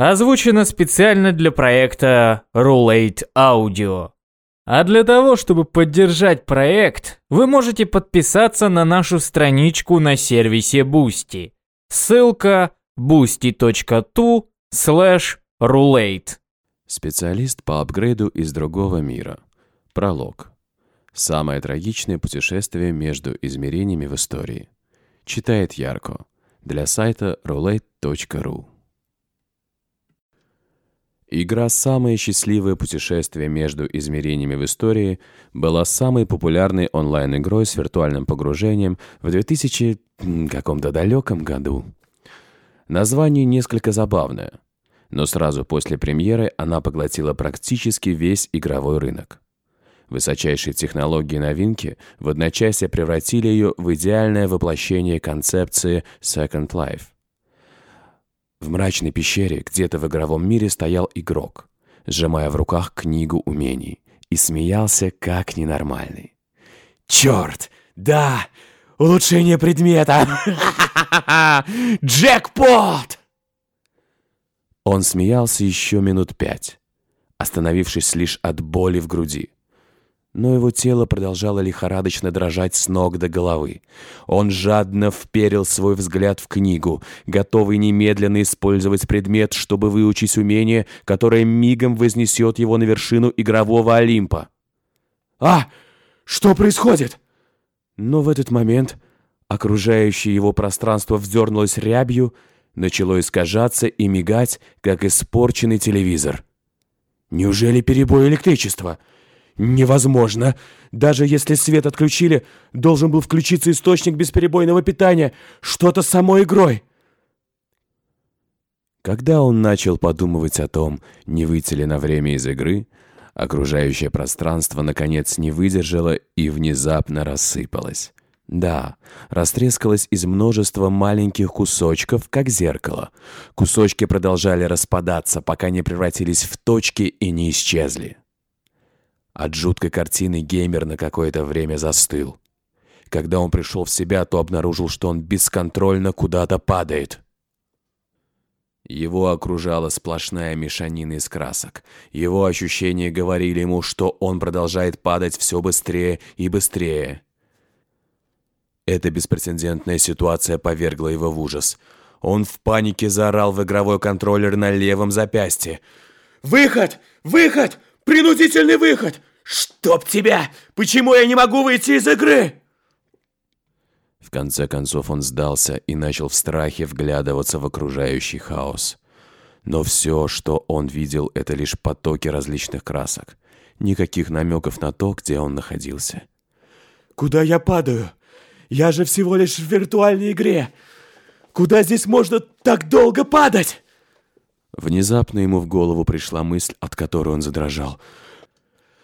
Озвучено специально для проекта Roulette Audio. А для того, чтобы поддержать проект, вы можете подписаться на нашу страничку на сервисе Boosty. Ссылка boosty.tu slash roulette. Специалист по апгрейду из другого мира. Пролог. Самое трагичное путешествие между измерениями в истории. Читает Ярко. Для сайта roulette.ru Игра «Самое счастливое путешествие между измерениями в истории» была самой популярной онлайн-игрой с виртуальным погружением в 2000 каком-то далеком году. Название несколько забавное, но сразу после премьеры она поглотила практически весь игровой рынок. Высочайшие технологии новинки в одночасье превратили ее в идеальное воплощение концепции Second Life – в мрачной пещере где-то в игровом мире стоял игрок, сжимая в руках книгу умений, и смеялся как ненормальный. «Черт! Да! Улучшение предмета! Джекпот!» Он смеялся еще минут пять, остановившись лишь от боли в груди но его тело продолжало лихорадочно дрожать с ног до головы. Он жадно вперил свой взгляд в книгу, готовый немедленно использовать предмет, чтобы выучить умение, которое мигом вознесет его на вершину игрового Олимпа. «А! Что происходит?» Но в этот момент окружающее его пространство вздернулось рябью, начало искажаться и мигать, как испорченный телевизор. «Неужели перебой электричества?» Невозможно. Даже если свет отключили, должен был включиться источник бесперебойного питания. Что-то самой игрой. Когда он начал подумывать о том, не выйти ли на время из игры, окружающее пространство наконец не выдержало и внезапно рассыпалось. Да, растрескалось из множества маленьких кусочков, как зеркало. Кусочки продолжали распадаться, пока не превратились в точки и не исчезли. От жуткой картины геймер на какое-то время застыл. Когда он пришел в себя, то обнаружил, что он бесконтрольно куда-то падает. Его окружала сплошная мешанина из красок. Его ощущения говорили ему, что он продолжает падать все быстрее и быстрее. Эта беспрецедентная ситуация повергла его в ужас. Он в панике заорал в игровой контроллер на левом запястье. «Выход! Выход! Принудительный выход! Чтоб тебя! Почему я не могу выйти из игры?» В конце концов он сдался и начал в страхе вглядываться в окружающий хаос. Но все, что он видел, это лишь потоки различных красок. Никаких намеков на то, где он находился. «Куда я падаю? Я же всего лишь в виртуальной игре! Куда здесь можно так долго падать?» Внезапно ему в голову пришла мысль, от которой он задрожал.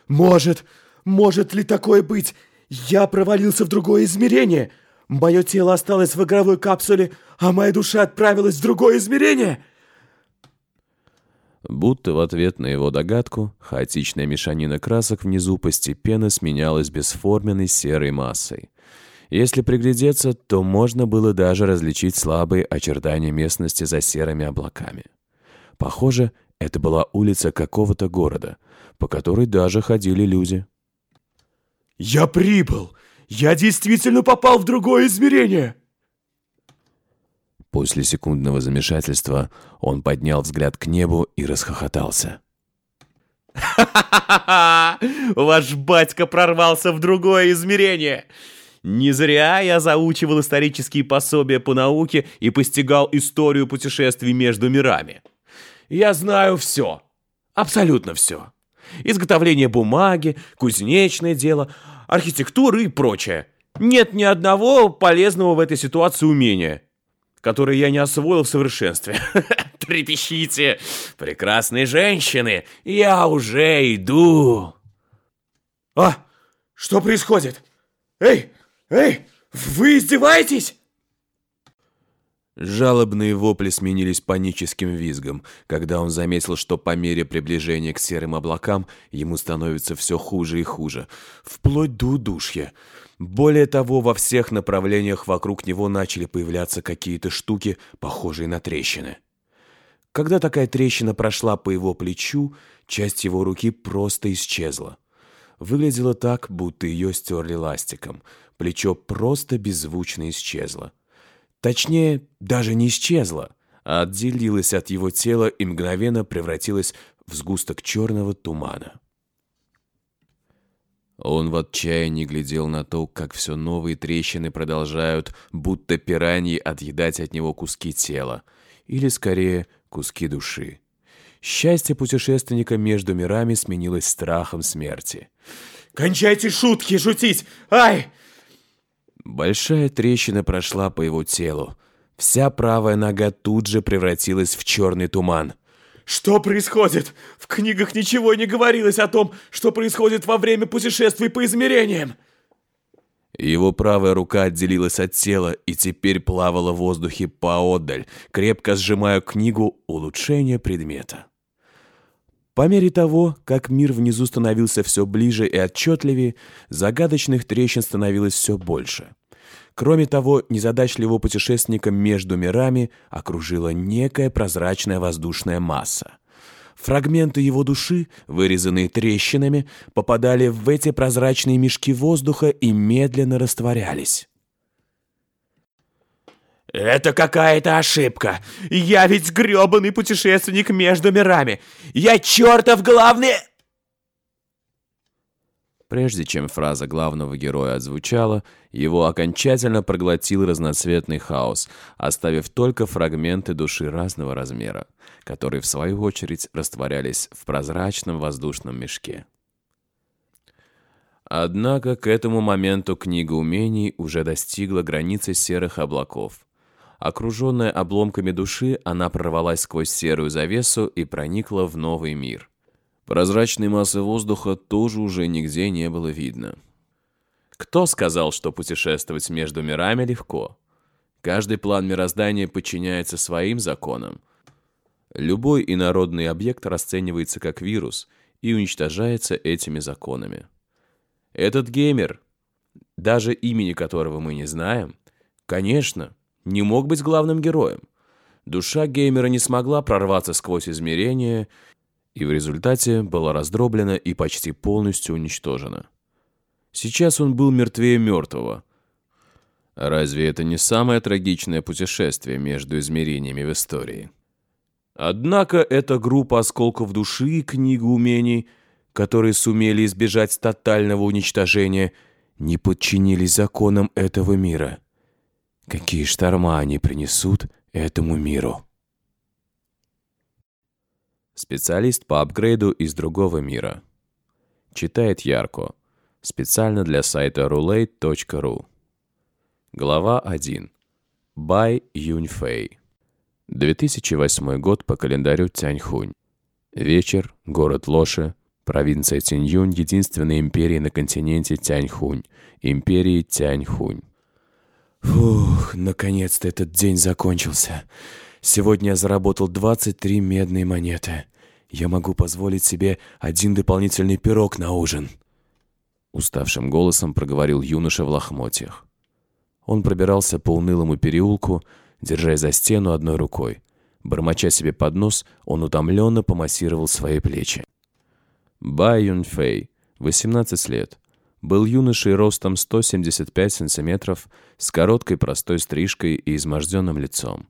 «Может, может ли такое быть? Я провалился в другое измерение. Мое тело осталось в игровой капсуле, а моя душа отправилась в другое измерение!» Будто в ответ на его догадку, хаотичная мешанина красок внизу постепенно сменялась бесформенной серой массой. Если приглядеться, то можно было даже различить слабые очертания местности за серыми облаками. Похоже, это была улица какого-то города, по которой даже ходили люди. «Я прибыл! Я действительно попал в другое измерение!» После секундного замешательства он поднял взгляд к небу и расхохотался. «Ха-ха-ха! Ваш батька прорвался в другое измерение! Не зря я заучивал исторические пособия по науке и постигал историю путешествий между мирами!» Я знаю все. Абсолютно все. Изготовление бумаги, кузнечное дело, архитектура и прочее. Нет ни одного полезного в этой ситуации умения, которое я не освоил в совершенстве. Трепещите, прекрасные женщины, я уже иду. А, что происходит? Эй, эй, вы издеваетесь? Жалобные вопли сменились паническим визгом, когда он заметил, что по мере приближения к серым облакам ему становится все хуже и хуже, вплоть до удушья. Более того, во всех направлениях вокруг него начали появляться какие-то штуки, похожие на трещины. Когда такая трещина прошла по его плечу, часть его руки просто исчезла. Выглядело так, будто ее стерли ластиком. Плечо просто беззвучно исчезло. Точнее, даже не исчезло, а отделилось от его тела и мгновенно превратилось в сгусток черного тумана. Он в отчаянии глядел на то, как все новые трещины продолжают, будто пираньи, отъедать от него куски тела. Или, скорее, куски души. Счастье путешественника между мирами сменилось страхом смерти. «Кончайте шутки, шутить! Ай!» Большая трещина прошла по его телу. Вся правая нога тут же превратилась в черный туман. Что происходит? В книгах ничего не говорилось о том, что происходит во время путешествий по измерениям. Его правая рука отделилась от тела и теперь плавала в воздухе поодаль, крепко сжимая книгу «Улучшение предмета». По мере того, как мир внизу становился все ближе и отчетливее, загадочных трещин становилось все больше. Кроме того, незадачливого путешественника между мирами окружила некая прозрачная воздушная масса. Фрагменты его души, вырезанные трещинами, попадали в эти прозрачные мешки воздуха и медленно растворялись. «Это какая-то ошибка! Я ведь грёбаный путешественник между мирами! Я чертов главный...» Прежде чем фраза главного героя отзвучала, его окончательно проглотил разноцветный хаос, оставив только фрагменты души разного размера, которые, в свою очередь, растворялись в прозрачном воздушном мешке. Однако к этому моменту книга умений уже достигла границы серых облаков. Окруженная обломками души, она прорвалась сквозь серую завесу и проникла в новый мир — Прозрачной массы воздуха тоже уже нигде не было видно. Кто сказал, что путешествовать между мирами легко? Каждый план мироздания подчиняется своим законам. Любой инородный объект расценивается как вирус и уничтожается этими законами. Этот геймер, даже имени которого мы не знаем, конечно, не мог быть главным героем. Душа геймера не смогла прорваться сквозь измерения и в результате была раздроблена и почти полностью уничтожена. Сейчас он был мертвее мертвого. Разве это не самое трагичное путешествие между измерениями в истории? Однако эта группа осколков души и книга умений, которые сумели избежать тотального уничтожения, не подчинились законам этого мира. Какие шторма они принесут этому миру? Специалист по апгрейду из другого мира. Читает Ярко. Специально для сайта roulette.ru. Глава 1. Бай Юньфэй. 2008 год по календарю Тяньхунь. Вечер, город Лоши, провинция Тиньюнь, единственная империя на континенте Тяньхунь, империи Тяньхунь. Фух, наконец-то этот день закончился. Сегодня я заработал 23 медные монеты. Я могу позволить себе один дополнительный пирог на ужин. Уставшим голосом проговорил юноша в лохмотьях. Он пробирался по унылому переулку, держась за стену одной рукой. Бормоча себе под нос, он утомленно помассировал свои плечи. Бай Юн Фэй, 18 лет. Был юношей ростом 175 сантиметров, с короткой простой стрижкой и изможденным лицом.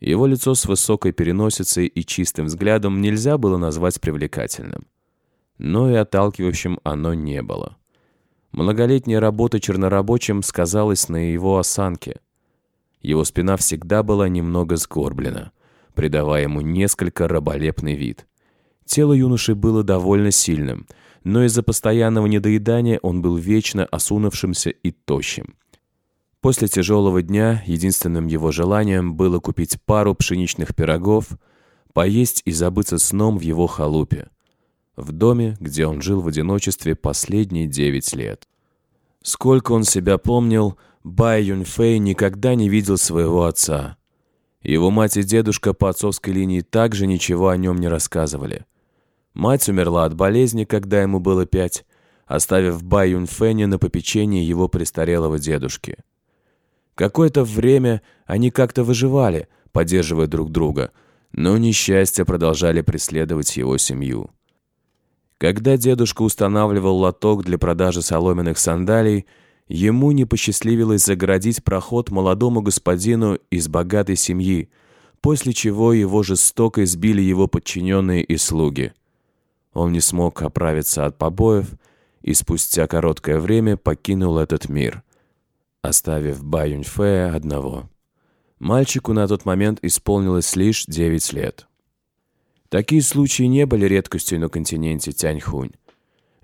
Его лицо с высокой переносицей и чистым взглядом нельзя было назвать привлекательным. Но и отталкивающим оно не было. Многолетняя работа чернорабочим сказалась на его осанке. Его спина всегда была немного сгорблена, придавая ему несколько раболепный вид. Тело юноши было довольно сильным, но из-за постоянного недоедания он был вечно осунувшимся и тощим. После тяжелого дня единственным его желанием было купить пару пшеничных пирогов, поесть и забыться сном в его халупе, в доме, где он жил в одиночестве последние девять лет. Сколько он себя помнил, Бай Юньфэй никогда не видел своего отца. Его мать и дедушка по отцовской линии также ничего о нем не рассказывали. Мать умерла от болезни, когда ему было пять, оставив Бай Юньфэня на попечение его престарелого дедушки – Какое-то время они как-то выживали, поддерживая друг друга, Но несчастья продолжали преследовать его семью. Когда дедушка устанавливал лоток для продажи соломенных сандалий, ему не посчастливилось загородить проход молодому господину из богатой семьи, после чего его жестоко избили его подчиненные и слуги. Он не смог оправиться от побоев и спустя короткое время покинул этот мир, оставив Баюньфея одного. Мальчику на тот момент исполнилось лишь 9 лет. Такие случаи не были редкостью на континенте Тяньхунь.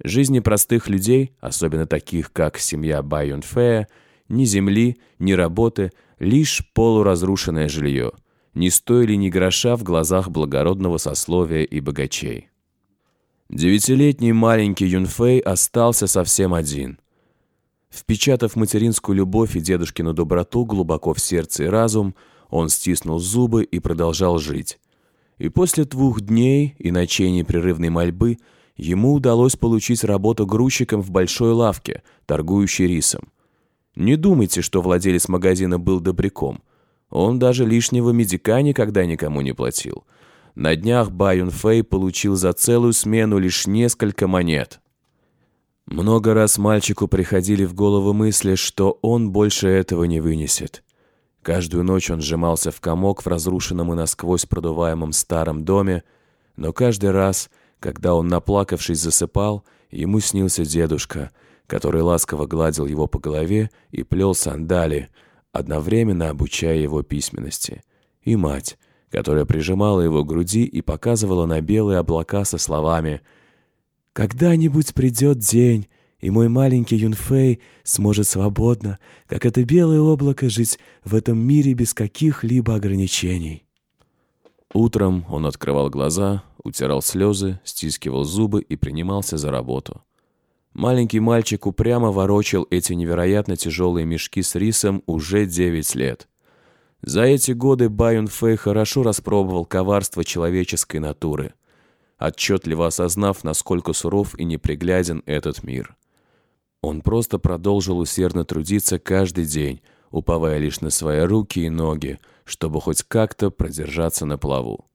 Жизни простых людей, особенно таких, как семья Байюнфея, ни земли, ни работы, лишь полуразрушенное жилье, не стоили ни гроша в глазах благородного сословия и богачей. Девятилетний маленький Юнфэй остался совсем один. Впечатав материнскую любовь и дедушкину доброту глубоко в сердце и разум, он стиснул зубы и продолжал жить. И после двух дней и ночей непрерывной мольбы ему удалось получить работу грузчиком в большой лавке, торгующей рисом. Не думайте, что владелец магазина был добряком. Он даже лишнего медика никогда никому не платил. На днях Байюн Фэй получил за целую смену лишь несколько монет. Много раз мальчику приходили в голову мысли, что он больше этого не вынесет. Каждую ночь он сжимался в комок в разрушенном и насквозь продуваемом старом доме, но каждый раз, когда он, наплакавшись, засыпал, ему снился дедушка, который ласково гладил его по голове и плел сандали, одновременно обучая его письменности, и мать, которая прижимала его к груди и показывала на белые облака со словами «Когда-нибудь придет день, и мой маленький Юнфэй сможет свободно, как это белое облако, жить в этом мире без каких-либо ограничений». Утром он открывал глаза, утирал слезы, стискивал зубы и принимался за работу. Маленький мальчик упрямо ворочал эти невероятно тяжелые мешки с рисом уже 9 лет. За эти годы Байон Фэй хорошо распробовал коварство человеческой натуры, отчетливо осознав, насколько суров и непригляден этот мир. Он просто продолжил усердно трудиться каждый день, уповая лишь на свои руки и ноги, чтобы хоть как-то продержаться на плаву.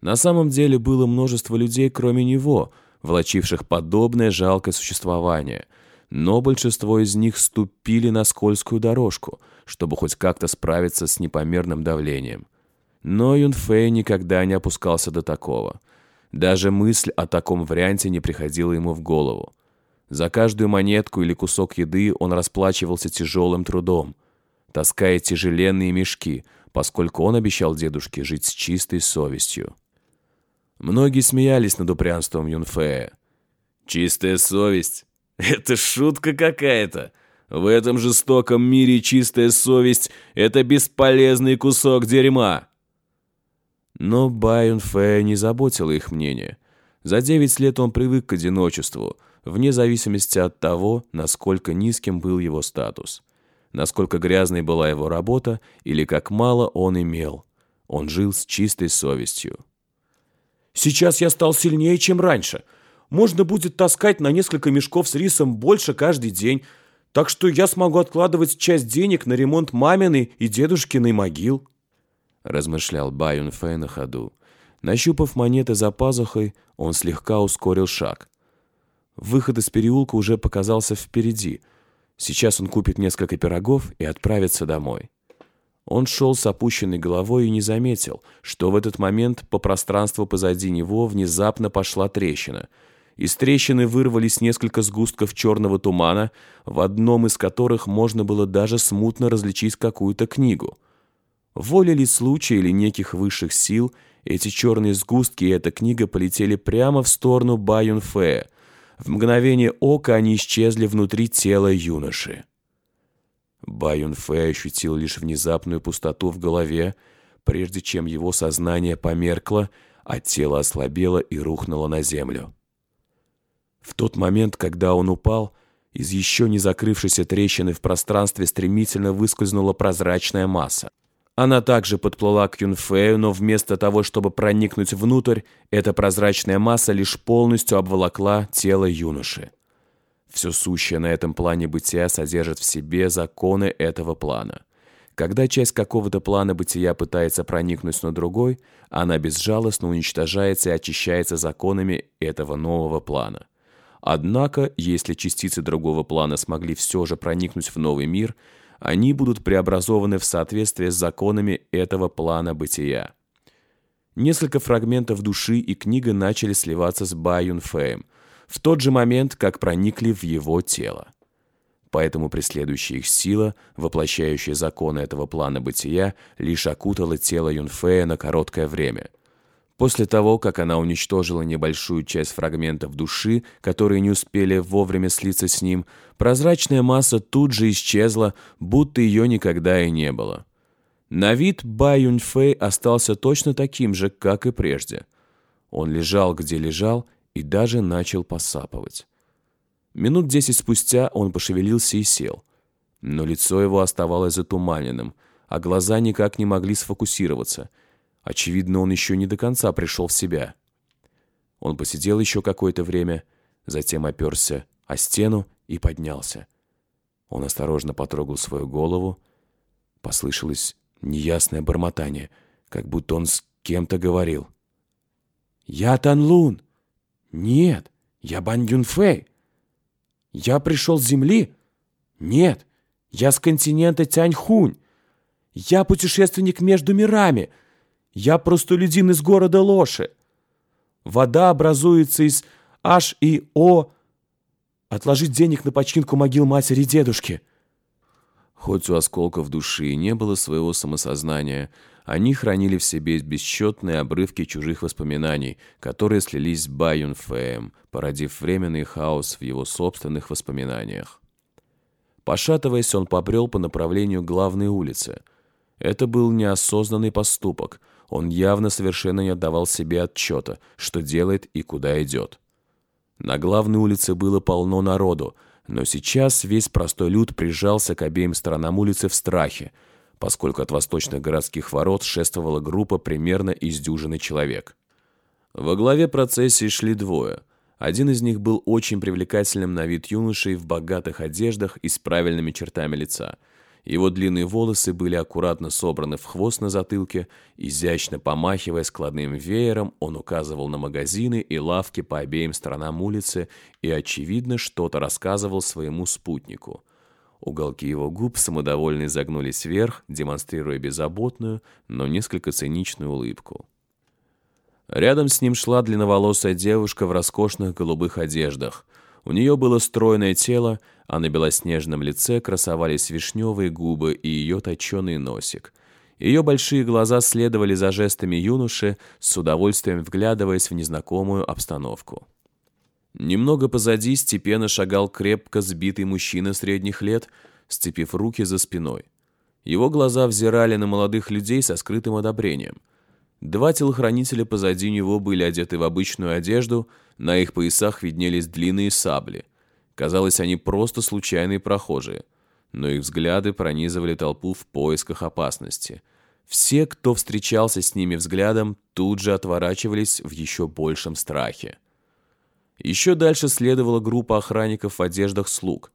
На самом деле было множество людей, кроме него, влачивших подобное жалкое существование – но большинство из них ступили на скользкую дорожку, чтобы хоть как-то справиться с непомерным давлением. Но Юнфэй никогда не опускался до такого. Даже мысль о таком варианте не приходила ему в голову. За каждую монетку или кусок еды он расплачивался тяжелым трудом, таская тяжеленные мешки, поскольку он обещал дедушке жить с чистой совестью. Многие смеялись над упрямством Юнфея. «Чистая совесть? Это шутка какая-то. В этом жестоком мире чистая совесть — это бесполезный кусок дерьма. Но Байон Фэ не заботило их мнение. За девять лет он привык к одиночеству, вне зависимости от того, насколько низким был его статус, насколько грязной была его работа или как мало он имел. Он жил с чистой совестью. «Сейчас я стал сильнее, чем раньше», можно будет таскать на несколько мешков с рисом больше каждый день, так что я смогу откладывать часть денег на ремонт маминой и дедушкиной могил», — размышлял Байон Фэй на ходу. Нащупав монеты за пазухой, он слегка ускорил шаг. Выход из переулка уже показался впереди. Сейчас он купит несколько пирогов и отправится домой. Он шел с опущенной головой и не заметил, что в этот момент по пространству позади него внезапно пошла трещина — из трещины вырвались несколько сгустков черного тумана, в одном из которых можно было даже смутно различить какую-то книгу. Воля ли случая или неких высших сил, эти черные сгустки и эта книга полетели прямо в сторону Баюнфея. В мгновение ока они исчезли внутри тела юноши. Баюнфэ ощутил лишь внезапную пустоту в голове, прежде чем его сознание померкло, а тело ослабело и рухнуло на землю. В тот момент, когда он упал, из еще не закрывшейся трещины в пространстве стремительно выскользнула прозрачная масса. Она также подплыла к Юнфею, но вместо того, чтобы проникнуть внутрь, эта прозрачная масса лишь полностью обволокла тело юноши. Все сущее на этом плане бытия содержит в себе законы этого плана. Когда часть какого-то плана бытия пытается проникнуть на другой, она безжалостно уничтожается и очищается законами этого нового плана. Однако, если частицы другого плана смогли все же проникнуть в новый мир, они будут преобразованы в соответствии с законами этого плана бытия. Несколько фрагментов души и книга начали сливаться с Ба Юнфеем в тот же момент, как проникли в его тело. Поэтому преследующая их сила, воплощающая законы этого плана бытия, лишь окутала тело Юнфея на короткое время. После того, как она уничтожила небольшую часть фрагментов души, которые не успели вовремя слиться с ним, прозрачная масса тут же исчезла, будто ее никогда и не было. На вид Ба Юньфэй остался точно таким же, как и прежде. Он лежал, где лежал, и даже начал посапывать. Минут десять спустя он пошевелился и сел. Но лицо его оставалось затуманенным, а глаза никак не могли сфокусироваться. Очевидно, он еще не до конца пришел в себя. Он посидел еще какое-то время, затем оперся о стену и поднялся. Он осторожно потрогал свою голову. Послышалось неясное бормотание, как будто он с кем-то говорил. «Я Танлун!» «Нет, я Бан Юнфэй!» Я пришел с Земли? Нет, я с континента Тяньхунь. Я путешественник между мирами. Я простолюдин из города Лоши. Вода образуется из H и О. Отложить денег на починку могил матери и дедушки. Хоть у осколков души и не было своего самосознания, они хранили в себе бесчетные обрывки чужих воспоминаний, которые слились с Байюн Фэем, породив временный хаос в его собственных воспоминаниях. Пошатываясь, он побрел по направлению главной улицы. Это был неосознанный поступок. Он явно совершенно не отдавал себе отчета, что делает и куда идет. На главной улице было полно народу, но сейчас весь простой люд прижался к обеим сторонам улицы в страхе, поскольку от восточных городских ворот шествовала группа примерно из дюжины человек. Во главе процессии шли двое. Один из них был очень привлекательным на вид юношей в богатых одеждах и с правильными чертами лица. Его длинные волосы были аккуратно собраны в хвост на затылке, изящно помахивая складным веером, он указывал на магазины и лавки по обеим сторонам улицы и, очевидно, что-то рассказывал своему спутнику. Уголки его губ самодовольно изогнулись вверх, демонстрируя беззаботную, но несколько циничную улыбку. Рядом с ним шла длинноволосая девушка в роскошных голубых одеждах. У нее было стройное тело, а на белоснежном лице красовались вишневые губы и ее точеный носик. Ее большие глаза следовали за жестами юноши, с удовольствием вглядываясь в незнакомую обстановку. Немного позади степенно шагал крепко сбитый мужчина средних лет, сцепив руки за спиной. Его глаза взирали на молодых людей со скрытым одобрением. Два телохранителя позади него были одеты в обычную одежду, на их поясах виднелись длинные сабли. Казалось, они просто случайные прохожие, но их взгляды пронизывали толпу в поисках опасности. Все, кто встречался с ними взглядом, тут же отворачивались в еще большем страхе. Еще дальше следовала группа охранников в одеждах слуг.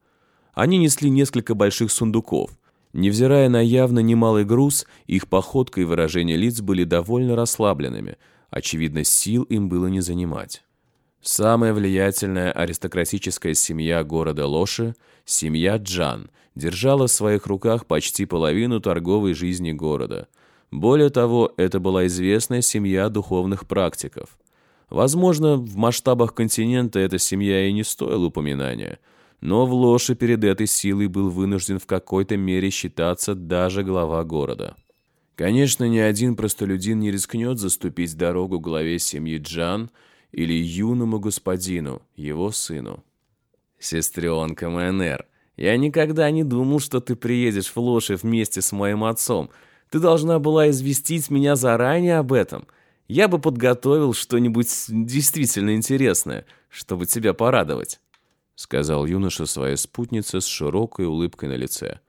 Они несли несколько больших сундуков. Невзирая на явно немалый груз, их походка и выражение лиц были довольно расслабленными. Очевидно, сил им было не занимать. Самая влиятельная аристократическая семья города Лоши, семья Джан, держала в своих руках почти половину торговой жизни города. Более того, это была известная семья духовных практиков. Возможно, в масштабах континента эта семья и не стоила упоминания, но в Лоши перед этой силой был вынужден в какой-то мере считаться даже глава города. Конечно, ни один простолюдин не рискнет заступить дорогу главе семьи Джан – или юному господину, его сыну. «Сестренка МНР, я никогда не думал, что ты приедешь в Лоши вместе с моим отцом. Ты должна была известить меня заранее об этом. Я бы подготовил что-нибудь действительно интересное, чтобы тебя порадовать», — сказал юноша своей спутнице с широкой улыбкой на лице.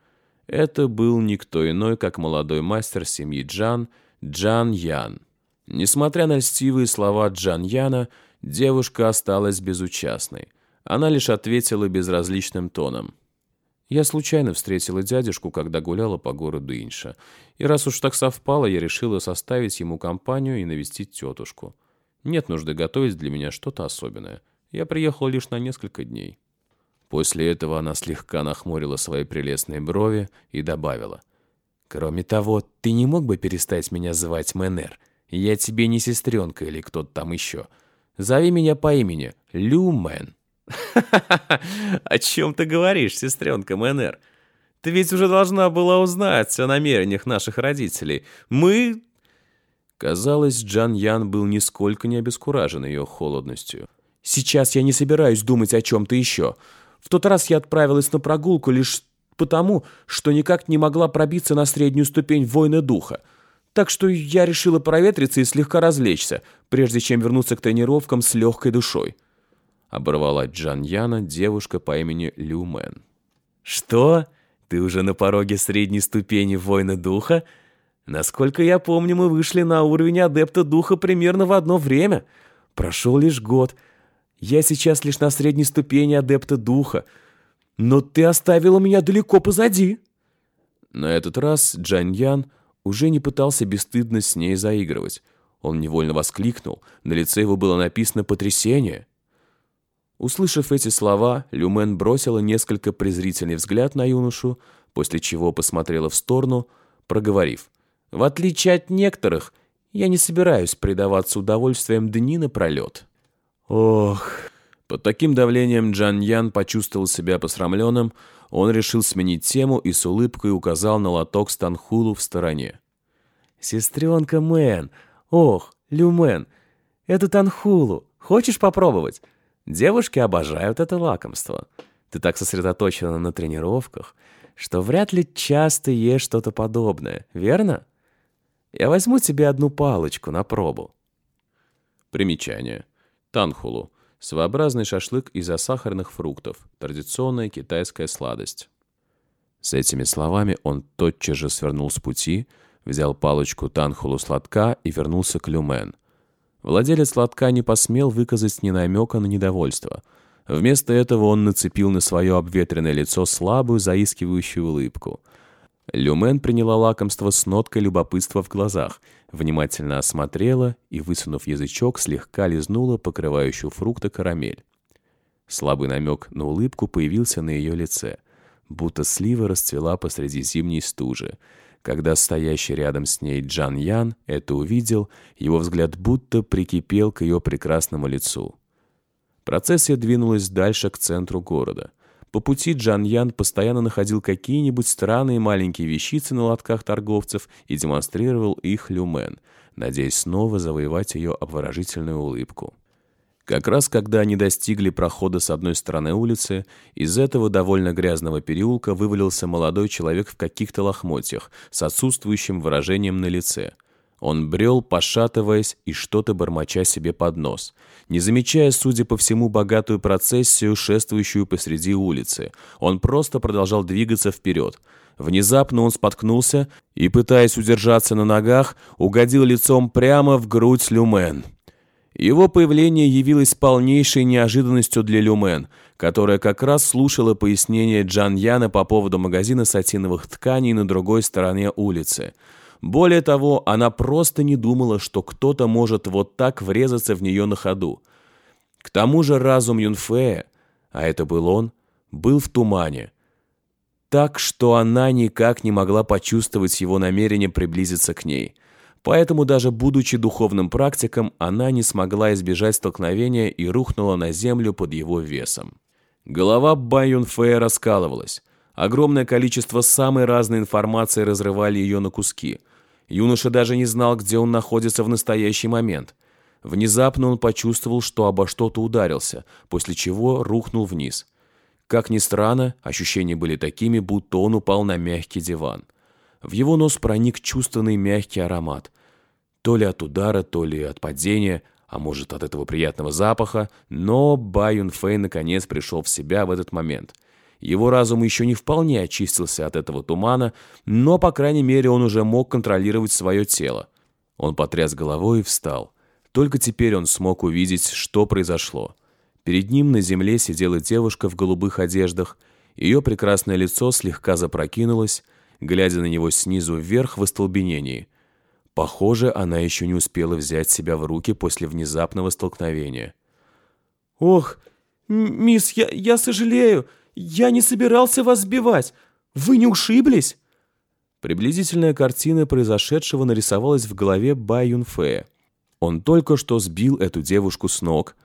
Это был никто иной, как молодой мастер семьи Джан, Джан Ян. Несмотря на льстивые слова Джан Яна, девушка осталась безучастной. Она лишь ответила безразличным тоном. Я случайно встретила дядюшку, когда гуляла по городу Инша. И раз уж так совпало, я решила составить ему компанию и навестить тетушку. Нет нужды готовить для меня что-то особенное. Я приехала лишь на несколько дней. После этого она слегка нахмурила свои прелестные брови и добавила. «Кроме того, ты не мог бы перестать меня звать Менер? Я тебе не сестренка или кто-то там еще. Зови меня по имени Люмен». О чем ты говоришь, сестренка МНР? Ты ведь уже должна была узнать о намерениях наших родителей. Мы...» Казалось, Джан Ян был нисколько не обескуражен ее холодностью. «Сейчас я не собираюсь думать о чем-то еще. В тот раз я отправилась на прогулку лишь потому, что никак не могла пробиться на среднюю ступень воина духа. Так что я решила проветриться и слегка развлечься, прежде чем вернуться к тренировкам с легкой душой оборвала Джан Яна девушка по имени Люмен. «Что? Ты уже на пороге средней ступени воина духа? Насколько я помню, мы вышли на уровень адепта духа примерно в одно время. Прошел лишь год. Я сейчас лишь на средней ступени адепта духа. Но ты оставила меня далеко позади». На этот раз Джан Ян уже не пытался бесстыдно с ней заигрывать. Он невольно воскликнул. На лице его было написано «потрясение». Услышав эти слова, Люмен бросила несколько презрительный взгляд на юношу, после чего посмотрела в сторону, проговорив. «В отличие от некоторых, я не собираюсь предаваться удовольствием дни напролет». Ох... Под таким давлением Джан Ян почувствовал себя посрамленным, он решил сменить тему и с улыбкой указал на лоток Станхулу в стороне. «Сестренка Мэн! Ох, Люмен! Это Танхулу! Хочешь попробовать? Девушки обожают это лакомство. Ты так сосредоточена на тренировках, что вряд ли часто ешь что-то подобное, верно? Я возьму тебе одну палочку на пробу. Примечание. Танхулу. Своеобразный шашлык из засахаренных фруктов. Традиционная китайская сладость. С этими словами он тотчас же свернул с пути, взял палочку танхулу сладка и вернулся к Люмен — Владелец лотка не посмел выказать ни намека на недовольство. Вместо этого он нацепил на свое обветренное лицо слабую, заискивающую улыбку. Люмен приняла лакомство с ноткой любопытства в глазах, внимательно осмотрела и, высунув язычок, слегка лизнула покрывающую фрукты карамель. Слабый намек на улыбку появился на ее лице, будто слива расцвела посреди зимней стужи, когда стоящий рядом с ней Джан Ян это увидел, его взгляд будто прикипел к ее прекрасному лицу. Процессия двинулась дальше к центру города. По пути Джан Ян постоянно находил какие-нибудь странные маленькие вещицы на лотках торговцев и демонстрировал их Люмен, надеясь снова завоевать ее обворожительную улыбку. Как раз когда они достигли прохода с одной стороны улицы, из этого довольно грязного переулка вывалился молодой человек в каких-то лохмотьях с отсутствующим выражением на лице. Он брел, пошатываясь и что-то бормоча себе под нос, не замечая, судя по всему, богатую процессию, шествующую посреди улицы. Он просто продолжал двигаться вперед. Внезапно он споткнулся и, пытаясь удержаться на ногах, угодил лицом прямо в грудь Люмен. Его появление явилось полнейшей неожиданностью для Люмен, которая как раз слушала пояснение Джан Яна по поводу магазина сатиновых тканей на другой стороне улицы. Более того, она просто не думала, что кто-то может вот так врезаться в нее на ходу. К тому же разум Юнфея, а это был он, был в тумане. Так что она никак не могла почувствовать его намерение приблизиться к ней – Поэтому даже будучи духовным практиком, она не смогла избежать столкновения и рухнула на землю под его весом. Голова Байюнфея раскалывалась. Огромное количество самой разной информации разрывали ее на куски. Юноша даже не знал, где он находится в настоящий момент. Внезапно он почувствовал, что обо что-то ударился, после чего рухнул вниз. Как ни странно, ощущения были такими, будто он упал на мягкий диван. В его нос проник чувственный мягкий аромат. То ли от удара, то ли от падения, а может от этого приятного запаха, но Байюн Фэй наконец пришел в себя в этот момент. Его разум еще не вполне очистился от этого тумана, но, по крайней мере, он уже мог контролировать свое тело. Он потряс головой и встал. Только теперь он смог увидеть, что произошло. Перед ним на земле сидела девушка в голубых одеждах. Ее прекрасное лицо слегка запрокинулось, глядя на него снизу вверх в остолбенении. Похоже, она еще не успела взять себя в руки после внезапного столкновения. «Ох, мисс, я, я сожалею. Я не собирался вас сбивать. Вы не ушиблись?» Приблизительная картина произошедшего нарисовалась в голове Бай Юнфея. Он только что сбил эту девушку с ног,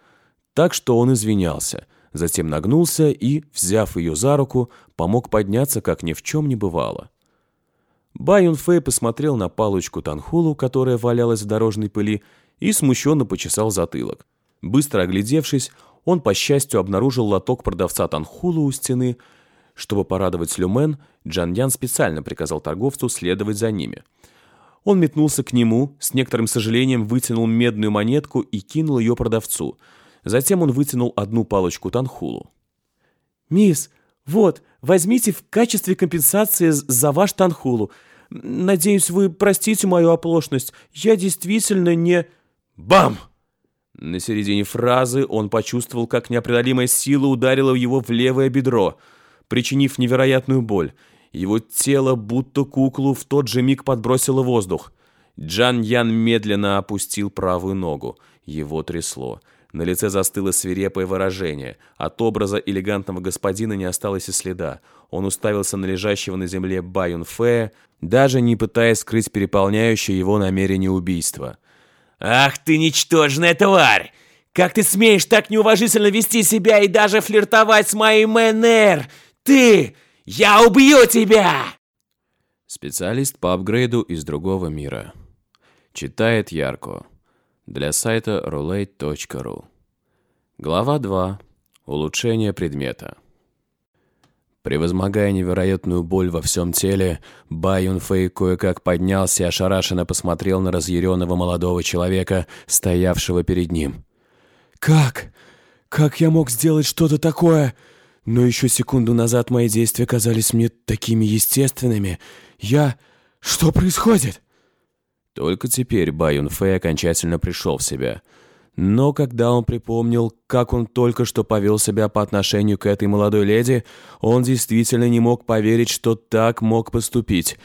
так что он извинялся, затем нагнулся и, взяв ее за руку, помог подняться, как ни в чем не бывало. Бай Юнфэй посмотрел на палочку Танхулу, которая валялась в дорожной пыли, и смущенно почесал затылок. Быстро оглядевшись, он, по счастью, обнаружил лоток продавца Танхулу у стены. Чтобы порадовать Люмен, Джан Ян специально приказал торговцу следовать за ними. Он метнулся к нему, с некоторым сожалением вытянул медную монетку и кинул ее продавцу. Затем он вытянул одну палочку Танхулу. «Мисс, вот, возьмите в качестве компенсации за ваш Танхулу. Надеюсь, вы простите мою оплошность. Я действительно не...» Бам! На середине фразы он почувствовал, как неопределимая сила ударила его в левое бедро, причинив невероятную боль. Его тело, будто куклу, в тот же миг подбросило воздух. Джан Ян медленно опустил правую ногу. Его трясло. На лице застыло свирепое выражение. От образа элегантного господина не осталось и следа. Он уставился на лежащего на земле Баюн Фея, даже не пытаясь скрыть переполняющее его намерение убийства. «Ах ты, ничтожная тварь! Как ты смеешь так неуважительно вести себя и даже флиртовать с моей МНР? Ты! Я убью тебя!» Специалист по апгрейду из другого мира. Читает Ярко. Для сайта roulette.ru. Глава 2. Улучшение предмета. Превозмогая невероятную боль во всем теле, Бай Юнфэй кое-как поднялся и ошарашенно посмотрел на разъяренного молодого человека, стоявшего перед ним. «Как? Как я мог сделать что-то такое? Но еще секунду назад мои действия казались мне такими естественными. Я... Что происходит?» Только теперь Бай Юнфэй окончательно пришел в себя – но когда он припомнил, как он только что повел себя по отношению к этой молодой леди, он действительно не мог поверить, что так мог поступить.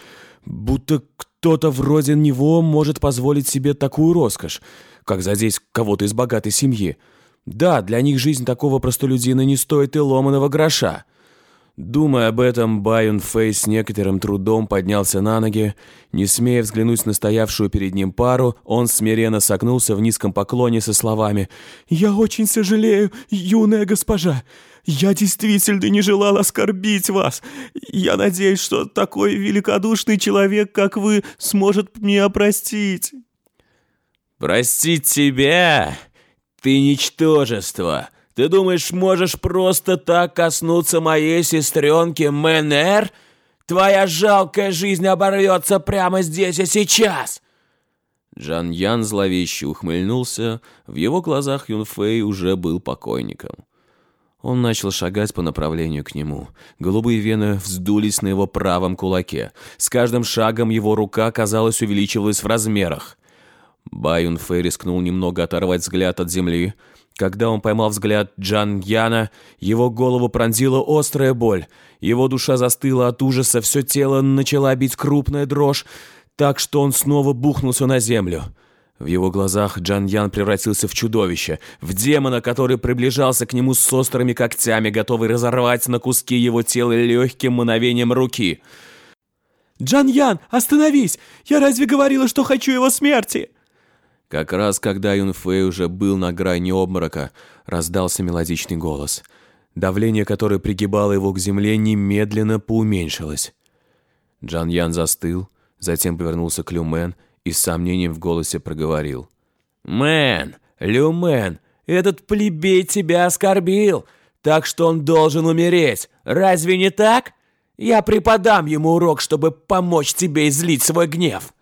Будто кто-то вроде него может позволить себе такую роскошь, как задеть кого-то из богатой семьи. Да, для них жизнь такого простолюдина не стоит и ломаного гроша. Думая об этом, Байон Фэй с некоторым трудом поднялся на ноги. Не смея взглянуть на стоявшую перед ним пару, он смиренно согнулся в низком поклоне со словами «Я очень сожалею, юная госпожа. Я действительно не желал оскорбить вас. Я надеюсь, что такой великодушный человек, как вы, сможет меня простить». «Простить тебя? Ты ничтожество!» Ты думаешь, можешь просто так коснуться моей сестренки Мэнер? Твоя жалкая жизнь оборвется прямо здесь и сейчас!» Джан Ян зловеще ухмыльнулся, в его глазах Юн Фэй уже был покойником. Он начал шагать по направлению к нему. Голубые вены вздулись на его правом кулаке. С каждым шагом его рука, казалось, увеличивалась в размерах. Баюн Фэй рискнул немного оторвать взгляд от земли, когда он поймал взгляд Джан Яна, его голову пронзила острая боль. Его душа застыла от ужаса, все тело начала бить крупная дрожь, так что он снова бухнулся на землю. В его глазах Джан Ян превратился в чудовище, в демона, который приближался к нему с острыми когтями, готовый разорвать на куски его тело легким мановением руки. «Джан Ян, остановись! Я разве говорила, что хочу его смерти?» Как раз когда Юн Фэй уже был на грани обморока, раздался мелодичный голос. Давление, которое пригибало его к земле, немедленно поуменьшилось. Джан Ян застыл, затем повернулся к Лю Мэн и с сомнением в голосе проговорил. «Мэн, Лю Мэн, этот плебей тебя оскорбил, так что он должен умереть. Разве не так? Я преподам ему урок, чтобы помочь тебе излить свой гнев».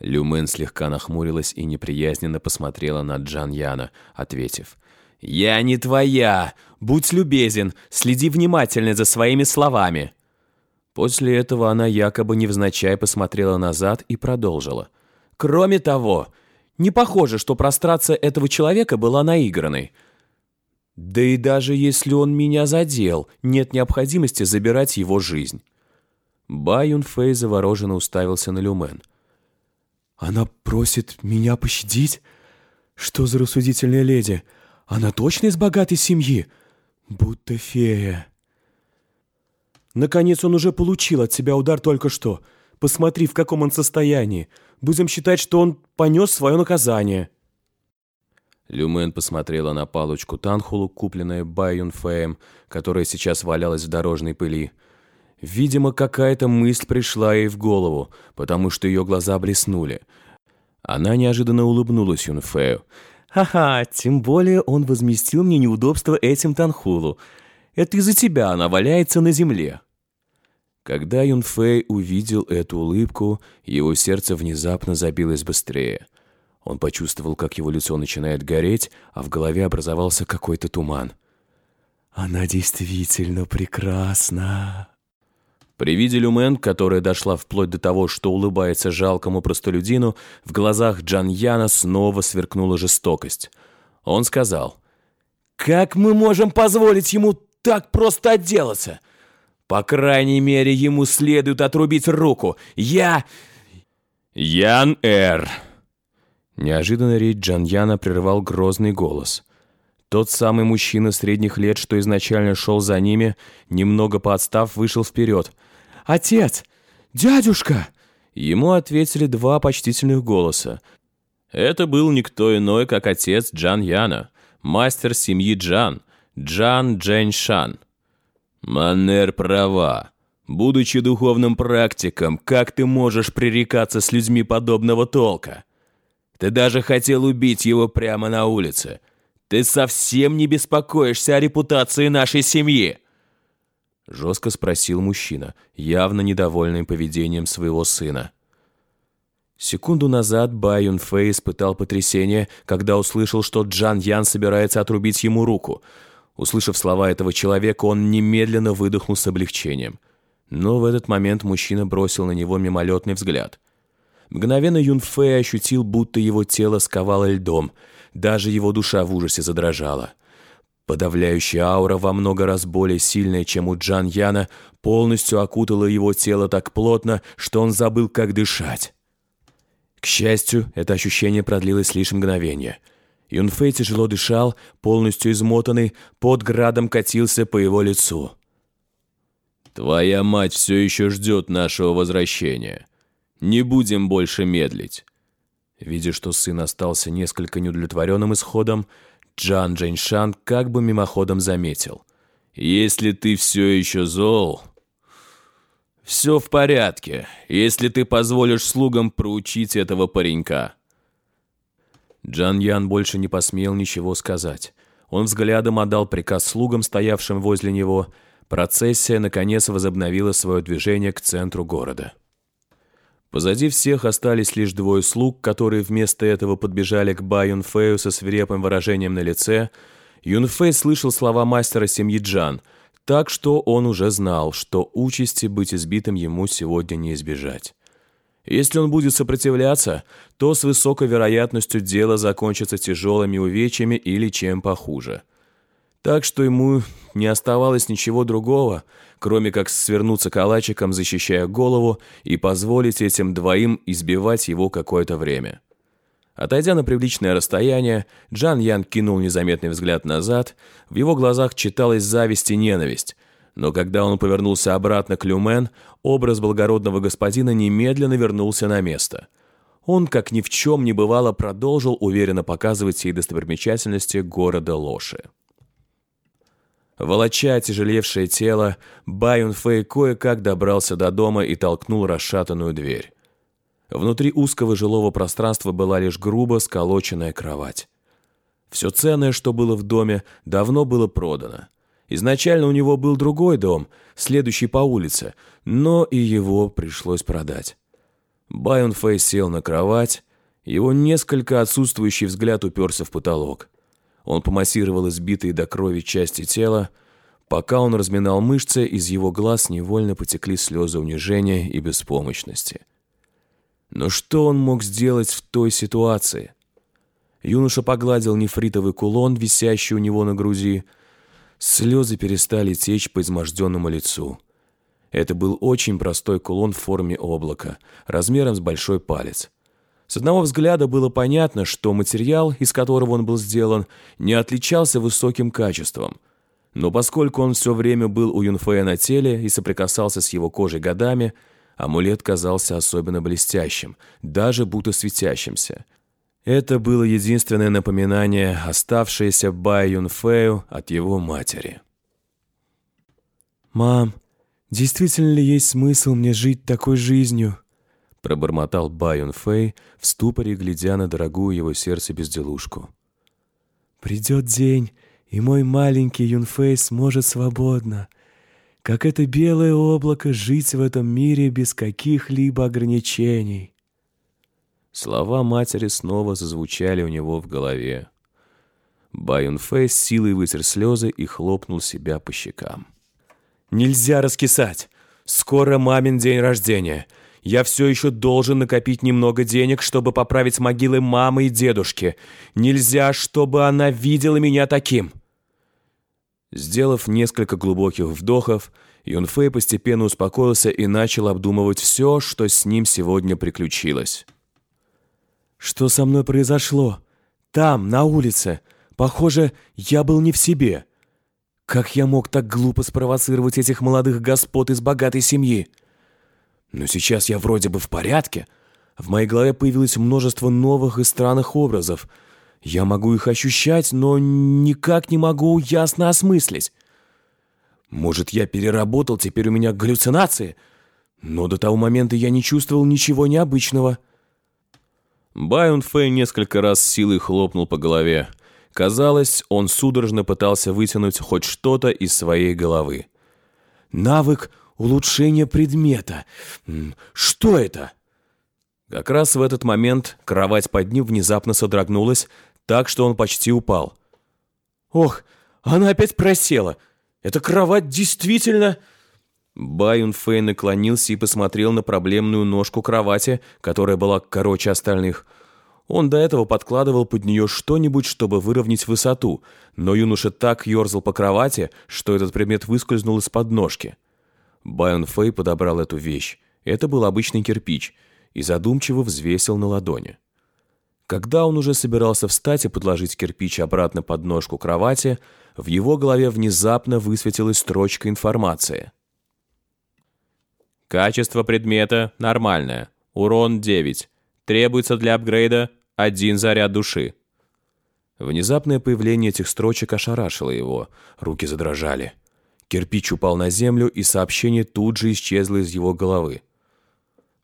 Люмен слегка нахмурилась и неприязненно посмотрела на Джан Яна, ответив. «Я не твоя! Будь любезен, следи внимательно за своими словами!» После этого она якобы невзначай посмотрела назад и продолжила. «Кроме того, не похоже, что прострация этого человека была наигранной. Да и даже если он меня задел, нет необходимости забирать его жизнь. Ба Юнфэй завороженно уставился на Люмен. «Она просит меня пощадить? Что за рассудительная леди? Она точно из богатой семьи? Будто фея». «Наконец он уже получил от тебя удар только что. Посмотри, в каком он состоянии. Будем считать, что он понес свое наказание». Люмен посмотрела на палочку Танхулу, купленную Бай Юнфэем, которая сейчас валялась в дорожной пыли. Видимо, какая-то мысль пришла ей в голову, потому что ее глаза блеснули. Она неожиданно улыбнулась Юнфею. «Ха-ха, тем более он возместил мне неудобство этим Танхулу. Это из-за тебя она валяется на земле». Когда Юнфэй увидел эту улыбку, его сердце внезапно забилось быстрее. Он почувствовал, как его лицо начинает гореть, а в голове образовался какой-то туман. «Она действительно прекрасна!» При виде Люмен, которая дошла вплоть до того, что улыбается жалкому простолюдину, в глазах Джан Яна снова сверкнула жестокость. Он сказал, «Как мы можем позволить ему так просто отделаться? По крайней мере, ему следует отрубить руку. Я...» «Ян Эр!» Неожиданно речь Джан Яна прервал грозный голос. Тот самый мужчина средних лет, что изначально шел за ними, немного поотстав, вышел вперед – «Отец! Дядюшка!» Ему ответили два почтительных голоса. Это был никто иной, как отец Джан Яна, мастер семьи Джан, Джан Джэнь Шан. «Манер права. Будучи духовным практиком, как ты можешь пререкаться с людьми подобного толка? Ты даже хотел убить его прямо на улице. Ты совсем не беспокоишься о репутации нашей семьи!» Жестко спросил мужчина, явно недовольный поведением своего сына. Секунду назад Бай Юн Фэй испытал потрясение, когда услышал, что Джан Ян собирается отрубить ему руку. Услышав слова этого человека, он немедленно выдохнул с облегчением. Но в этот момент мужчина бросил на него мимолетный взгляд. Мгновенно Юн Фэй ощутил, будто его тело сковало льдом. Даже его душа в ужасе задрожала. Подавляющая аура, во много раз более сильная, чем у Джан Яна, полностью окутала его тело так плотно, что он забыл, как дышать. К счастью, это ощущение продлилось лишь мгновение. Юнфэй тяжело дышал, полностью измотанный, под градом катился по его лицу. «Твоя мать все еще ждет нашего возвращения. Не будем больше медлить». Видя, что сын остался несколько неудовлетворенным исходом, Джан Джэньшан как бы мимоходом заметил. «Если ты все еще зол...» «Все в порядке, если ты позволишь слугам проучить этого паренька». Джан Ян больше не посмел ничего сказать. Он взглядом отдал приказ слугам, стоявшим возле него. Процессия, наконец, возобновила свое движение к центру города. Позади всех остались лишь двое слуг, которые вместо этого подбежали к Ба Юнфею со свирепым выражением на лице. Юнфэй слышал слова мастера семьи Джан, так что он уже знал, что участи быть избитым ему сегодня не избежать. Если он будет сопротивляться, то с высокой вероятностью дело закончится тяжелыми увечьями или чем похуже. Так что ему не оставалось ничего другого, кроме как свернуться калачиком, защищая голову, и позволить этим двоим избивать его какое-то время. Отойдя на приличное расстояние, Джан Ян кинул незаметный взгляд назад, в его глазах читалась зависть и ненависть, но когда он повернулся обратно к Люмен, образ благородного господина немедленно вернулся на место. Он, как ни в чем не бывало, продолжил уверенно показывать ей достопримечательности города Лоши. Волоча тяжелевшее тело, Байон Фэй кое-как добрался до дома и толкнул расшатанную дверь. Внутри узкого жилого пространства была лишь грубо сколоченная кровать. Все ценное, что было в доме, давно было продано. Изначально у него был другой дом, следующий по улице, но и его пришлось продать. Байон Фэй сел на кровать, его несколько отсутствующий взгляд уперся в потолок. Он помассировал избитые до крови части тела. Пока он разминал мышцы, из его глаз невольно потекли слезы унижения и беспомощности. Но что он мог сделать в той ситуации? Юноша погладил нефритовый кулон, висящий у него на груди. Слезы перестали течь по изможденному лицу. Это был очень простой кулон в форме облака, размером с большой палец. С одного взгляда было понятно, что материал, из которого он был сделан, не отличался высоким качеством. Но поскольку он все время был у Юнфея на теле и соприкасался с его кожей годами, амулет казался особенно блестящим, даже будто светящимся. Это было единственное напоминание, оставшееся Бай Юнфею от его матери. «Мам, действительно ли есть смысл мне жить такой жизнью?» Пробормотал Бай Юнфей в ступоре, глядя на дорогую его сердце безделушку. «Придет день, и мой маленький Юнфей сможет свободно, как это белое облако, жить в этом мире без каких-либо ограничений». Слова матери снова зазвучали у него в голове. Баюнфэй с силой вытер слезы и хлопнул себя по щекам. «Нельзя раскисать! Скоро мамин день рождения. Я все еще должен накопить немного денег, чтобы поправить могилы мамы и дедушки. Нельзя, чтобы она видела меня таким!» Сделав несколько глубоких вдохов, Юнфэй постепенно успокоился и начал обдумывать все, что с ним сегодня приключилось. Что со мной произошло? Там, на улице. Похоже, я был не в себе. Как я мог так глупо спровоцировать этих молодых господ из богатой семьи? Но сейчас я вроде бы в порядке. В моей голове появилось множество новых и странных образов. Я могу их ощущать, но никак не могу ясно осмыслить. Может, я переработал, теперь у меня галлюцинации? Но до того момента я не чувствовал ничего необычного. Байон Фэй несколько раз силой хлопнул по голове. Казалось, он судорожно пытался вытянуть хоть что-то из своей головы. «Навык улучшения предмета. Что это?» Как раз в этот момент кровать под ним внезапно содрогнулась, так что он почти упал. «Ох, она опять просела! Эта кровать действительно...» Баюн Фэй наклонился и посмотрел на проблемную ножку кровати, которая была короче остальных. Он до этого подкладывал под нее что-нибудь, чтобы выровнять высоту, но юноша так ерзал по кровати, что этот предмет выскользнул из-под ножки. Байон Фэй подобрал эту вещь. Это был обычный кирпич, и задумчиво взвесил на ладони. Когда он уже собирался встать и подложить кирпич обратно под ножку кровати, в его голове внезапно высветилась строчка информации – Качество предмета нормальное. Урон 9. Требуется для апгрейда один заряд души. Внезапное появление этих строчек ошарашило его. Руки задрожали. Кирпич упал на землю, и сообщение тут же исчезло из его головы.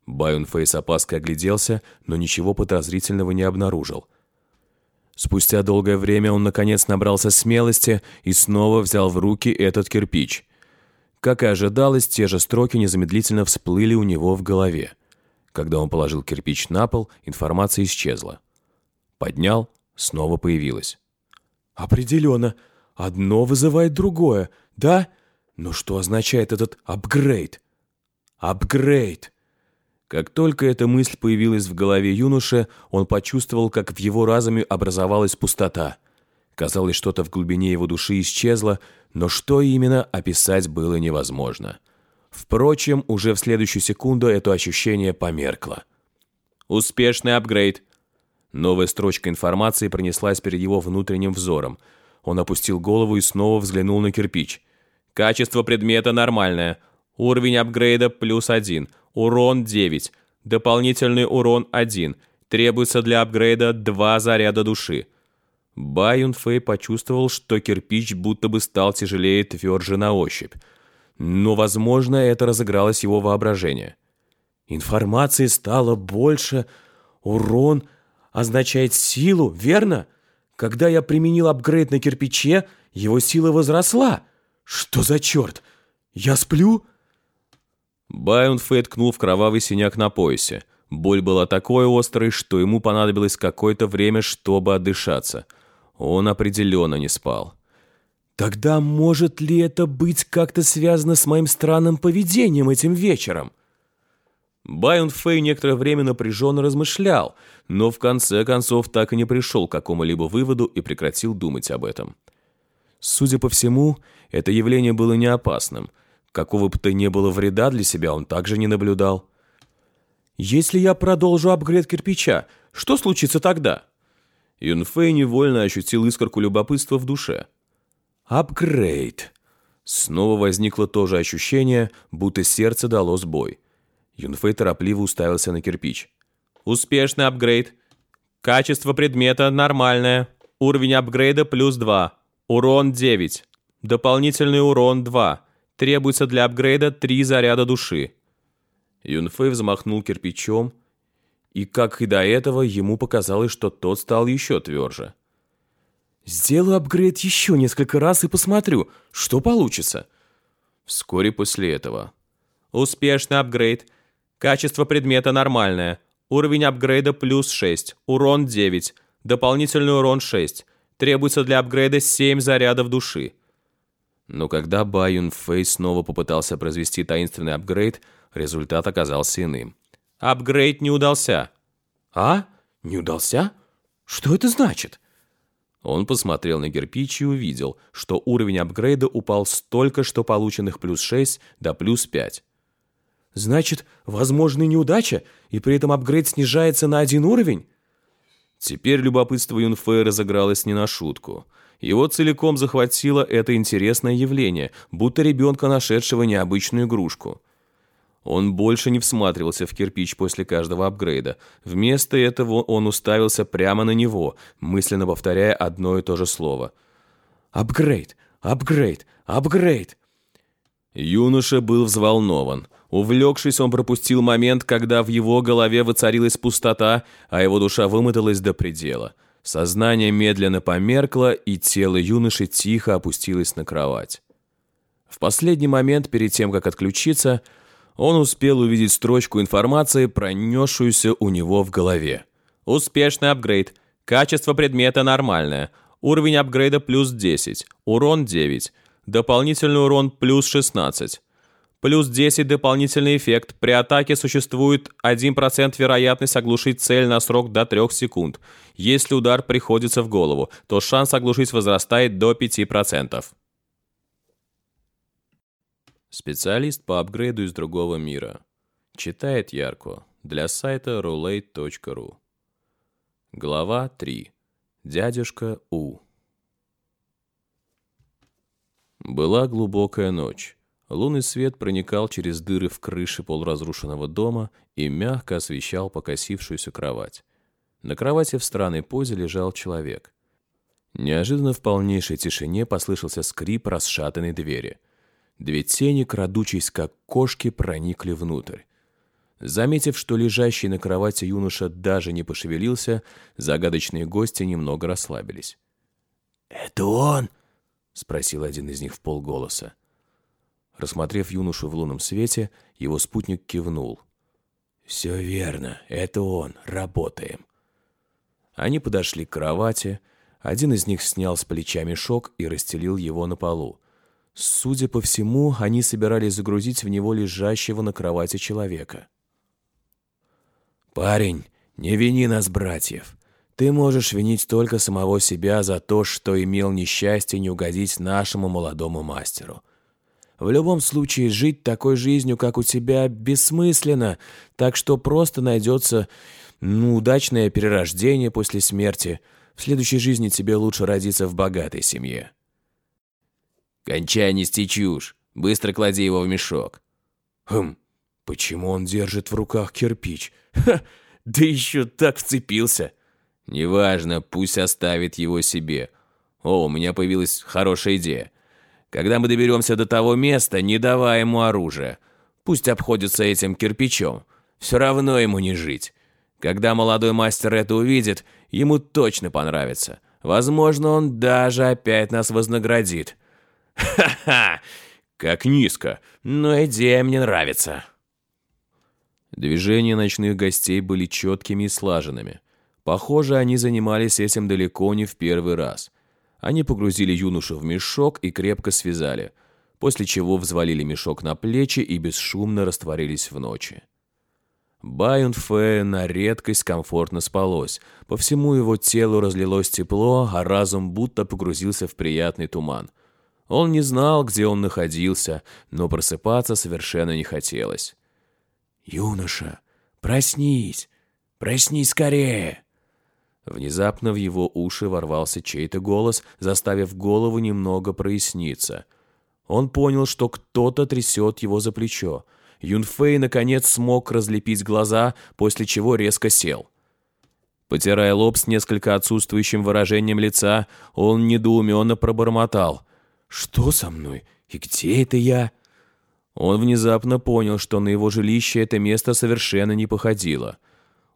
Байонфей с опаской огляделся, но ничего подозрительного не обнаружил. Спустя долгое время он наконец набрался смелости и снова взял в руки этот кирпич – как и ожидалось, те же строки незамедлительно всплыли у него в голове. Когда он положил кирпич на пол, информация исчезла. Поднял, снова появилась. «Определенно. Одно вызывает другое, да? Но что означает этот апгрейд? Апгрейд!» Как только эта мысль появилась в голове юноши, он почувствовал, как в его разуме образовалась пустота. Казалось, что-то в глубине его души исчезло, но что именно, описать было невозможно. Впрочем, уже в следующую секунду это ощущение померкло. «Успешный апгрейд!» Новая строчка информации пронеслась перед его внутренним взором. Он опустил голову и снова взглянул на кирпич. «Качество предмета нормальное. Уровень апгрейда плюс один. Урон 9. Дополнительный урон 1. Требуется для апгрейда два заряда души. Баюн Фэй почувствовал, что кирпич будто бы стал тяжелее тверже на ощупь. Но, возможно, это разыгралось его воображение. Информации стало больше. Урон означает силу, верно? Когда я применил апгрейд на кирпиче, его сила возросла. Что за черт? Я сплю? Байон Фэй ткнул в кровавый синяк на поясе. Боль была такой острой, что ему понадобилось какое-то время, чтобы отдышаться – он определенно не спал. Тогда может ли это быть как-то связано с моим странным поведением этим вечером? Байон Фэй некоторое время напряженно размышлял, но в конце концов так и не пришел к какому-либо выводу и прекратил думать об этом. Судя по всему, это явление было не опасным. Какого бы то ни было вреда для себя он также не наблюдал. «Если я продолжу апгрейд кирпича, что случится тогда?» Юнфэй невольно ощутил искорку любопытства в душе. «Апгрейд!» Снова возникло то же ощущение, будто сердце дало сбой. Юнфэй торопливо уставился на кирпич. «Успешный апгрейд. Качество предмета нормальное. Уровень апгрейда плюс 2. Урон 9. Дополнительный урон 2. Требуется для апгрейда 3 заряда души». Юнфэй взмахнул кирпичом, и, как и до этого, ему показалось, что тот стал еще тверже. «Сделаю апгрейд еще несколько раз и посмотрю, что получится». Вскоре после этого. «Успешный апгрейд. Качество предмета нормальное. Уровень апгрейда плюс 6. Урон 9. Дополнительный урон 6. Требуется для апгрейда 7 зарядов души. Но когда Байюн Фэй снова попытался произвести таинственный апгрейд, результат оказался иным. Апгрейд не удался. А? Не удался? Что это значит? Он посмотрел на кирпич и увидел, что уровень апгрейда упал столько, что полученных плюс 6 до плюс 5. Значит, возможна неудача, и при этом апгрейд снижается на один уровень? Теперь любопытство Юнфея разыгралось не на шутку. Его целиком захватило это интересное явление, будто ребенка, нашедшего необычную игрушку. Он больше не всматривался в кирпич после каждого апгрейда. Вместо этого он уставился прямо на него, мысленно повторяя одно и то же слово. «Апгрейд! Апгрейд! Апгрейд!» Юноша был взволнован. Увлекшись, он пропустил момент, когда в его голове воцарилась пустота, а его душа вымоталась до предела. Сознание медленно померкло, и тело юноши тихо опустилось на кровать. В последний момент, перед тем, как отключиться, он успел увидеть строчку информации, пронесшуюся у него в голове. «Успешный апгрейд. Качество предмета нормальное. Уровень апгрейда плюс 10. Урон 9. Дополнительный урон плюс 16. Плюс 10 дополнительный эффект. При атаке существует 1% вероятность оглушить цель на срок до 3 секунд. Если удар приходится в голову, то шанс оглушить возрастает до 5%. Специалист по апгрейду из другого мира. Читает Ярко для сайта roulette.ru. Глава 3. Дядюшка У. Была глубокая ночь. Лунный свет проникал через дыры в крыше полуразрушенного дома и мягко освещал покосившуюся кровать. На кровати в странной позе лежал человек. Неожиданно в полнейшей тишине послышался скрип расшатанной двери. Две тени, крадучись как кошки, проникли внутрь. Заметив, что лежащий на кровати юноша даже не пошевелился, загадочные гости немного расслабились. «Это он?» — спросил один из них в полголоса. Рассмотрев юношу в лунном свете, его спутник кивнул. «Все верно, это он, работаем». Они подошли к кровати, один из них снял с плеча мешок и расстелил его на полу. Судя по всему, они собирались загрузить в него лежащего на кровати человека. «Парень, не вини нас, братьев. Ты можешь винить только самого себя за то, что имел несчастье не угодить нашему молодому мастеру. В любом случае, жить такой жизнью, как у тебя, бессмысленно, так что просто найдется ну, удачное перерождение после смерти. В следующей жизни тебе лучше родиться в богатой семье. «Кончай нести чушь. Быстро клади его в мешок». «Хм, почему он держит в руках кирпич? Ха, да еще так вцепился!» «Неважно, пусть оставит его себе. О, у меня появилась хорошая идея. Когда мы доберемся до того места, не давай ему оружие. Пусть обходится этим кирпичом. Все равно ему не жить. Когда молодой мастер это увидит, ему точно понравится. Возможно, он даже опять нас вознаградит. Ха-ха! Как низко, но идея мне нравится. Движения ночных гостей были четкими и слаженными. Похоже, они занимались этим далеко не в первый раз. Они погрузили юношу в мешок и крепко связали, после чего взвалили мешок на плечи и бесшумно растворились в ночи. Байон Фэ на редкость комфортно спалось. По всему его телу разлилось тепло, а разум будто погрузился в приятный туман. Он не знал, где он находился, но просыпаться совершенно не хотелось. «Юноша, проснись! Проснись скорее!» Внезапно в его уши ворвался чей-то голос, заставив голову немного проясниться. Он понял, что кто-то трясет его за плечо. Юнфэй наконец смог разлепить глаза, после чего резко сел. Потирая лоб с несколько отсутствующим выражением лица, он недоуменно пробормотал. «Что со мной? И где это я?» Он внезапно понял, что на его жилище это место совершенно не походило.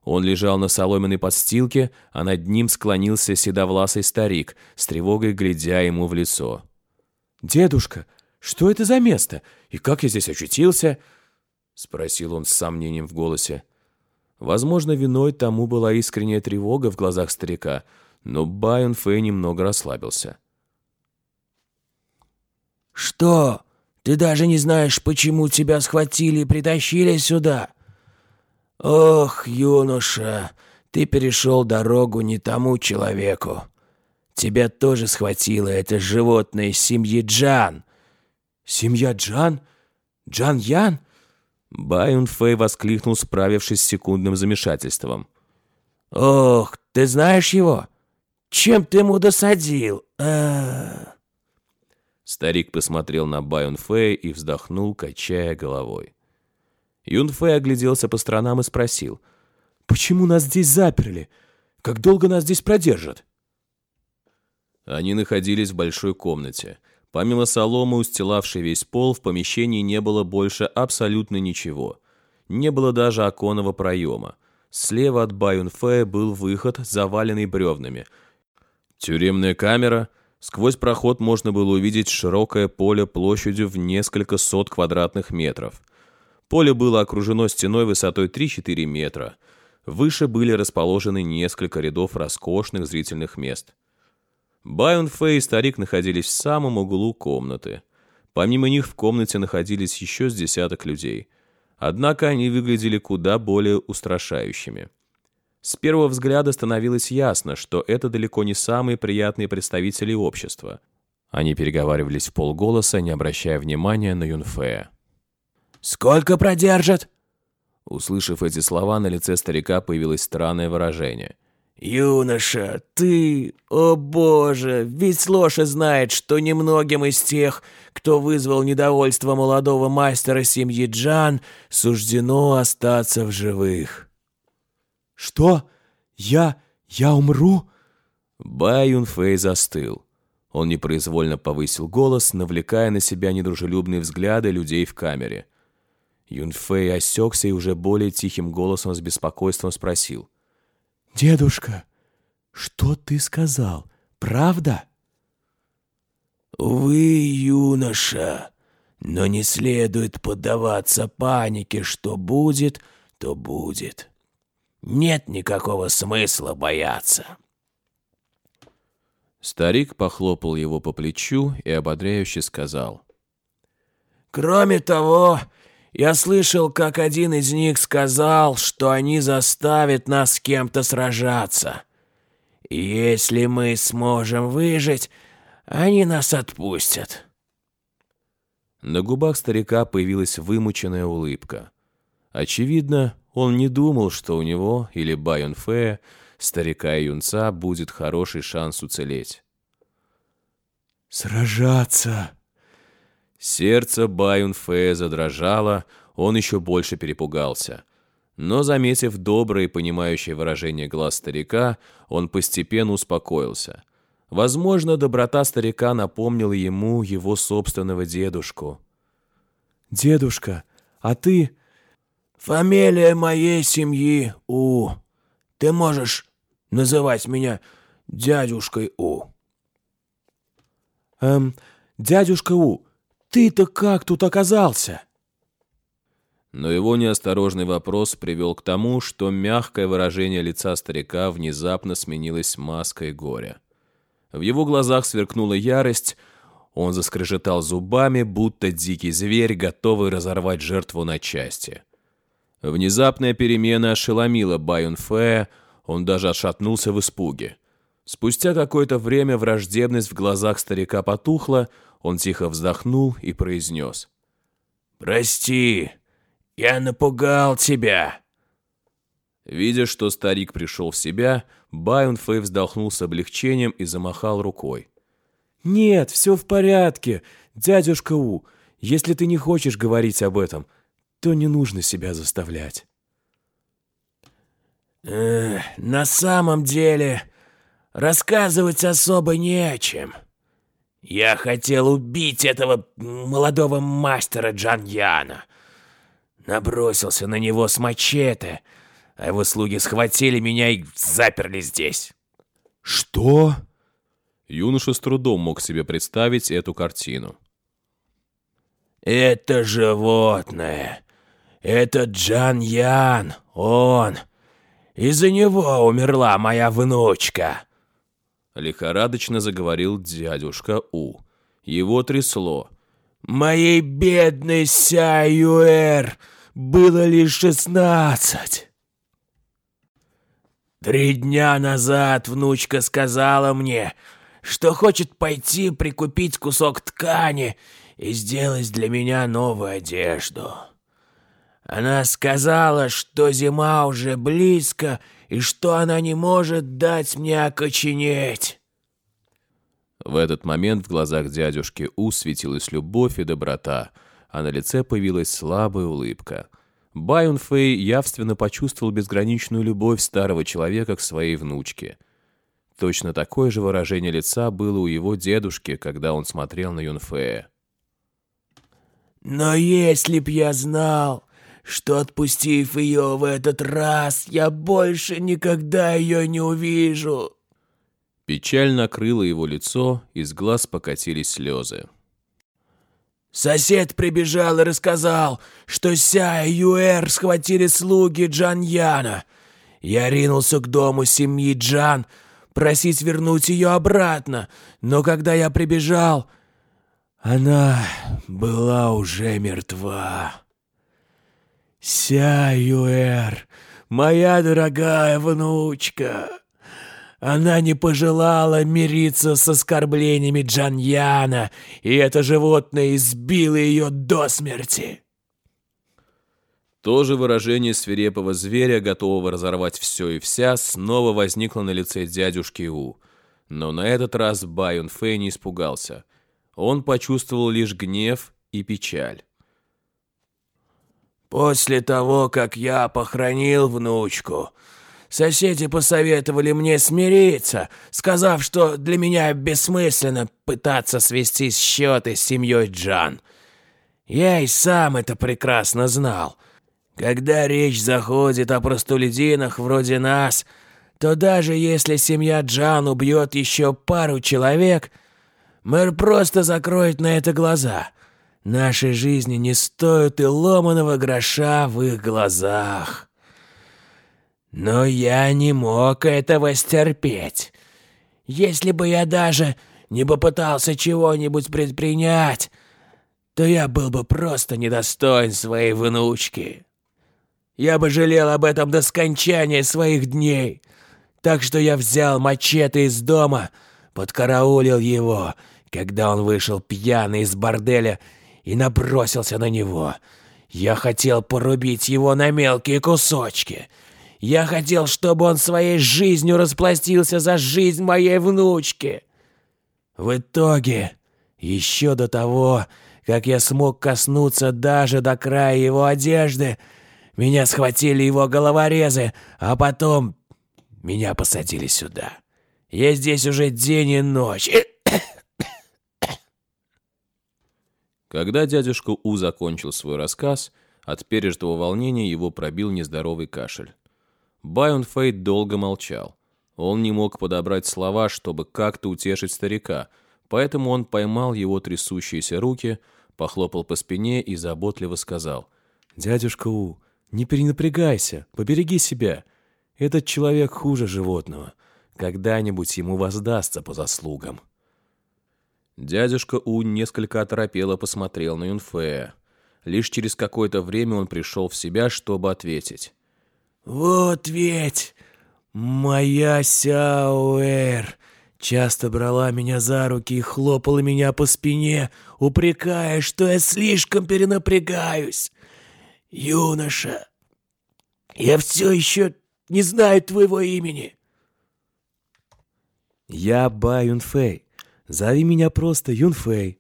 Он лежал на соломенной подстилке, а над ним склонился седовласый старик, с тревогой глядя ему в лицо. «Дедушка, что это за место? И как я здесь очутился?» — спросил он с сомнением в голосе. Возможно, виной тому была искренняя тревога в глазах старика, но Байон Фэй немного расслабился. «Что? Ты даже не знаешь, почему тебя схватили и притащили сюда? Ох, юноша, ты перешел дорогу не тому человеку. Тебя тоже схватило это животное семьи Джан». «Семья Джан? Джан Ян?» Байон Фэй воскликнул, справившись с секундным замешательством. «Ох, ты знаешь его? Чем ты ему досадил? А -а -а. Старик посмотрел на Байон Фэя и вздохнул, качая головой. Юн Фэй огляделся по сторонам и спросил. «Почему нас здесь заперли? Как долго нас здесь продержат?» Они находились в большой комнате. Помимо соломы, устилавшей весь пол, в помещении не было больше абсолютно ничего. Не было даже оконного проема. Слева от Баюнфея был выход, заваленный бревнами. Тюремная камера. Сквозь проход можно было увидеть широкое поле площадью в несколько сот квадратных метров. Поле было окружено стеной высотой 3-4 метра. Выше были расположены несколько рядов роскошных зрительных мест. Байон Фэй и старик находились в самом углу комнаты. Помимо них в комнате находились еще с десяток людей. Однако они выглядели куда более устрашающими. С первого взгляда становилось ясно, что это далеко не самые приятные представители общества. Они переговаривались в полголоса, не обращая внимания на Юнфея. «Сколько продержат?» Услышав эти слова, на лице старика появилось странное выражение – «Юноша, ты, о боже, ведь Лоша знает, что немногим из тех, кто вызвал недовольство молодого мастера семьи Джан, суждено остаться в живых». «Что? Я... я умру?» Бай Юнфэй застыл. Он непроизвольно повысил голос, навлекая на себя недружелюбные взгляды людей в камере. Юнфэй осекся и уже более тихим голосом с беспокойством спросил. «Дедушка, что ты сказал? Правда?» «Увы, юноша, но не следует поддаваться панике, что будет, то будет. Нет никакого смысла бояться». Старик похлопал его по плечу и ободряюще сказал. «Кроме того, я слышал, как один из них сказал, что они заставят нас с кем-то сражаться. Если мы сможем выжить, они нас отпустят». На губах старика появилась вымученная улыбка. Очевидно, он не думал, что у него или Байон Фея, старика и юнца, будет хороший шанс уцелеть. «Сражаться!» Сердце Баюнфея задрожало, он еще больше перепугался. Но, заметив доброе и понимающее выражение глаз старика, он постепенно успокоился. Возможно, доброта старика напомнила ему его собственного дедушку. «Дедушка, а ты...» «Фамилия моей семьи У. Ты можешь называть меня дядюшкой У». «Эм, дядюшка У, ты-то как тут оказался?» Но его неосторожный вопрос привел к тому, что мягкое выражение лица старика внезапно сменилось маской горя. В его глазах сверкнула ярость, он заскрежетал зубами, будто дикий зверь, готовый разорвать жертву на части. Внезапная перемена ошеломила Байонфея, он даже отшатнулся в испуге. Спустя какое-то время враждебность в глазах старика потухла, он тихо вздохнул и произнес. «Прости, я напугал тебя». Видя, что старик пришел в себя, Байон Фэй вздохнул с облегчением и замахал рукой. «Нет, все в порядке, дядюшка У. Если ты не хочешь говорить об этом, то не нужно себя заставлять». Э, «На самом деле, рассказывать особо не о чем. Я хотел убить этого молодого мастера Джаньяна. Набросился на него с мачете, а его слуги схватили меня и заперли здесь». «Что?» Юноша с трудом мог себе представить эту картину. «Это животное. Это Джан Ян. Он. Из-за него умерла моя внучка». Лихорадочно заговорил дядюшка У. Его трясло. «Моей бедной Ся Юэр было лишь шестнадцать. Три дня назад внучка сказала мне, что хочет пойти прикупить кусок ткани и сделать для меня новую одежду. Она сказала, что зима уже близко и что она не может дать мне окоченеть. В этот момент в глазах дядюшки У светилась любовь и доброта, а на лице появилась слабая улыбка. Байон Фэй явственно почувствовал безграничную любовь старого человека к своей внучке — Точно такое же выражение лица было у его дедушки, когда он смотрел на Юнфея. «Но если б я знал, что, отпустив ее в этот раз, я больше никогда ее не увижу!» Печаль накрыла его лицо, из глаз покатились слезы. Сосед прибежал и рассказал, что Ся и Юэр схватили слуги Джан Яна. Я ринулся к дому семьи Джан, просить вернуть ее обратно, но когда я прибежал, она была уже мертва. Ся Юэр, моя дорогая внучка, она не пожелала мириться с оскорблениями Джаньяна, и это животное избило ее до смерти. То же выражение свирепого зверя, готового разорвать все и вся, снова возникло на лице дядюшки У. Но на этот раз Байон Фэй не испугался. Он почувствовал лишь гнев и печаль. «После того, как я похоронил внучку, соседи посоветовали мне смириться, сказав, что для меня бессмысленно пытаться свести счеты с семьей Джан. Я и сам это прекрасно знал». Когда речь заходит о простолюдинах вроде нас, то даже если семья Джан убьет еще пару человек, мэр просто закроет на это глаза. Наши жизни не стоят и ломаного гроша в их глазах. Но я не мог этого стерпеть. Если бы я даже не попытался чего-нибудь предпринять, то я был бы просто недостоин своей внучки. Я бы жалел об этом до скончания своих дней. Так что я взял мачете из дома, подкараулил его, когда он вышел пьяный из борделя и набросился на него. Я хотел порубить его на мелкие кусочки. Я хотел, чтобы он своей жизнью распластился за жизнь моей внучки. В итоге, еще до того, как я смог коснуться даже до края его одежды, меня схватили его головорезы, а потом меня посадили сюда. Я здесь уже день и ночь. Когда дядюшка У закончил свой рассказ, от пережитого волнения его пробил нездоровый кашель. Байон Фейт долго молчал. Он не мог подобрать слова, чтобы как-то утешить старика, поэтому он поймал его трясущиеся руки, похлопал по спине и заботливо сказал «Дядюшка У, не перенапрягайся, побереги себя. Этот человек хуже животного. Когда-нибудь ему воздастся по заслугам. Дядюшка У несколько оторопело посмотрел на Юнфея. Лишь через какое-то время он пришел в себя, чтобы ответить. «Вот ведь моя Сяуэр часто брала меня за руки и хлопала меня по спине, упрекая, что я слишком перенапрягаюсь. Юноша, я все еще не знаю твоего имени». «Я Ба Юнфэй. Зови меня просто Юнфэй».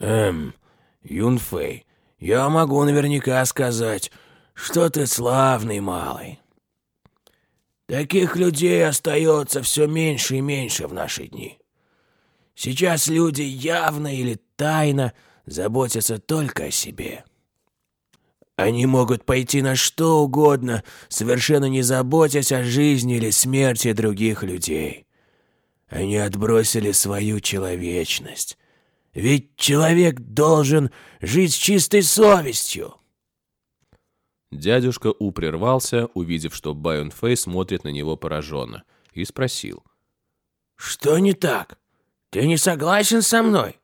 «Эм, Юнфэй, я могу наверняка сказать, что ты славный малый. Таких людей остается все меньше и меньше в наши дни. Сейчас люди явно или тайно заботятся только о себе. Они могут пойти на что угодно, совершенно не заботясь о жизни или смерти других людей. Они отбросили свою человечность. Ведь человек должен жить с чистой совестью. Дядюшка У прервался, увидев, что Байон Фэй смотрит на него пораженно, и спросил. «Что не так? Ты не согласен со мной?»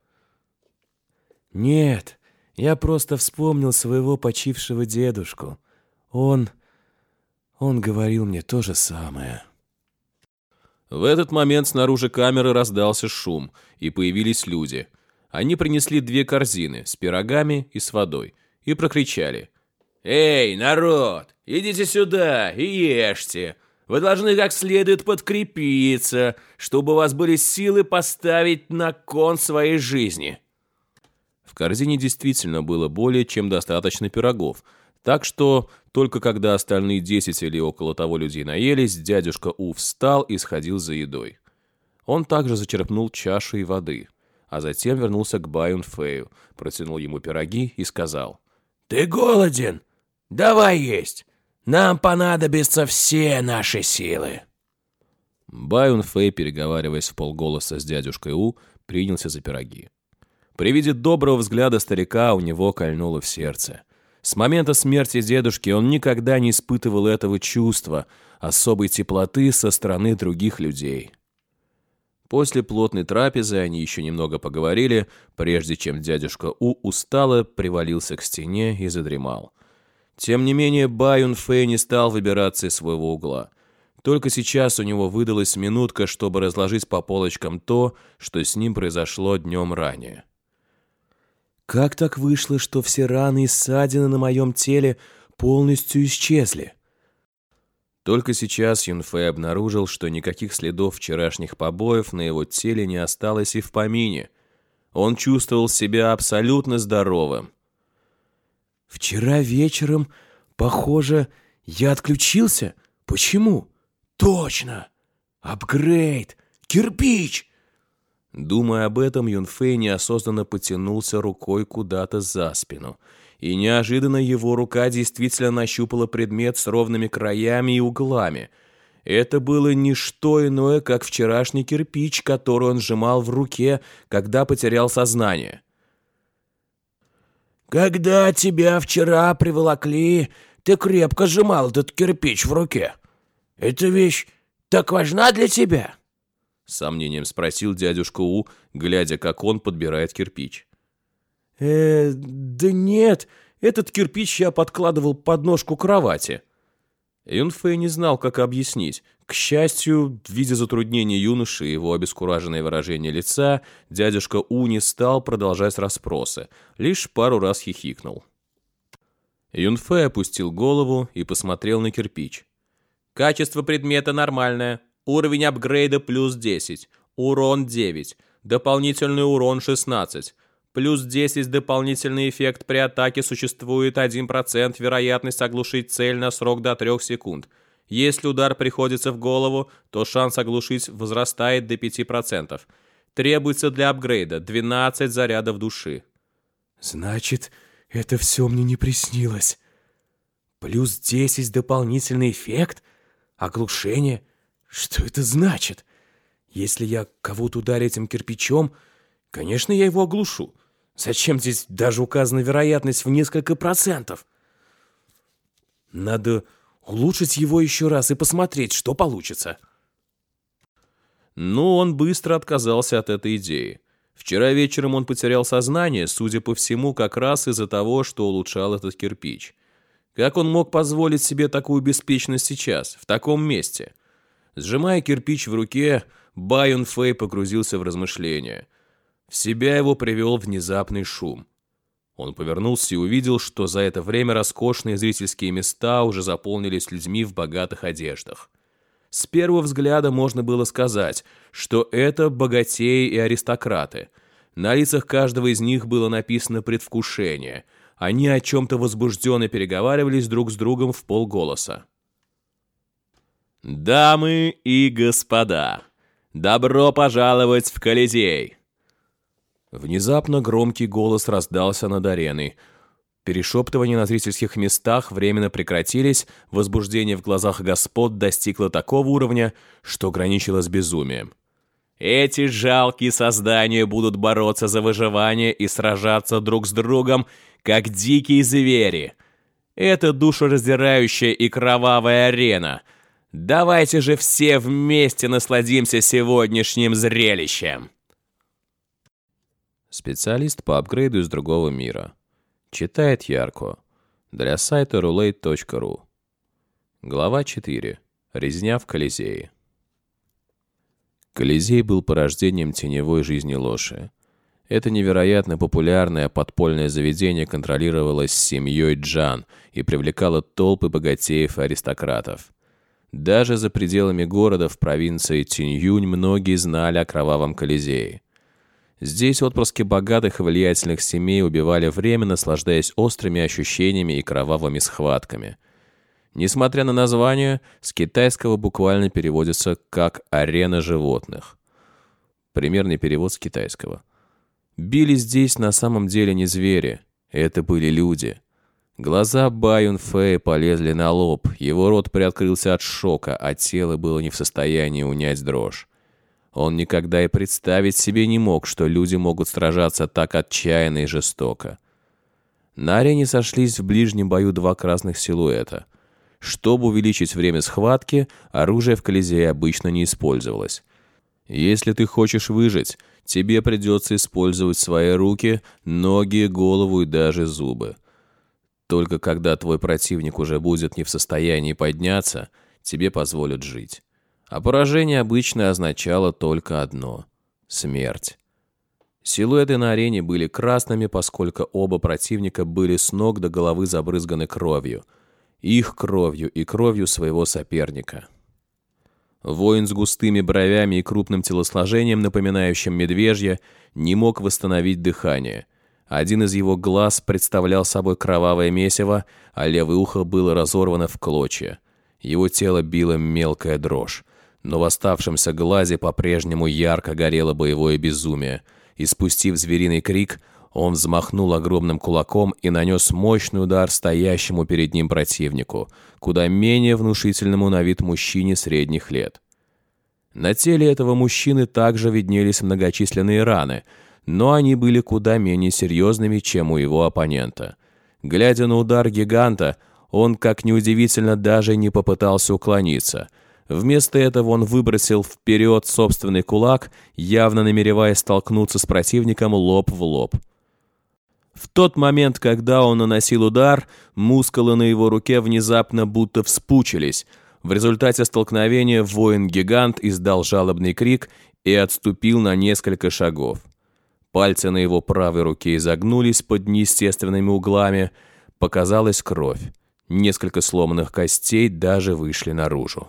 «Нет, я просто вспомнил своего почившего дедушку. Он... он говорил мне то же самое». В этот момент снаружи камеры раздался шум, и появились люди. Они принесли две корзины с пирогами и с водой и прокричали. «Эй, народ, идите сюда и ешьте. Вы должны как следует подкрепиться, чтобы у вас были силы поставить на кон своей жизни». В корзине действительно было более чем достаточно пирогов, так что только когда остальные десять или около того людей наелись, дядюшка У встал и сходил за едой. Он также зачерпнул чашей воды, а затем вернулся к Байун Фею, протянул ему пироги и сказал. «Ты голоден? Давай есть. Нам понадобятся все наши силы». Байун Фэй, переговариваясь в полголоса с дядюшкой У, принялся за пироги. При виде доброго взгляда старика у него кольнуло в сердце. С момента смерти дедушки он никогда не испытывал этого чувства, особой теплоты со стороны других людей. После плотной трапезы они еще немного поговорили, прежде чем дядюшка У устало привалился к стене и задремал. Тем не менее, Баюн Фэй не стал выбираться из своего угла. Только сейчас у него выдалась минутка, чтобы разложить по полочкам то, что с ним произошло днем ранее. Как так вышло, что все раны и ссадины на моем теле полностью исчезли? Только сейчас Юнфэй обнаружил, что никаких следов вчерашних побоев на его теле не осталось и в помине. Он чувствовал себя абсолютно здоровым. Вчера вечером, похоже, я отключился. Почему? Точно! Апгрейд! Кирпич! Думая об этом, Юнфэй неосознанно потянулся рукой куда-то за спину. И неожиданно его рука действительно нащупала предмет с ровными краями и углами. Это было не что иное, как вчерашний кирпич, который он сжимал в руке, когда потерял сознание. «Когда тебя вчера приволокли, ты крепко сжимал этот кирпич в руке. Эта вещь так важна для тебя?» С сомнением спросил дядюшка У, глядя, как он подбирает кирпич. «Э, да нет, этот кирпич я подкладывал под ножку кровати». Юнфэй не знал, как объяснить. К счастью, видя затруднение юноши и его обескураженное выражение лица, дядюшка У не стал продолжать расспросы, лишь пару раз хихикнул. Юнфэй опустил голову и посмотрел на кирпич. «Качество предмета нормальное. Уровень апгрейда плюс 10. Урон 9. Дополнительный урон 16. Плюс 10 дополнительный эффект при атаке существует 1% вероятность оглушить цель на срок до 3 секунд. Если удар приходится в голову, то шанс оглушить возрастает до 5%. Требуется для апгрейда 12 зарядов души. Значит, это все мне не приснилось. Плюс 10 дополнительный эффект? Оглушение? Что это значит? Если я кого-то ударю этим кирпичом, конечно, я его оглушу. Зачем здесь даже указана вероятность в несколько процентов? Надо улучшить его еще раз и посмотреть, что получится. Но он быстро отказался от этой идеи. Вчера вечером он потерял сознание, судя по всему, как раз из-за того, что улучшал этот кирпич. Как он мог позволить себе такую беспечность сейчас, в таком месте? Сжимая кирпич в руке, Байон Фэй погрузился в размышления. В себя его привел внезапный шум. Он повернулся и увидел, что за это время роскошные зрительские места уже заполнились людьми в богатых одеждах. С первого взгляда можно было сказать, что это богатеи и аристократы. На лицах каждого из них было написано предвкушение. Они о чем-то возбужденно переговаривались друг с другом в полголоса. «Дамы и господа, добро пожаловать в Колизей!» Внезапно громкий голос раздался над ареной. Перешептывания на зрительских местах временно прекратились, возбуждение в глазах господ достигло такого уровня, что граничило с безумием. Эти жалкие создания будут бороться за выживание и сражаться друг с другом, как дикие звери. Это душераздирающая и кровавая арена. Давайте же все вместе насладимся сегодняшним зрелищем. Специалист по апгрейду из другого мира. Читает Ярко. Для сайта roulette.ru. Глава 4. Резня в Колизее. Колизей был порождением теневой жизни Лоши. Это невероятно популярное подпольное заведение контролировалось семьей Джан и привлекало толпы богатеев и аристократов. Даже за пределами города в провинции Тиньюнь многие знали о кровавом Колизее. Здесь отпрыски богатых и влиятельных семей убивали время, наслаждаясь острыми ощущениями и кровавыми схватками. Несмотря на название, с китайского буквально переводится как «арена животных». Примерный перевод с китайского. Били здесь на самом деле не звери, это были люди. Глаза Баюн Фэй полезли на лоб, его рот приоткрылся от шока, а тело было не в состоянии унять дрожь. Он никогда и представить себе не мог, что люди могут сражаться так отчаянно и жестоко. На арене сошлись в ближнем бою два красных силуэта. Чтобы увеличить время схватки, оружие в Колизее обычно не использовалось. Если ты хочешь выжить, тебе придется использовать свои руки, ноги, голову и даже зубы. Только когда твой противник уже будет не в состоянии подняться, тебе позволят жить. А поражение обычно означало только одно — смерть. Силуэты на арене были красными, поскольку оба противника были с ног до головы забрызганы кровью — их кровью и кровью своего соперника. Воин с густыми бровями и крупным телосложением, напоминающим медвежье, не мог восстановить дыхание. Один из его глаз представлял собой кровавое месиво, а левое ухо было разорвано в клочья. Его тело било мелкая дрожь, но в оставшемся глазе по-прежнему ярко горело боевое безумие, и спустив звериный крик, он взмахнул огромным кулаком и нанес мощный удар стоящему перед ним противнику, куда менее внушительному на вид мужчине средних лет. На теле этого мужчины также виднелись многочисленные раны, но они были куда менее серьезными, чем у его оппонента. Глядя на удар гиганта, он, как неудивительно, даже не попытался уклониться. Вместо этого он выбросил вперед собственный кулак, явно намереваясь столкнуться с противником лоб в лоб. В тот момент, когда он наносил удар, мускулы на его руке внезапно будто вспучились. В результате столкновения воин-гигант издал жалобный крик и отступил на несколько шагов. Пальцы на его правой руке изогнулись под неестественными углами. Показалась кровь. Несколько сломанных костей даже вышли наружу.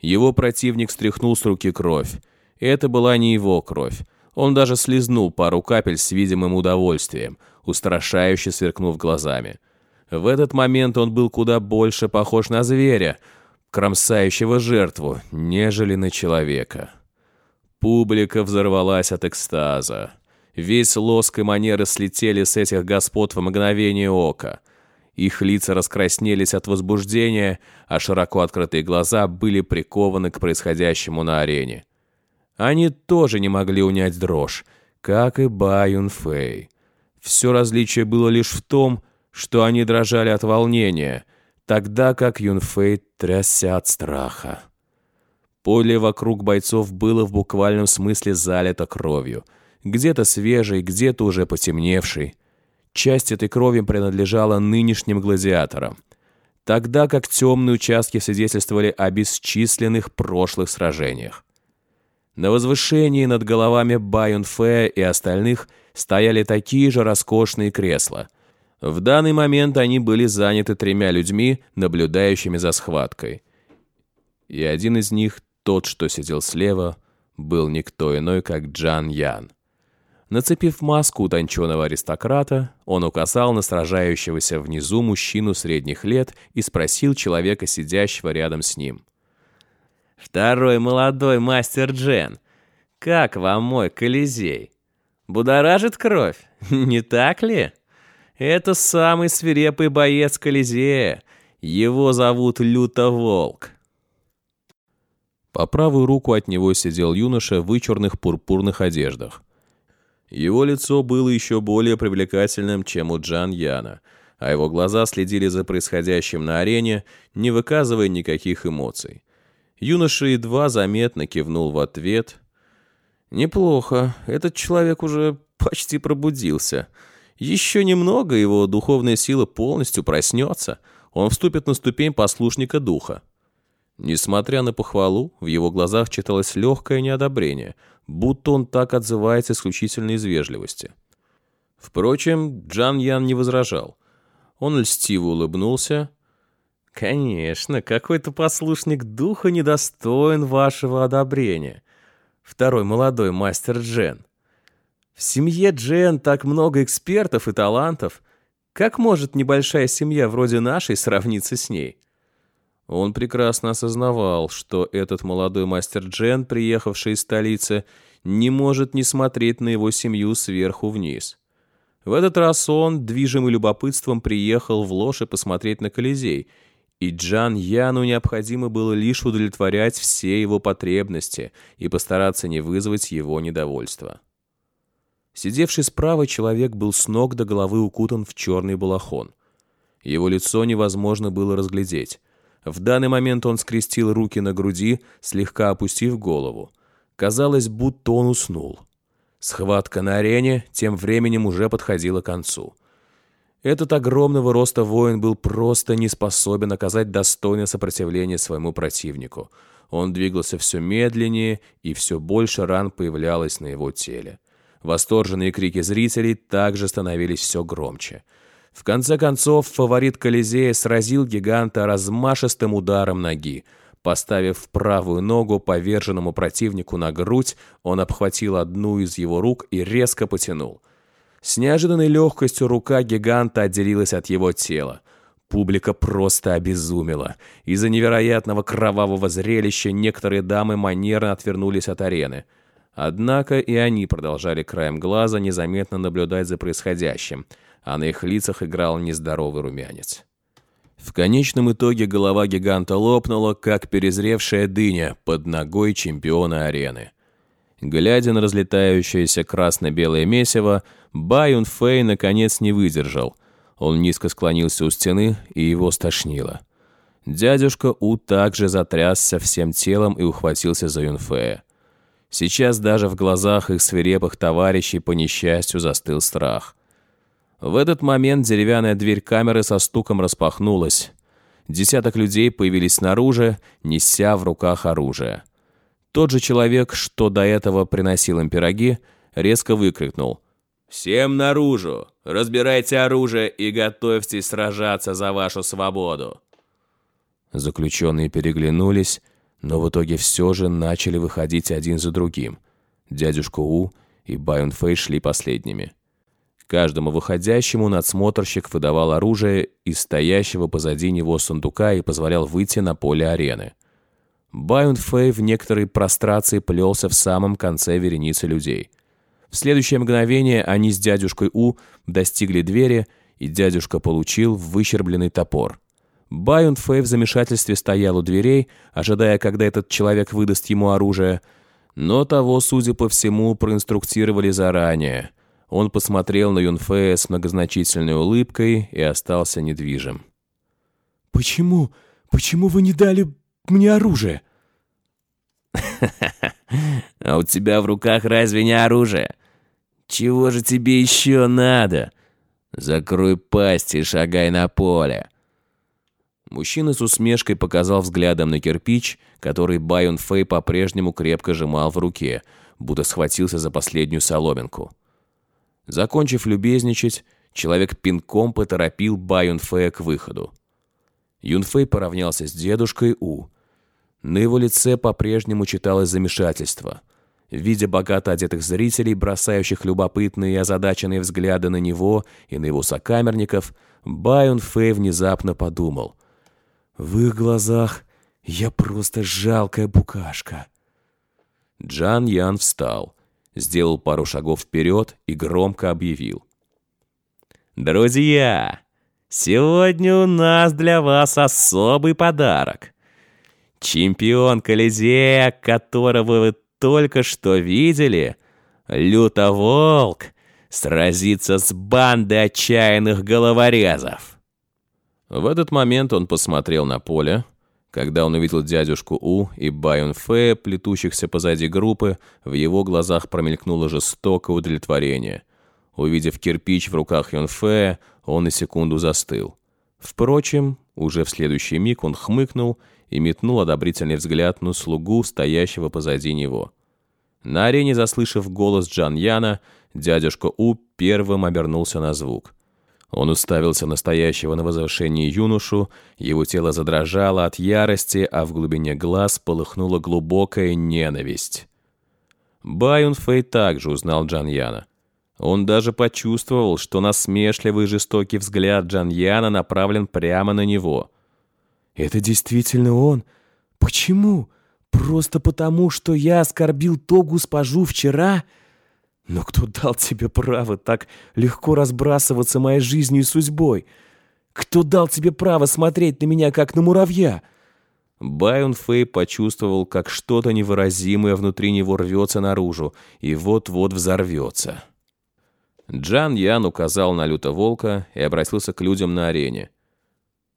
Его противник стряхнул с руки кровь. Это была не его кровь. Он даже слезнул пару капель с видимым удовольствием, устрашающе сверкнув глазами. В этот момент он был куда больше похож на зверя, кромсающего жертву, нежели на человека. Публика взорвалась от экстаза. Весь лоск и манеры слетели с этих господ в мгновение ока. Их лица раскраснелись от возбуждения, а широко открытые глаза были прикованы к происходящему на арене. Они тоже не могли унять дрожь, как и Ба Юнфэй. Все различие было лишь в том, что они дрожали от волнения, тогда как Юнфэй трясся от страха. Поле вокруг бойцов было в буквальном смысле залито кровью. Где-то свежий, где-то уже потемневший. Часть этой крови принадлежала нынешним гладиаторам, тогда как темные участки свидетельствовали о бесчисленных прошлых сражениях. На возвышении над головами Байон Фэ и остальных стояли такие же роскошные кресла. В данный момент они были заняты тремя людьми, наблюдающими за схваткой. И один из них, тот, что сидел слева, был никто иной, как Джан Ян. Нацепив маску утонченного аристократа, он указал на сражающегося внизу мужчину средних лет и спросил человека, сидящего рядом с ним. «Второй молодой мастер Джен, как вам мой Колизей? Будоражит кровь, не так ли? Это самый свирепый боец Колизея. Его зовут Люто Волк. По правую руку от него сидел юноша в вычурных пурпурных одеждах. Его лицо было еще более привлекательным, чем у Джан Яна, а его глаза следили за происходящим на арене, не выказывая никаких эмоций. Юноша едва заметно кивнул в ответ. «Неплохо, этот человек уже почти пробудился. Еще немного, его духовная сила полностью проснется, он вступит на ступень послушника духа. Несмотря на похвалу, в его глазах читалось легкое неодобрение, будто он так отзывается исключительно из вежливости. Впрочем, Джан Ян не возражал. Он льстиво улыбнулся. «Конечно, какой-то послушник духа недостоин вашего одобрения. Второй молодой мастер Джен. В семье Джен так много экспертов и талантов. Как может небольшая семья вроде нашей сравниться с ней?» Он прекрасно осознавал, что этот молодой мастер Джен, приехавший из столицы, не может не смотреть на его семью сверху вниз. В этот раз он, движимый любопытством, приехал в Лоши посмотреть на Колизей, и Джан Яну необходимо было лишь удовлетворять все его потребности и постараться не вызвать его недовольство. Сидевший справа человек был с ног до головы укутан в черный балахон. Его лицо невозможно было разглядеть. В данный момент он скрестил руки на груди, слегка опустив голову. Казалось, будто он уснул. Схватка на арене тем временем уже подходила к концу. Этот огромного роста воин был просто не способен оказать достойное сопротивление своему противнику. Он двигался все медленнее, и все больше ран появлялось на его теле. Восторженные крики зрителей также становились все громче. В конце концов, фаворит Колизея сразил гиганта размашистым ударом ноги. Поставив правую ногу поверженному противнику на грудь, он обхватил одну из его рук и резко потянул. С неожиданной легкостью рука гиганта отделилась от его тела. Публика просто обезумела. Из-за невероятного кровавого зрелища некоторые дамы манерно отвернулись от арены. Однако и они продолжали краем глаза незаметно наблюдать за происходящим – а на их лицах играл нездоровый румянец. В конечном итоге голова гиганта лопнула, как перезревшая дыня под ногой чемпиона арены. Глядя на разлетающееся красно-белое месиво, Байун Фэй наконец не выдержал. Он низко склонился у стены, и его стошнило. Дядюшка У также затрясся всем телом и ухватился за Юнфея. Сейчас даже в глазах их свирепых товарищей по несчастью застыл страх – в этот момент деревянная дверь камеры со стуком распахнулась. Десяток людей появились снаружи, неся в руках оружие. Тот же человек, что до этого приносил им пироги, резко выкрикнул. «Всем наружу! Разбирайте оружие и готовьтесь сражаться за вашу свободу!» Заключенные переглянулись, но в итоге все же начали выходить один за другим. Дядюшка У и Байон Фэй шли последними. Каждому выходящему надсмотрщик выдавал оружие из стоящего позади него сундука и позволял выйти на поле арены. Байон Фэй в некоторой прострации плелся в самом конце вереницы людей. В следующее мгновение они с дядюшкой У достигли двери, и дядюшка получил выщербленный топор. Байон Фэй в замешательстве стоял у дверей, ожидая, когда этот человек выдаст ему оружие, но того, судя по всему, проинструктировали заранее – он посмотрел на Юнфея с многозначительной улыбкой и остался недвижим. «Почему? Почему вы не дали мне оружие?» «А у тебя в руках разве не оружие? Чего же тебе еще надо? Закрой пасть и шагай на поле. Мужчина с усмешкой показал взглядом на кирпич, который Байон Фэй по-прежнему крепко сжимал в руке, будто схватился за последнюю соломинку. Закончив любезничать, человек пинком поторопил Байон Фэя к выходу. Юнфэй поравнялся с дедушкой У. На его лице по-прежнему читалось замешательство. Видя богато одетых зрителей, бросающих любопытные и озадаченные взгляды на него и на его сокамерников, Байон Фэй внезапно подумал. «В их глазах я просто жалкая букашка». Джан Ян встал, сделал пару шагов вперед и громко объявил. «Друзья, сегодня у нас для вас особый подарок. Чемпион Колизея, которого вы только что видели, Лютоволк, сразится с бандой отчаянных головорезов». В этот момент он посмотрел на поле. Когда он увидел дядюшку У и Байон Фея, плетущихся позади группы, в его глазах промелькнуло жестокое удовлетворение. Увидев кирпич в руках Юнфея, он на секунду застыл. Впрочем, уже в следующий миг он хмыкнул и метнул одобрительный взгляд на слугу, стоящего позади него. На арене, заслышав голос Джан Яна, дядюшка У первым обернулся на звук. Он уставился на стоящего на возвышении юношу, его тело задрожало от ярости, а в глубине глаз полыхнула глубокая ненависть. Байун Фэй также узнал Джан Яна. Он даже почувствовал, что насмешливый жестокий взгляд Джан Яна направлен прямо на него. «Это действительно он? Почему? Просто потому, что я оскорбил ту госпожу вчера?» Но кто дал тебе право так легко разбрасываться моей жизнью и судьбой? Кто дал тебе право смотреть на меня, как на муравья?» Байон Фэй почувствовал, как что-то невыразимое внутри него рвется наружу и вот-вот взорвется. Джан Ян указал на Лютоволка и обратился к людям на арене.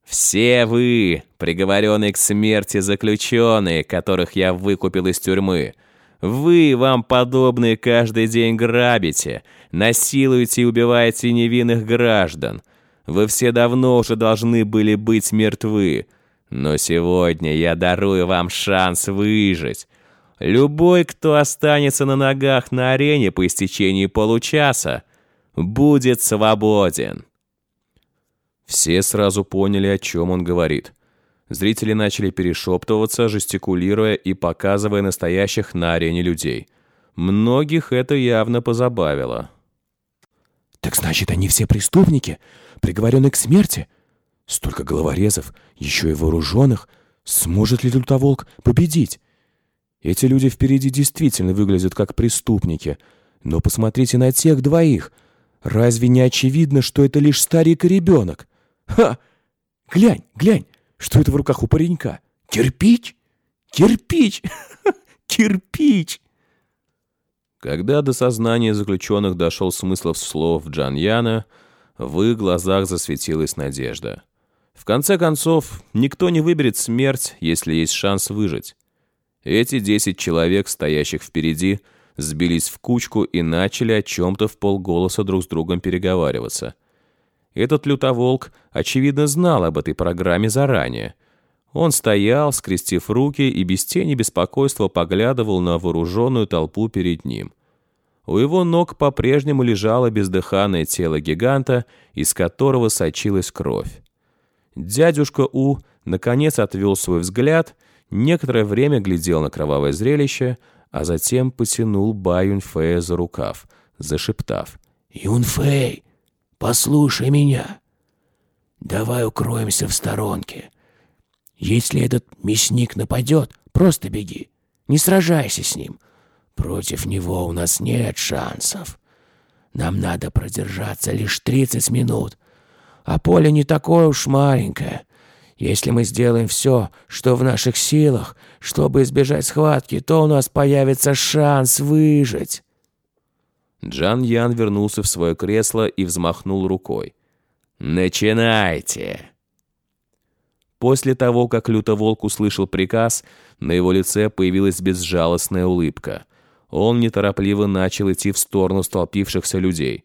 «Все вы, приговоренные к смерти заключенные, которых я выкупил из тюрьмы, — вы, вам подобные, каждый день грабите, насилуете и убиваете невинных граждан. Вы все давно уже должны были быть мертвы. Но сегодня я дарую вам шанс выжить. Любой, кто останется на ногах на арене по истечении получаса, будет свободен. Все сразу поняли, о чем он говорит. Зрители начали перешептываться, жестикулируя и показывая настоящих на арене людей. Многих это явно позабавило. «Так значит, они все преступники, приговоренные к смерти? Столько головорезов, еще и вооруженных. Сможет ли Лютоволк победить? Эти люди впереди действительно выглядят как преступники. Но посмотрите на тех двоих. Разве не очевидно, что это лишь старик и ребенок? Ха! Глянь, глянь! Что это в руках у паренька? Кирпич? Кирпич! Кирпич! Когда до сознания заключенных дошел смысл слов Джан Яна, в их глазах засветилась надежда. В конце концов, никто не выберет смерть, если есть шанс выжить. Эти десять человек, стоящих впереди, сбились в кучку и начали о чем-то в полголоса друг с другом переговариваться – этот лютоволк, очевидно, знал об этой программе заранее. Он стоял, скрестив руки, и без тени беспокойства поглядывал на вооруженную толпу перед ним. У его ног по-прежнему лежало бездыханное тело гиганта, из которого сочилась кровь. Дядюшка У наконец отвел свой взгляд, некоторое время глядел на кровавое зрелище, а затем потянул Ба Юньфея за рукав, зашептав. «Юнфэй, Послушай меня. Давай укроемся в сторонке. Если этот мясник нападет, просто беги. Не сражайся с ним. Против него у нас нет шансов. Нам надо продержаться лишь 30 минут. А поле не такое уж маленькое. Если мы сделаем все, что в наших силах, чтобы избежать схватки, то у нас появится шанс выжить. Джан Ян вернулся в свое кресло и взмахнул рукой. «Начинайте!» После того, как Лютоволк услышал приказ, на его лице появилась безжалостная улыбка. он неторопливо начал идти в сторону столпившихся людей.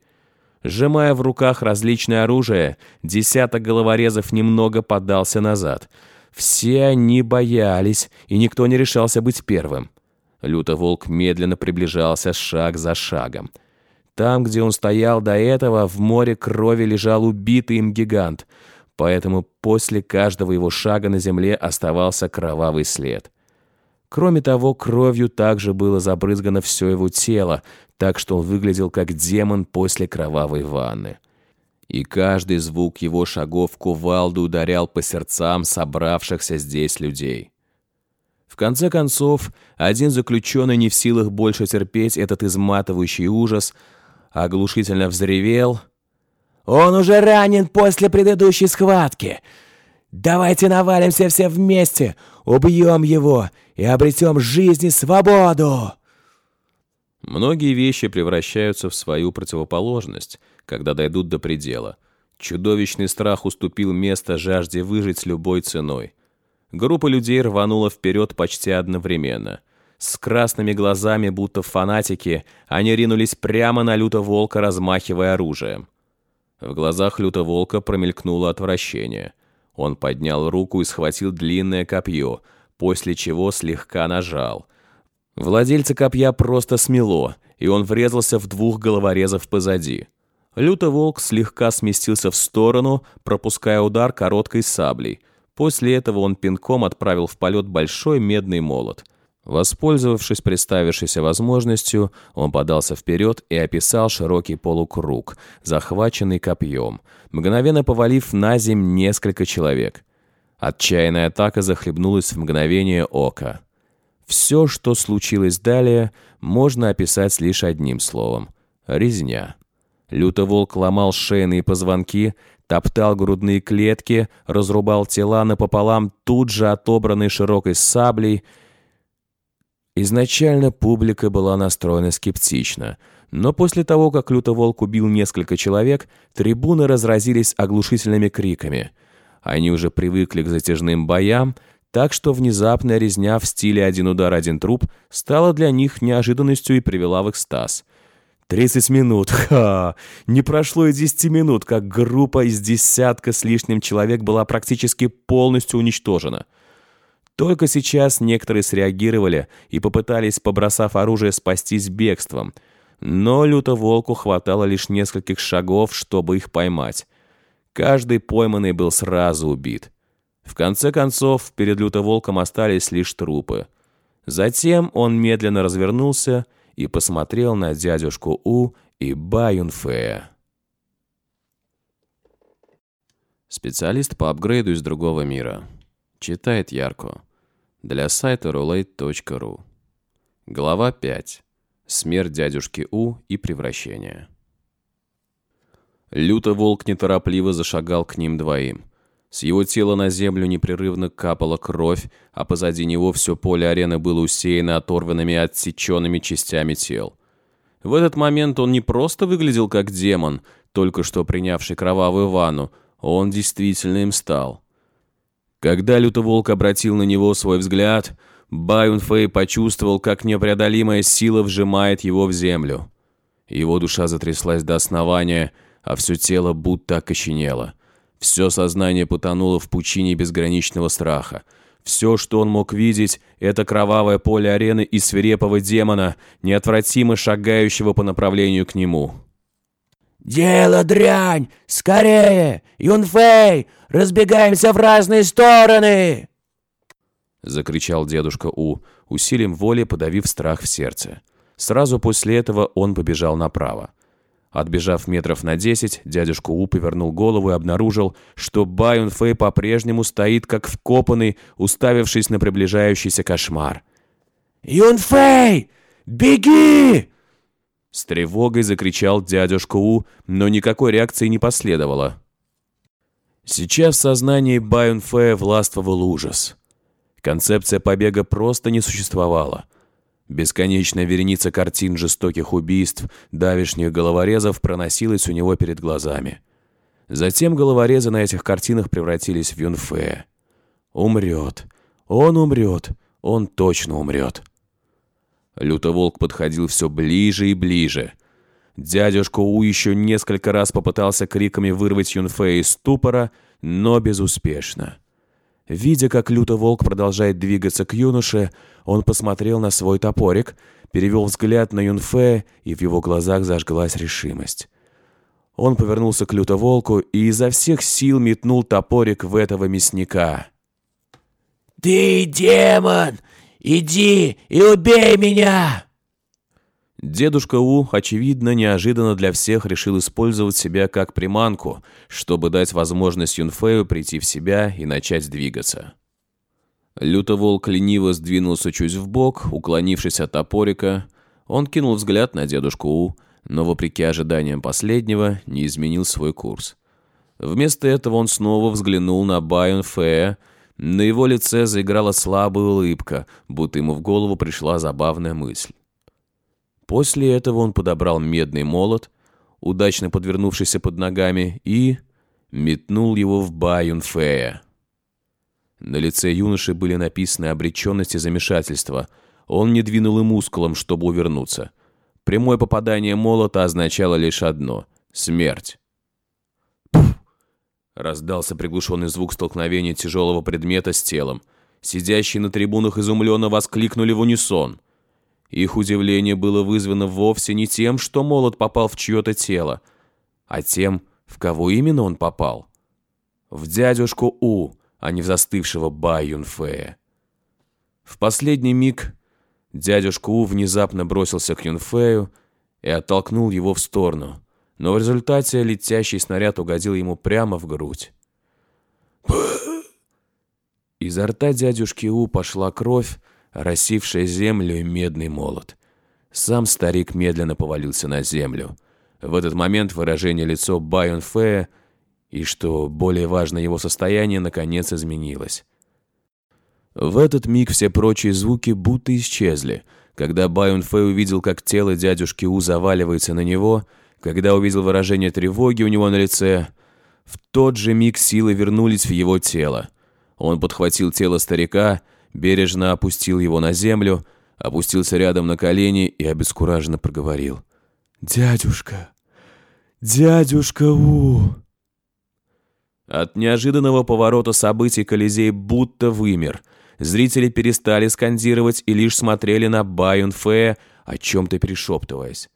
Сжимая в руках различное оружие, десяток головорезов немного подался назад. Все они боялись, и никто не решался быть первым. Лютоволк медленно приближался шаг за шагом. Там, где он стоял до этого, в море крови лежал убитый им гигант, поэтому после каждого его шага на земле оставался кровавый след. Кроме того, кровью также было забрызгано все его тело, так что он выглядел как демон после кровавой ванны. И каждый звук его шагов кувалду ударял по сердцам собравшихся здесь людей. В конце концов, один заключенный не в силах больше терпеть этот изматывающий ужас, оглушительно взревел. «Он уже ранен после предыдущей схватки! Давайте навалимся все вместе, убьем его и обретем жизнь и свободу!» Многие вещи превращаются в свою противоположность, когда дойдут до предела. Чудовищный страх уступил место жажде выжить любой ценой. Группа людей рванула вперед почти одновременно. С красными глазами, будто фанатики, они ринулись прямо на Люто-Волка, размахивая оружием. В глазах Люто-Волка промелькнуло отвращение. Он поднял руку и схватил длинное копье, после чего слегка нажал. Владельца копья просто смело, и он врезался в двух головорезов позади. Люто-волк слегка сместился в сторону, пропуская удар короткой саблей. После этого он пинком отправил в полет большой медный молот. Воспользовавшись представившейся возможностью, он подался вперед и описал широкий полукруг, захваченный копьем, мгновенно повалив на земь несколько человек. Отчаянная атака захлебнулась в мгновение ока. Все, что случилось далее, можно описать лишь одним словом — резня. Лютоволк ломал шейные позвонки, топтал грудные клетки, разрубал тела напополам тут же отобранной широкой саблей. Изначально публика была настроена скептично, но после того, как Лютоволк убил несколько человек, трибуны разразились оглушительными криками. Они уже привыкли к затяжным боям, так что внезапная резня в стиле «один удар, один труп» стала для них неожиданностью и привела в экстаз – Тридцать минут, ха! Не прошло и десяти минут, как группа из десятка с лишним человек была практически полностью уничтожена. Только сейчас некоторые среагировали и попытались, побросав оружие, спастись бегством. Но люто-волку хватало лишь нескольких шагов, чтобы их поймать. Каждый пойманный был сразу убит. В конце концов, перед люто-волком остались лишь трупы. Затем он медленно развернулся и посмотрел на дядюшку У и Ба Юнфея. Специалист по апгрейду из другого мира. Читает Ярко. Для сайта roulette.ru. Глава 5. Смерть дядюшки У и превращение. Люто волк неторопливо зашагал к ним двоим. С его тела на землю непрерывно капала кровь, а позади него все поле арены было усеяно оторванными отсеченными частями тел. В этот момент он не просто выглядел как демон, только что принявший кровавую ванну, он действительно им стал. Когда Лютоволк обратил на него свой взгляд, Байун Фэй почувствовал, как непреодолимая сила вжимает его в землю. Его душа затряслась до основания, а все тело будто окоченело – все сознание потонуло в пучине безграничного страха. Все, что он мог видеть, это кровавое поле арены и свирепого демона, неотвратимо шагающего по направлению к нему. «Дело дрянь! Скорее! Юнфэй! Разбегаемся в разные стороны!» Закричал дедушка У, усилием воли подавив страх в сердце. Сразу после этого он побежал направо. Отбежав метров на десять, дядюшка У повернул голову и обнаружил, что Байон Фэй по-прежнему стоит как вкопанный, уставившись на приближающийся кошмар. «Юн Фэй! Беги!» С тревогой закричал дядюшка У, но никакой реакции не последовало. Сейчас в сознании Байон Фэя властвовал ужас. Концепция побега просто не существовала. Бесконечная вереница картин жестоких убийств, давишних головорезов проносилась у него перед глазами. Затем головорезы на этих картинах превратились в Юнфея. Умрет. Он умрет. Он точно умрет. Лютоволк подходил все ближе и ближе. Дядюшка У еще несколько раз попытался криками вырвать Юнфея из ступора, но безуспешно. Видя, как Лютоволк продолжает двигаться к юноше, он посмотрел на свой топорик, перевел взгляд на Юнфея, и в его глазах зажглась решимость. Он повернулся к Лютоволку и изо всех сил метнул топорик в этого мясника. «Ты демон! Иди и убей меня!» Дедушка У, очевидно, неожиданно для всех решил использовать себя как приманку, чтобы дать возможность Юнфею прийти в себя и начать двигаться. Лютоволк лениво сдвинулся чуть вбок, уклонившись от топорика. Он кинул взгляд на дедушку У, но, вопреки ожиданиям последнего, не изменил свой курс. Вместо этого он снова взглянул на Байон Фея. На его лице заиграла слабая улыбка, будто ему в голову пришла забавная мысль. После этого он подобрал медный молот, удачно подвернувшийся под ногами, и метнул его в Байон Фея. На лице юноши были написаны обреченность и замешательство. Он не двинул и мускулом, чтобы увернуться — Прямое попадание молота означало лишь одно — смерть. Пфф! Раздался приглушенный звук столкновения тяжелого предмета с телом. Сидящие на трибунах изумленно воскликнули в унисон. Их удивление было вызвано вовсе не тем, что молот попал в чье-то тело, а тем, в кого именно он попал. В дядюшку У, а не в застывшего Бай Юнфея. В последний миг Дядюшка У внезапно бросился к Юнфею и оттолкнул его в сторону, но в результате летящий снаряд угодил ему прямо в грудь. Изо рта дядюшки У пошла кровь, рассившая землю и медный молот. Сам старик медленно повалился на землю. В этот момент выражение лицо Байон Фея и, что более важно, его состояние, наконец изменилось. В этот миг все прочие звуки будто исчезли. Когда Байон Фэй увидел, как тело дядюшки У заваливается на него, когда увидел выражение тревоги у него на лице, в тот же миг силы вернулись в его тело. Он подхватил тело старика, бережно опустил его на землю, опустился рядом на колени и обескураженно проговорил. «Дядюшка! Дядюшка У!» От неожиданного поворота событий Колизей будто вымер – Зрители перестали скандировать и лишь смотрели на Байон Фея, о чем-то перешептываясь.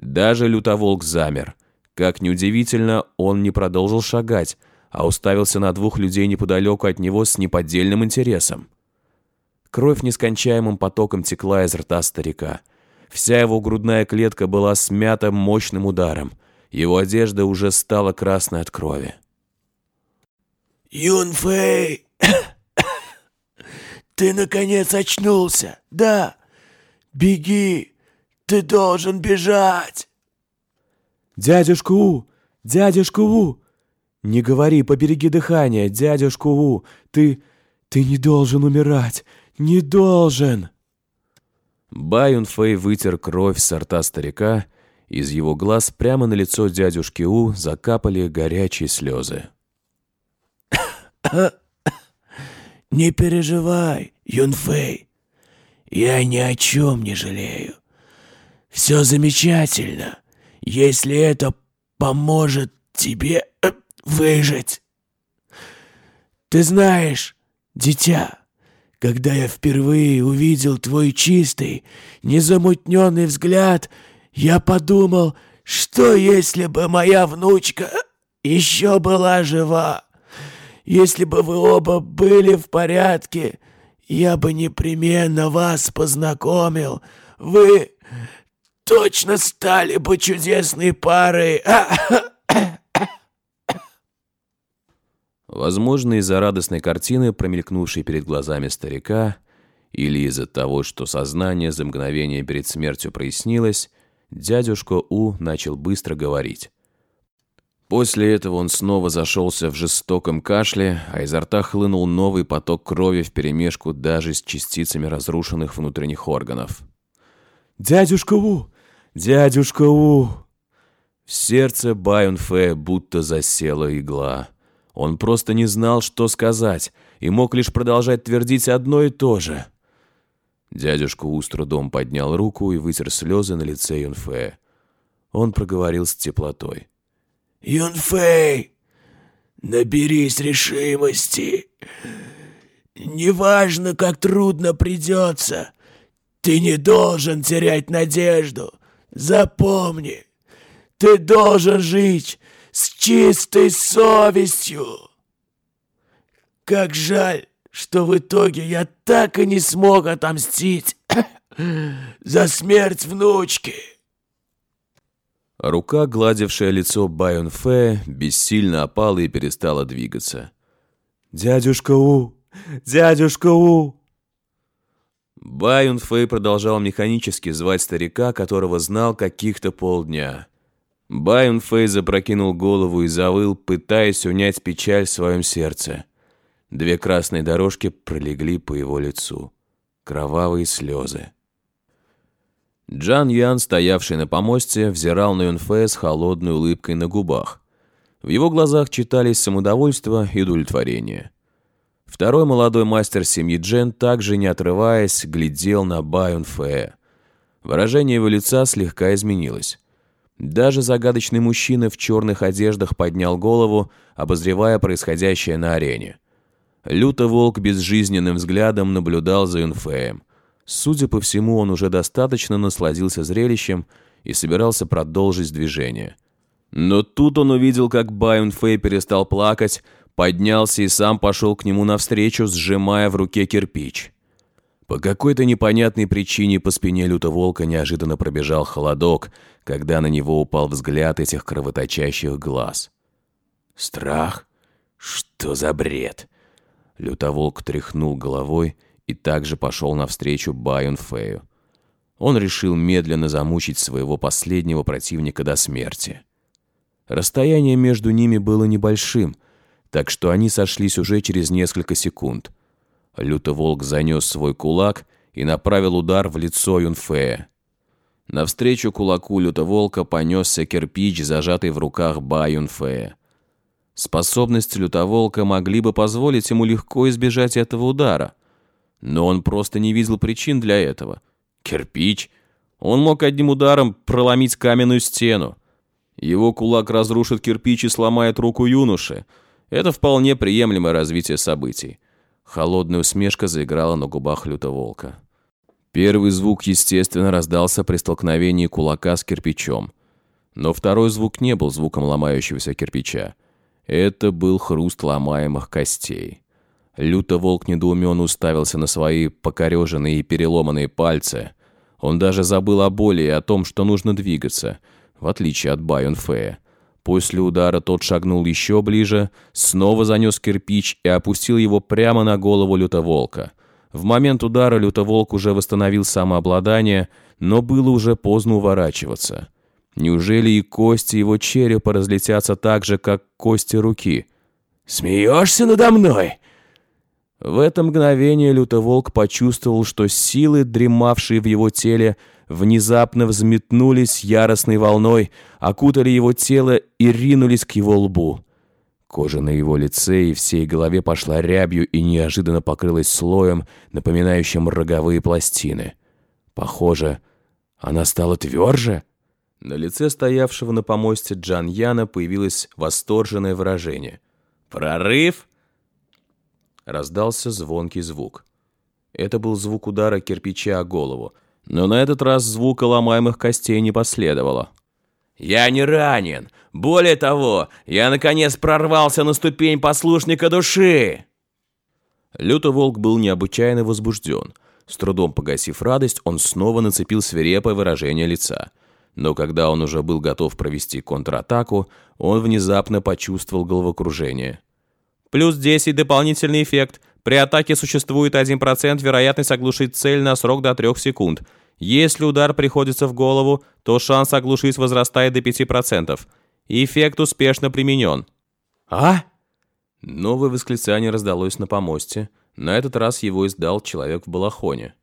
Даже лютоволк замер. Как неудивительно, он не продолжил шагать, а уставился на двух людей неподалеку от него с неподдельным интересом. Кровь нескончаемым потоком текла из рта старика. Вся его грудная клетка была смята мощным ударом. Его одежда уже стала красной от крови. «Юнфэй!» Ты, наконец, очнулся, да? Беги, ты должен бежать!» «Дядюшка У! Дядюшка У! Не говори, побереги дыхание, дядюшка У! Ты... ты не должен умирать! Не должен!» Баюн Фэй вытер кровь с рта старика, из его глаз прямо на лицо дядюшки У закапали горячие слезы. «Не переживай, Юнфэй. Я ни о чем не жалею. Все замечательно, если это поможет тебе э, выжить. Ты знаешь, дитя, когда я впервые увидел твой чистый, незамутненный взгляд, я подумал, что если бы моя внучка еще была жива?» Если бы вы оба были в порядке, я бы непременно вас познакомил. Вы точно стали бы чудесной парой. Возможно, из-за радостной картины, промелькнувшей перед глазами старика, или из-за того, что сознание за мгновение перед смертью прояснилось, дядюшка У начал быстро говорить. После этого он снова зашелся в жестоком кашле, а изо рта хлынул новый поток крови вперемешку даже с частицами разрушенных внутренних органов. «Дядюшка У! Дядюшка У!» В сердце Байонфе будто засела игла. Он просто не знал, что сказать, и мог лишь продолжать твердить одно и то же. Дядюшка У с трудом поднял руку и вытер слезы на лице Юнфея. Он проговорил с теплотой. Юнфэй, наберись решимости. Неважно, как трудно придется, ты не должен терять надежду. Запомни, ты должен жить с чистой совестью. Как жаль, что в итоге я так и не смог отомстить за смерть внучки. Рука, гладившая лицо Байонфе, бессильно опала и перестала двигаться. «Дядюшка У! Дядюшка У!» Байонфей продолжал механически звать старика, которого знал каких-то полдня. Байонфей запрокинул голову и завыл, пытаясь унять печаль в своем сердце. Две красные дорожки пролегли по его лицу. Кровавые слезы. Джан Ян, стоявший на помосте, взирал на Юнфе с холодной улыбкой на губах. В его глазах читались самодовольство и удовлетворение. Второй молодой мастер семьи Джен, также не отрываясь, глядел на Ба Юнфе. Выражение его лица слегка изменилось. Даже загадочный мужчина в черных одеждах поднял голову, обозревая происходящее на арене. Люто волк безжизненным взглядом наблюдал за Юнфеем. Судя по всему, он уже достаточно насладился зрелищем и собирался продолжить движение. Но тут он увидел, как Байон Фэй перестал плакать, поднялся и сам пошел к нему навстречу, сжимая в руке кирпич. По какой-то непонятной причине по спине люто волка неожиданно пробежал холодок, когда на него упал взгляд этих кровоточащих глаз. Страх? Что за бред? Лютоволк тряхнул головой и также пошел навстречу Байон Фею. Он решил медленно замучить своего последнего противника до смерти. Расстояние между ними было небольшим, так что они сошлись уже через несколько секунд. Лютоволк занес свой кулак и направил удар в лицо Юнфея. Навстречу кулаку Лютоволка понесся кирпич, зажатый в руках Ба Юнфея. Способности Лютоволка могли бы позволить ему легко избежать этого удара. Но он просто не видел причин для этого. Кирпич. Он мог одним ударом проломить каменную стену. Его кулак разрушит кирпич и сломает руку юноши. Это вполне приемлемое развитие событий. Холодная усмешка заиграла на губах лютоволка. Первый звук, естественно, раздался при столкновении кулака с кирпичом. Но второй звук не был звуком ломающегося кирпича. Это был хруст ломаемых костей. Люто волк недоуменно уставился на свои покореженные и переломанные пальцы. Он даже забыл о боли и о том, что нужно двигаться, в отличие от Байон Фея. После удара тот шагнул еще ближе, снова занес кирпич и опустил его прямо на голову лютоволка. В момент удара лютоволк уже восстановил самообладание, но было уже поздно уворачиваться. Неужели и кости его черепа разлетятся так же, как кости руки? «Смеешься надо мной?» В это мгновение Лютоволк почувствовал, что силы, дремавшие в его теле, внезапно взметнулись яростной волной, окутали его тело и ринулись к его лбу. Кожа на его лице и всей голове пошла рябью и неожиданно покрылась слоем, напоминающим роговые пластины. Похоже, она стала тверже. На лице стоявшего на помосте Джан Яна появилось восторженное выражение. «Прорыв!» Раздался звонкий звук. Это был звук удара кирпича о голову, но на этот раз звука ломаемых костей не последовало. «Я не ранен! Более того, я наконец прорвался на ступень послушника души!» Лютый волк был необычайно возбужден. С трудом погасив радость, он снова нацепил свирепое выражение лица. Но когда он уже был готов провести контратаку, он внезапно почувствовал головокружение. Плюс 10 дополнительный эффект. При атаке существует 1% вероятность оглушить цель на срок до 3 секунд. Если удар приходится в голову, то шанс оглушить возрастает до 5%. Эффект успешно применен. «А?» Новое восклицание раздалось на помосте. На этот раз его издал человек в балахоне.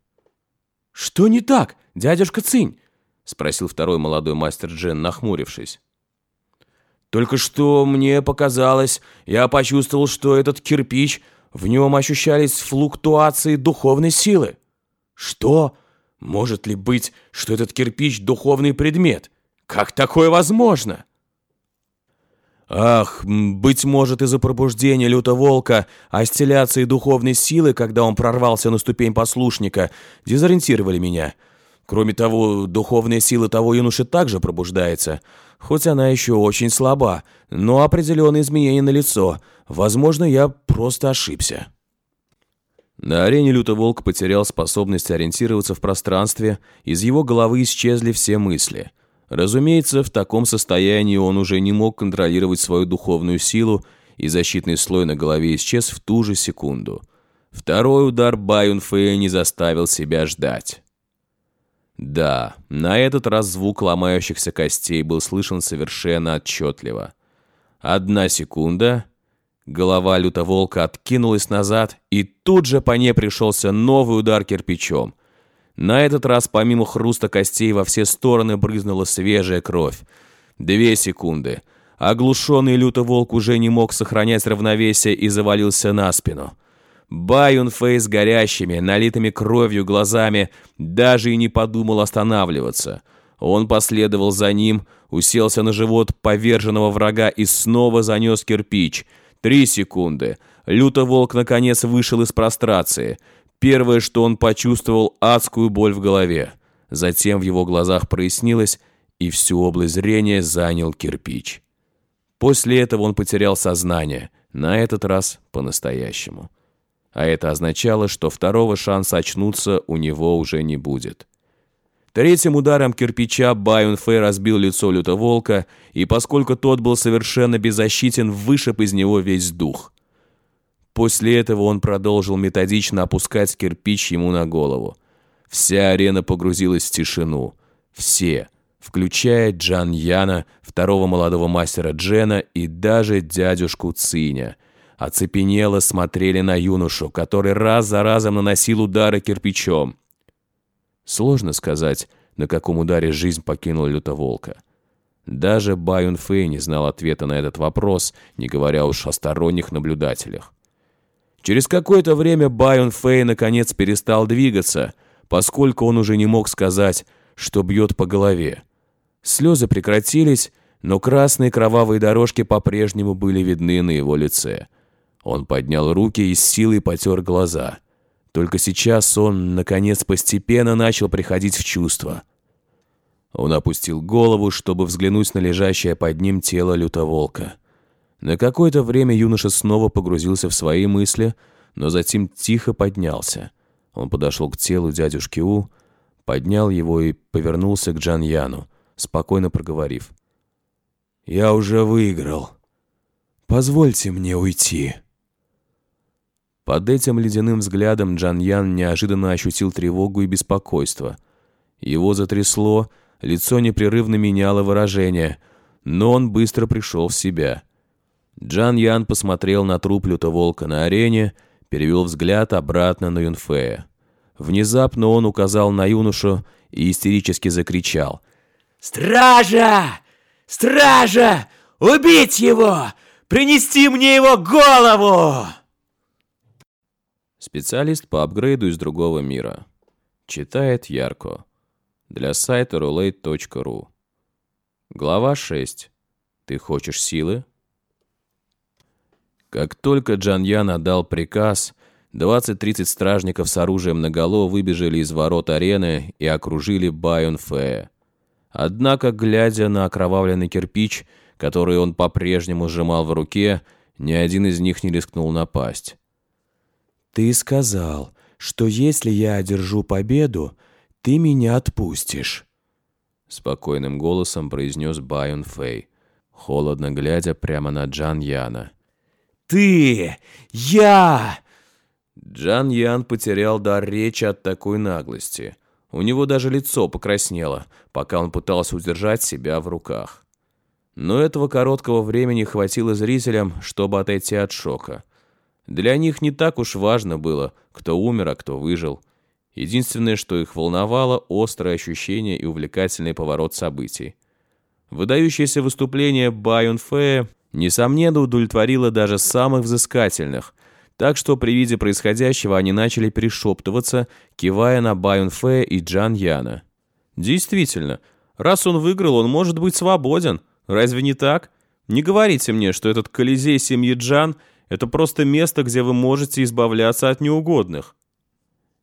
«Что не так, дядюшка Цинь?» — спросил второй молодой мастер Джен, нахмурившись. Только что мне показалось, я почувствовал, что этот кирпич, в нем ощущались флуктуации духовной силы. Что? Может ли быть, что этот кирпич – духовный предмет? Как такое возможно? Ах, быть может, из-за пробуждения лютоволка, остеляции духовной силы, когда он прорвался на ступень послушника, дезориентировали меня. Кроме того, духовная сила того юноши также пробуждается, хоть она еще очень слаба, но определенные изменения на лицо. Возможно, я просто ошибся. На арене Лютоволк потерял способность ориентироваться в пространстве, из его головы исчезли все мысли – Разумеется, в таком состоянии он уже не мог контролировать свою духовную силу, и защитный слой на голове исчез в ту же секунду. Второй удар Байун Фэя не заставил себя ждать. Да, на этот раз звук ломающихся костей был слышен совершенно отчетливо. Одна секунда, голова лютоволка откинулась назад, и тут же по ней пришелся новый удар кирпичом. На этот раз помимо хруста костей во все стороны брызнула свежая кровь. Две секунды. Оглушенный люто волк уже не мог сохранять равновесие и завалился на спину. Байон Фейс горящими, налитыми кровью глазами даже и не подумал останавливаться. Он последовал за ним, уселся на живот поверженного врага и снова занес кирпич. Три секунды. Люто волк наконец вышел из прострации – Первое, что он почувствовал, адскую боль в голове. Затем в его глазах прояснилось, и всю область зрения занял кирпич. После этого он потерял сознание, на этот раз по-настоящему. А это означало, что второго шанса очнуться у него уже не будет. Третьим ударом кирпича Байон Фэй разбил лицо лютоволка, и поскольку тот был совершенно беззащитен, вышиб из него весь дух – После этого он продолжил методично опускать кирпич ему на голову. Вся арена погрузилась в тишину. Все, включая Джан Яна, второго молодого мастера Джена и даже дядюшку Циня, оцепенело смотрели на юношу, который раз за разом наносил удары кирпичом. Сложно сказать, на каком ударе жизнь покинула лютоволка. Даже Байон Фэй не знал ответа на этот вопрос, не говоря уж о сторонних наблюдателях. Через какое-то время Байон Фэй наконец перестал двигаться, поскольку он уже не мог сказать, что бьет по голове. Слезы прекратились, но красные кровавые дорожки по-прежнему были видны на его лице. Он поднял руки и с силой потер глаза. Только сейчас он, наконец, постепенно начал приходить в чувство. Он опустил голову, чтобы взглянуть на лежащее под ним тело лютоволка. На какое-то время юноша снова погрузился в свои мысли, но затем тихо поднялся. Он подошел к телу дядюшки У, поднял его и повернулся к Джан Яну, спокойно проговорив. «Я уже выиграл. Позвольте мне уйти». Под этим ледяным взглядом Джан Ян неожиданно ощутил тревогу и беспокойство. Его затрясло, лицо непрерывно меняло выражение, но он быстро пришел в себя – Джан Ян посмотрел на труп лютоволка на арене, перевел взгляд обратно на Юнфея. Внезапно он указал на юношу и истерически закричал. «Стража! Стража! Убить его! Принести мне его голову!» Специалист по апгрейду из другого мира. Читает Ярко. Для сайта roulette.ru. Глава 6. Ты хочешь силы? Как только Джан Ян отдал приказ, 20-30 стражников с оружием наголо выбежали из ворот арены и окружили Байон Фэ. Однако, глядя на окровавленный кирпич, который он по-прежнему сжимал в руке, ни один из них не рискнул напасть. «Ты сказал, что если я одержу победу, ты меня отпустишь», — спокойным голосом произнес Байон Фэй, холодно глядя прямо на Джан Яна. Ты! Я!» Джан Ян потерял дар речи от такой наглости. У него даже лицо покраснело, пока он пытался удержать себя в руках. Но этого короткого времени хватило зрителям, чтобы отойти от шока. Для них не так уж важно было, кто умер, а кто выжил. Единственное, что их волновало, острое ощущение и увлекательный поворот событий. Выдающееся выступление Байон Фея несомненно, удовлетворила даже самых взыскательных, Так что при виде происходящего они начали перешептываться, кивая на Байон Фэ и Джан Яна. Действительно, раз он выиграл, он может быть свободен. Разве не так? Не говорите мне, что этот Колизей семьи Джан – это просто место, где вы можете избавляться от неугодных.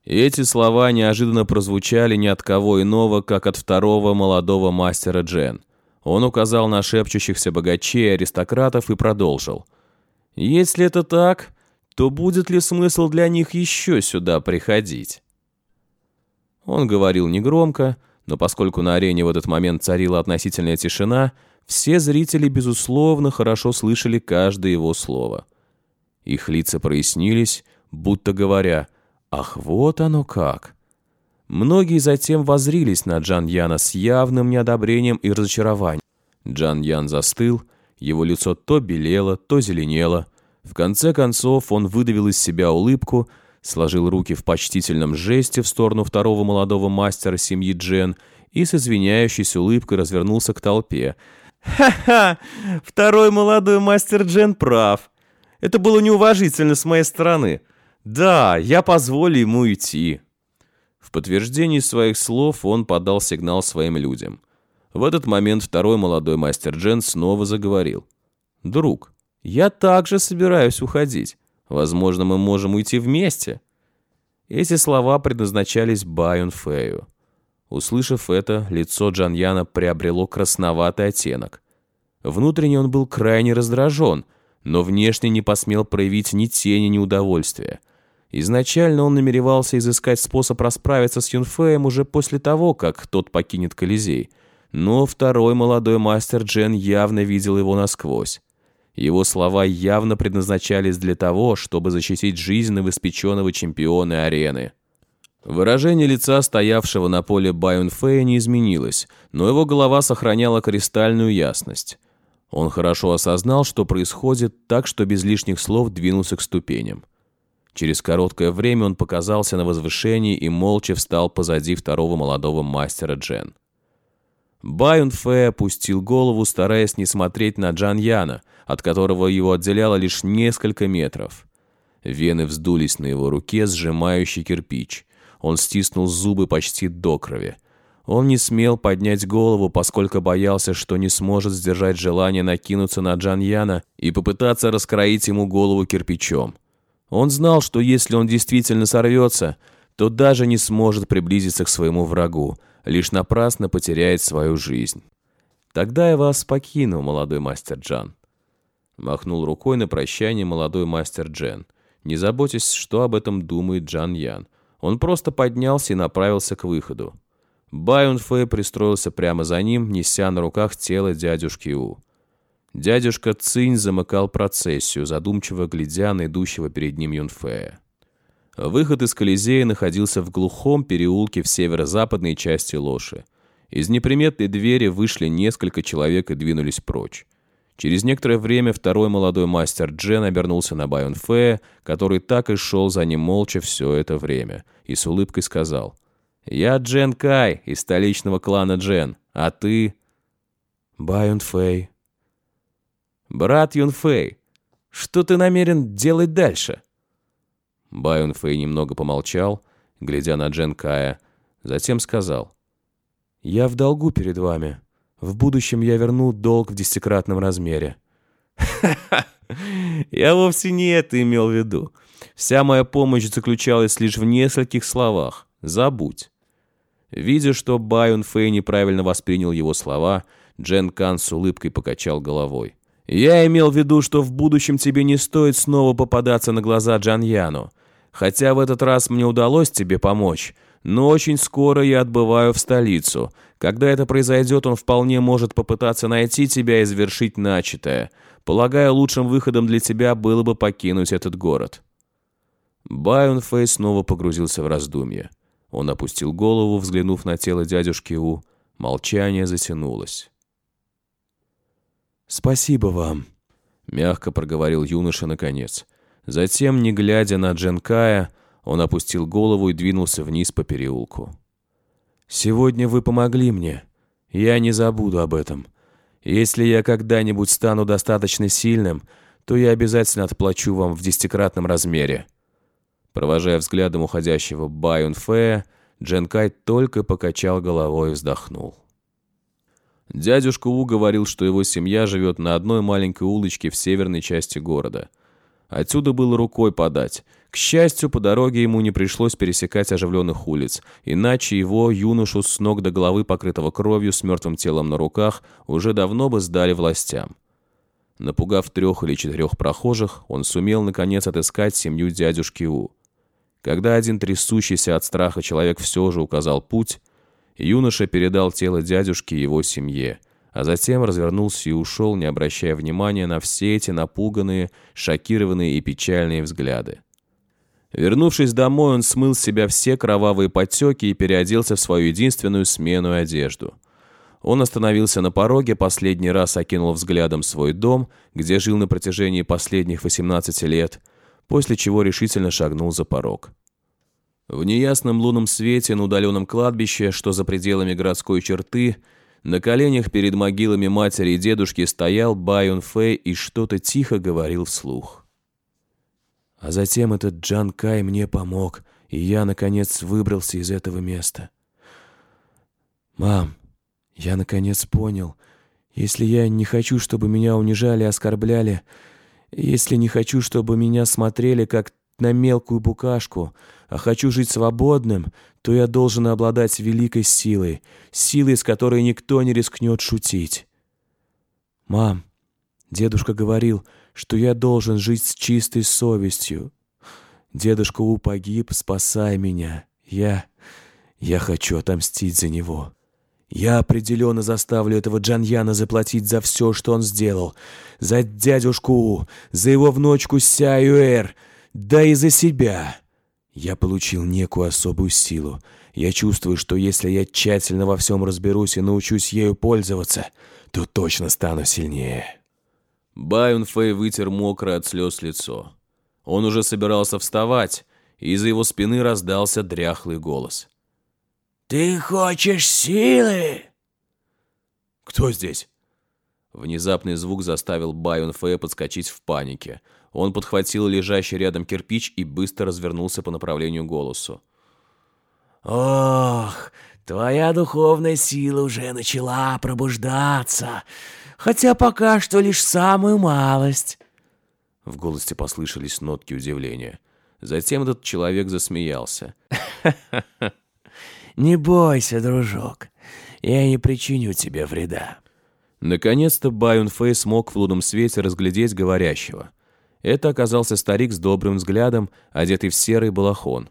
Эти слова неожиданно прозвучали ни от кого иного, как от второго молодого мастера Джен. Он указал на шепчущихся богачей аристократов и продолжил. «Если это так, то будет ли смысл для них еще сюда приходить?» Он говорил негромко, но поскольку на арене в этот момент царила относительная тишина, все зрители, безусловно, хорошо слышали каждое его слово. Их лица прояснились, будто говоря «Ах, вот оно как!». Многие затем возрились на Джан Яна с явным неодобрением и разочарованием. Джан Ян застыл, его лицо то белело, то зеленело. В конце концов он выдавил из себя улыбку, сложил руки в почтительном жесте в сторону второго молодого мастера семьи Джен и с извиняющейся улыбкой развернулся к толпе. «Ха-ха! Второй молодой мастер Джен прав. Это было неуважительно с моей стороны. Да, я позволю ему идти». В подтверждении своих слов он подал сигнал своим людям. В этот момент второй молодой мастер Джен снова заговорил. «Друг, я также собираюсь уходить. Возможно, мы можем уйти вместе». Эти слова предназначались Байон Фэю. Услышав это, лицо Джаньяна приобрело красноватый оттенок. Внутренне он был крайне раздражен, но внешне не посмел проявить ни тени неудовольствия. Изначально он намеревался изыскать способ расправиться с Юнфеем уже после того, как тот покинет Колизей. Но второй молодой мастер Джен явно видел его насквозь. Его слова явно предназначались для того, чтобы защитить жизнь новоспеченного чемпиона арены. Выражение лица стоявшего на поле Байонфея не изменилось, но его голова сохраняла кристальную ясность. Он хорошо осознал, что происходит, так что без лишних слов двинулся к ступеням. Через короткое время он показался на возвышении и молча встал позади второго молодого мастера Джен. Байон Фэ опустил голову, стараясь не смотреть на Джан Яна, от которого его отделяло лишь несколько метров. Вены вздулись на его руке, сжимающий кирпич. Он стиснул зубы почти до крови. Он не смел поднять голову, поскольку боялся, что не сможет сдержать желание накинуться на Джан Яна и попытаться раскроить ему голову кирпичом. Он знал, что если он действительно сорвется, то даже не сможет приблизиться к своему врагу, лишь напрасно потеряет свою жизнь. «Тогда я вас покину, молодой мастер Джан», — махнул рукой на прощание молодой мастер Джен. «Не заботьтесь, что об этом думает Джан Ян. Он просто поднялся и направился к выходу. Байон Фэй пристроился прямо за ним, неся на руках тело дядюшки У. Дядюшка Цинь замыкал процессию, задумчиво глядя на идущего перед ним Юнфея. Выход из Колизея находился в глухом переулке в северо-западной части Лоши. Из неприметной двери вышли несколько человек и двинулись прочь. Через некоторое время второй молодой мастер Джен обернулся на Байон Фея, который так и шел за ним молча все это время, и с улыбкой сказал, «Я Джен Кай из столичного клана Джен, а ты...» «Байон Фэй». «Брат Юн Фэй, что ты намерен делать дальше?» Байон Фэй немного помолчал, глядя на Джен Кая, затем сказал. «Я в долгу перед вами. В будущем я верну долг в десятикратном размере». «Ха-ха! Я вовсе не это имел в виду. Вся моя помощь заключалась лишь в нескольких словах. Забудь». Видя, что Байон Фэй неправильно воспринял его слова, Джен Кан с улыбкой покачал головой. «Я имел в виду, что в будущем тебе не стоит снова попадаться на глаза Джан Яну. Хотя в этот раз мне удалось тебе помочь, но очень скоро я отбываю в столицу. Когда это произойдет, он вполне может попытаться найти тебя и завершить начатое. Полагаю, лучшим выходом для тебя было бы покинуть этот город». Байон Фэй снова погрузился в раздумье. Он опустил голову, взглянув на тело дядюшки У. Молчание затянулось. «Спасибо вам», — мягко проговорил юноша наконец. Затем, не глядя на Дженкая, он опустил голову и двинулся вниз по переулку. «Сегодня вы помогли мне. Я не забуду об этом. Если я когда-нибудь стану достаточно сильным, то я обязательно отплачу вам в десятикратном размере». Провожая взглядом уходящего Байон Фея, Дженкай только покачал головой и вздохнул. Дядюшка У говорил, что его семья живет на одной маленькой улочке в северной части города. Отсюда было рукой подать. К счастью, по дороге ему не пришлось пересекать оживленных улиц, иначе его, юношу с ног до головы, покрытого кровью, с мертвым телом на руках, уже давно бы сдали властям. Напугав трех или четырех прохожих, он сумел, наконец, отыскать семью дядюшки У. Когда один трясущийся от страха человек все же указал путь, юноша передал тело дядюшки его семье, а затем развернулся и ушел, не обращая внимания на все эти напуганные, шокированные и печальные взгляды. Вернувшись домой, он смыл с себя все кровавые подтеки и переоделся в свою единственную сменную одежду. Он остановился на пороге, последний раз окинул взглядом свой дом, где жил на протяжении последних 18 лет – после чего решительно шагнул за порог. В неясном лунном свете на удаленном кладбище, что за пределами городской черты, на коленях перед могилами матери и дедушки стоял Байон Фэй и что-то тихо говорил вслух. А затем этот Джан Кай мне помог, и я, наконец, выбрался из этого места. «Мам, я, наконец, понял, если я не хочу, чтобы меня унижали и оскорбляли, если не хочу, чтобы меня смотрели как на мелкую букашку, а хочу жить свободным, то я должен обладать великой силой, силой, с которой никто не рискнет шутить. Мам, дедушка говорил, что я должен жить с чистой совестью. Дедушка У погиб, спасая меня. Я... я хочу отомстить за него. Я определенно заставлю этого Джаньяна заплатить за все, что он сделал. За дядюшку, за его внучку Сяюэр, да и за себя. Я получил некую особую силу. Я чувствую, что если я тщательно во всем разберусь и научусь ею пользоваться, то точно стану сильнее. Байон Фэй вытер мокрое от слез лицо. Он уже собирался вставать, и из-за его спины раздался дряхлый голос. «Ты хочешь силы?» «Кто здесь?» Внезапный звук заставил Байон Фэя подскочить в панике. Он подхватил лежащий рядом кирпич и быстро развернулся по направлению голосу. «Ох, твоя духовная сила уже начала пробуждаться, хотя пока что лишь самую малость». В голосе послышались нотки удивления. Затем этот человек засмеялся. Не бойся, дружок, я не причиню тебе вреда». Наконец-то Байон Фэй смог в лунном свете разглядеть говорящего. Это оказался старик с добрым взглядом, одетый в серый балахон.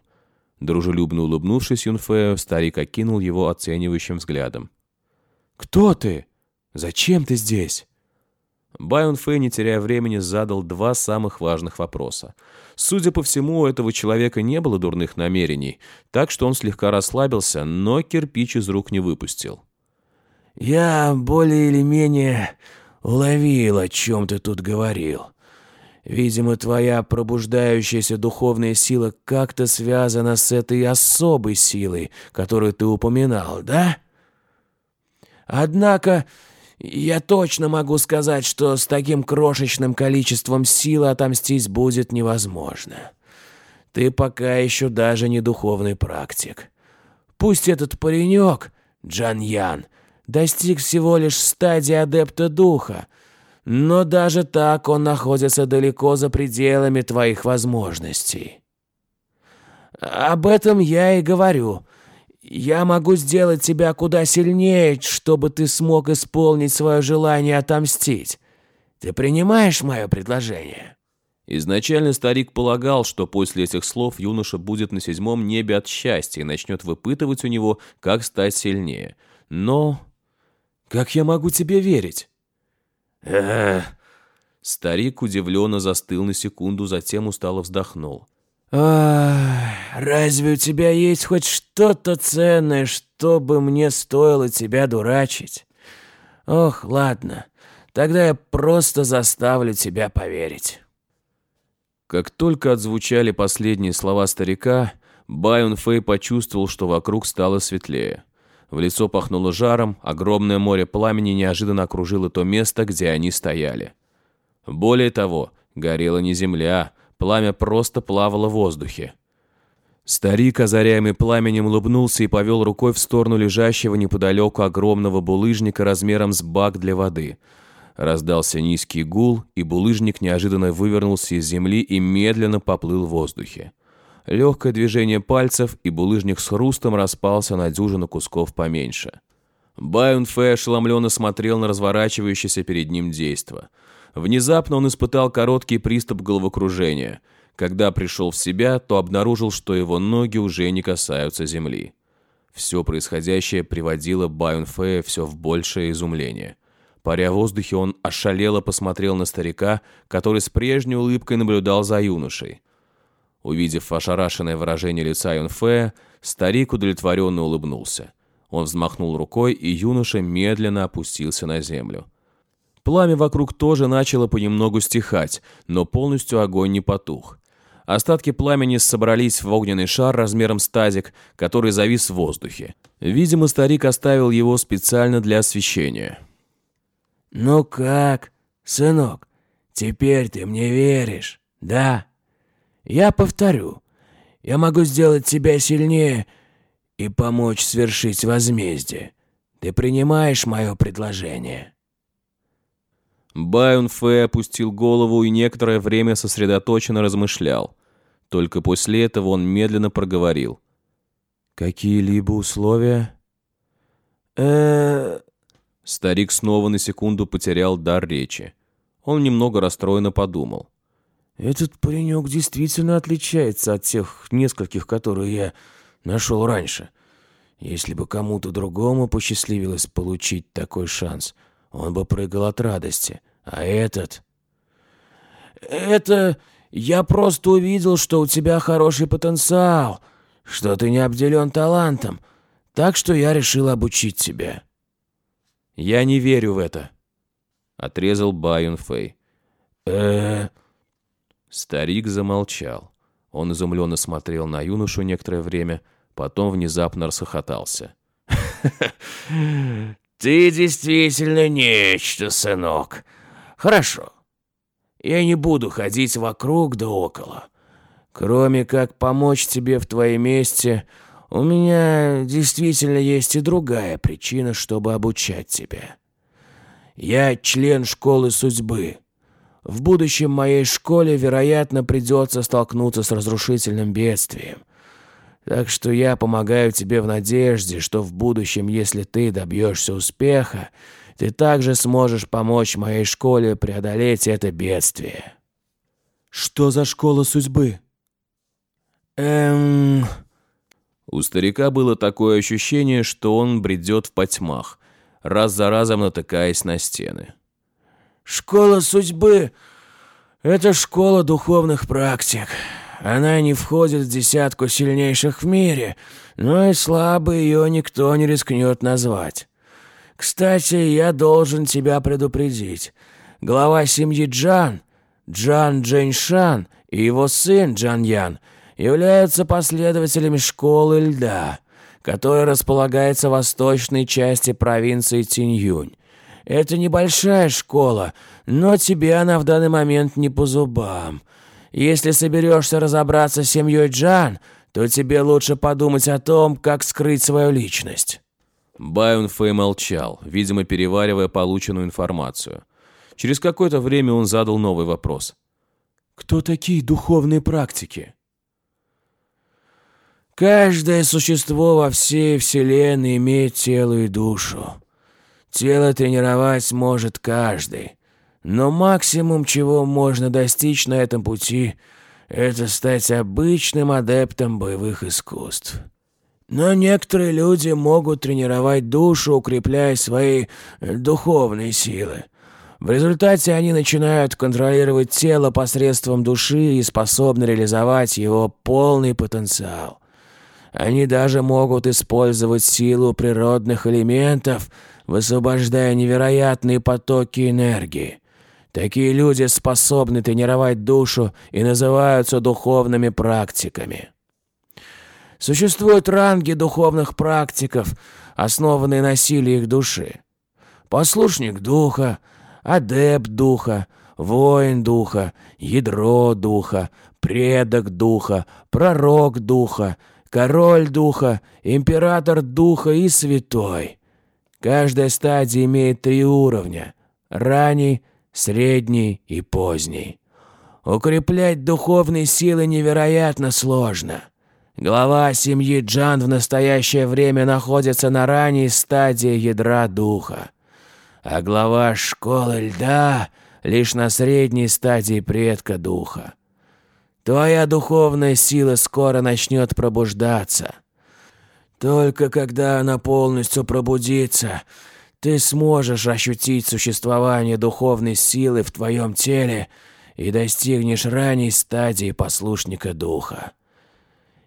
Дружелюбно улыбнувшись Юнфею, старик окинул его оценивающим взглядом. «Кто ты? Зачем ты здесь?» Байон Фэй, не теряя времени, задал два самых важных вопроса. Судя по всему, у этого человека не было дурных намерений, так что он слегка расслабился, но кирпич из рук не выпустил. «Я более или менее уловил, о чем ты тут говорил. Видимо, твоя пробуждающаяся духовная сила как-то связана с этой особой силой, которую ты упоминал, да? Однако я точно могу сказать, что с таким крошечным количеством силы отомстить будет невозможно. Ты пока еще даже не духовный практик. Пусть этот паренек, Джан Ян, достиг всего лишь стадии адепта духа, но даже так он находится далеко за пределами твоих возможностей. Об этом я и говорю. Я могу сделать тебя куда сильнее, чтобы ты смог исполнить свое желание отомстить. Ты принимаешь мое предложение?» Изначально старик полагал, что после этих слов юноша будет на седьмом небе от счастья и начнет выпытывать у него, как стать сильнее. Но... «Как я могу тебе верить?» «Эх...» Старик удивленно застыл на секунду, затем устало вздохнул. Разве у тебя есть хоть что-то ценное, чтобы мне стоило тебя дурачить? Ох, ладно, тогда я просто заставлю тебя поверить. Как только отзвучали последние слова старика, Байон Фэй почувствовал, что вокруг стало светлее. В лицо пахнуло жаром, огромное море пламени неожиданно окружило то место, где они стояли. Более того, Горела не земля, пламя просто плавало в воздухе. Старик, озаряемый пламенем, улыбнулся и повел рукой в сторону лежащего неподалеку огромного булыжника размером с бак для воды. Раздался низкий гул, и булыжник неожиданно вывернулся из земли и медленно поплыл в воздухе. Легкое движение пальцев, и булыжник с хрустом распался на дюжину кусков поменьше. Байон Фэ ошеломленно смотрел на разворачивающееся перед ним действо. Внезапно он испытал короткий приступ головокружения – когда пришел в себя, то обнаружил, что его ноги уже не касаются земли. Все происходящее приводило Байонфея все в большее изумление. Паря в воздухе, он ошалело посмотрел на старика, который с прежней улыбкой наблюдал за юношей. Увидев ошарашенное выражение лица Юнфея, старик удовлетворенно улыбнулся. Он взмахнул рукой, и юноша медленно опустился на землю. Пламя вокруг тоже начало понемногу стихать, но полностью огонь не потух. Остатки пламени собрались в огненный шар размером с тазик, который завис в воздухе. Видимо, старик оставил его специально для освещения. «Ну как, сынок, теперь ты мне веришь, да? Я повторю, я могу сделать тебя сильнее и помочь свершить возмездие. Ты принимаешь мое предложение?» Байон Фэ опустил голову и некоторое время сосредоточенно размышлял. Только после этого он медленно проговорил. «Какие-либо условия?» э Старик снова на секунду потерял дар речи. Он немного расстроенно подумал. «Этот паренек действительно отличается от тех нескольких, которые я нашел раньше. Если бы кому-то другому посчастливилось получить такой шанс, он бы прыгал от радости. А этот... Это... Я просто увидел, что у тебя хороший потенциал, что ты не обделен талантом, так что я решил обучить тебя». «Я не верю в это», — отрезал Байон Фэй. э Старик замолчал. Он изумленно смотрел на юношу некоторое время, потом внезапно расхохотался. «Ты действительно нечто, сынок. Хорошо. Я не буду ходить вокруг да около. Кроме как помочь тебе в твоей месте, у меня действительно есть и другая причина, чтобы обучать тебя. Я член школы судьбы. В будущем моей школе, вероятно, придется столкнуться с разрушительным бедствием. Так что я помогаю тебе в надежде, что в будущем, если ты добьешься успеха, ты также сможешь помочь моей школе преодолеть это бедствие». «Что за школа судьбы?» «Эм...» У старика было такое ощущение, что он бредет в потьмах, раз за разом натыкаясь на стены. «Школа судьбы — это школа духовных практик. Она не входит в десятку сильнейших в мире, но и слабо ее никто не рискнет назвать. Кстати, я должен тебя предупредить. Глава семьи Джан, Джан Джэньшан и его сын Джан Ян являются последователями школы льда, которая располагается в восточной части провинции Тиньюнь. Это небольшая школа, но тебе она в данный момент не по зубам. Если соберешься разобраться с семьей Джан, то тебе лучше подумать о том, как скрыть свою личность. Байон Фэй молчал, видимо, переваривая полученную информацию. Через какое-то время он задал новый вопрос. «Кто такие духовные практики?» «Каждое существо во всей Вселенной имеет тело и душу. Тело тренировать может каждый, но максимум, чего можно достичь на этом пути, это стать обычным адептом боевых искусств». Но некоторые люди могут тренировать душу, укрепляя свои э, духовные силы. В результате они начинают контролировать тело посредством души и способны реализовать его полный потенциал. Они даже могут использовать силу природных элементов, высвобождая невероятные потоки энергии. Такие люди способны тренировать душу и называются духовными практиками. Существуют ранги духовных практиков, основанные на силе их души. Послушник духа, адепт духа, воин духа, ядро духа, предок духа, пророк духа, король духа, император духа и святой. Каждая стадия имеет три уровня – ранний, средний и поздний. Укреплять духовные силы невероятно сложно. Глава семьи Джан в настоящее время находится на ранней стадии ядра духа, а глава школы льда лишь на средней стадии предка духа. Твоя духовная сила скоро начнет пробуждаться. Только когда она полностью пробудится, ты сможешь ощутить существование духовной силы в твоем теле и достигнешь ранней стадии послушника духа.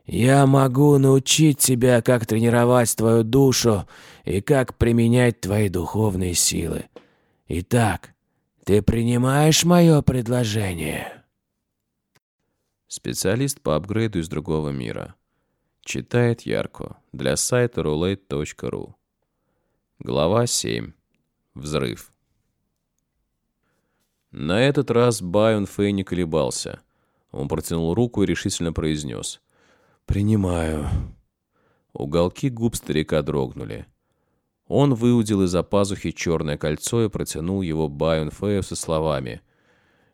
Я могу научить тебя, как тренировать твою душу и как применять твои духовные силы. Итак, ты принимаешь мое предложение?» Специалист по апгрейду из другого мира. Читает Ярко для сайта roulette.ru. Глава 7. Взрыв. На этот раз Байон Фэй не колебался. Он протянул руку и решительно произнес. «Принимаю». Уголки губ старика дрогнули. Он выудил из-за пазухи черное кольцо и протянул его Байон Фэю со словами.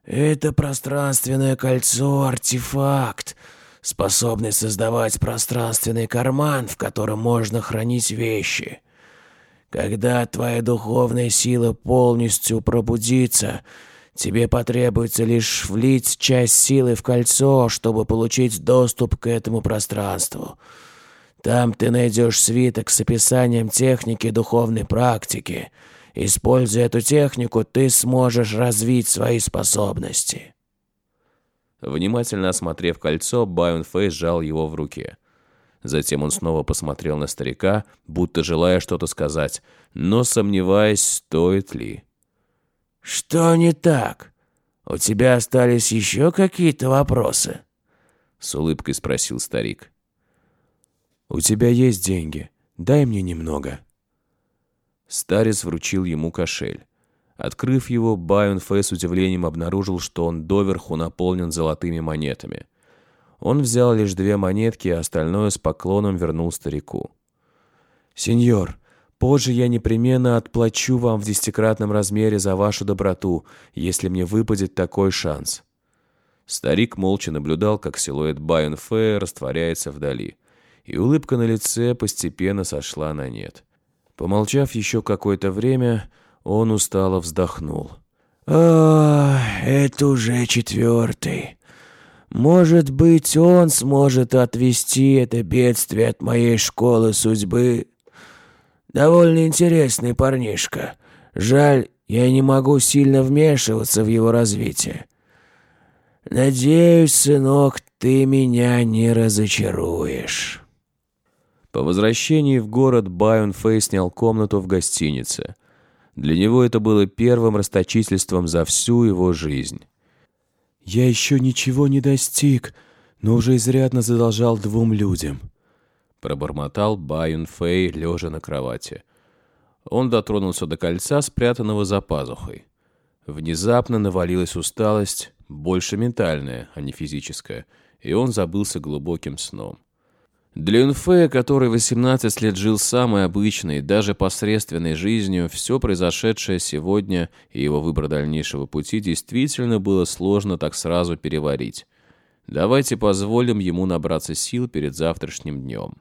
«Это пространственное кольцо — артефакт, способный создавать пространственный карман, в котором можно хранить вещи». Когда твоя духовная сила полностью пробудится, тебе потребуется лишь влить часть силы в кольцо, чтобы получить доступ к этому пространству. Там ты найдешь свиток с описанием техники духовной практики. Используя эту технику, ты сможешь развить свои способности. Внимательно осмотрев кольцо, Байон Фэй сжал его в руке. Затем он снова посмотрел на старика, будто желая что-то сказать, но сомневаясь, стоит ли. «Что не так? У тебя остались еще какие-то вопросы?» С улыбкой спросил старик. «У тебя есть деньги. Дай мне немного». Старец вручил ему кошель. Открыв его, Байон Фэй с удивлением обнаружил, что он доверху наполнен золотыми монетами. Он взял лишь две монетки, а остальное с поклоном вернул старику. «Сеньор, позже я непременно отплачу вам в десятикратном размере за вашу доброту, если мне выпадет такой шанс». Старик молча наблюдал, как силуэт Байон Фея растворяется вдали, и улыбка на лице постепенно сошла на нет. Помолчав еще какое-то время, он устало вздохнул. «О, это уже четвертый. Может быть, он сможет отвести это бедствие от моей школы судьбы. Довольно интересный парнишка. Жаль, я не могу сильно вмешиваться в его развитие. Надеюсь, сынок, ты меня не разочаруешь. По возвращении в город Байон Фэй снял комнату в гостинице. Для него это было первым расточительством за всю его жизнь. «Я еще ничего не достиг, но уже изрядно задолжал двум людям», пробормотал Байон Фэй, лежа на кровати. Он дотронулся до кольца, спрятанного за пазухой. Внезапно навалилась усталость, больше ментальная, а не физическая, и он забылся глубоким сном. Для Юнфея, который 18 лет жил самой обычной, даже посредственной жизнью, все произошедшее сегодня и его выбор дальнейшего пути действительно было сложно так сразу переварить. Давайте позволим ему набраться сил перед завтрашним днем.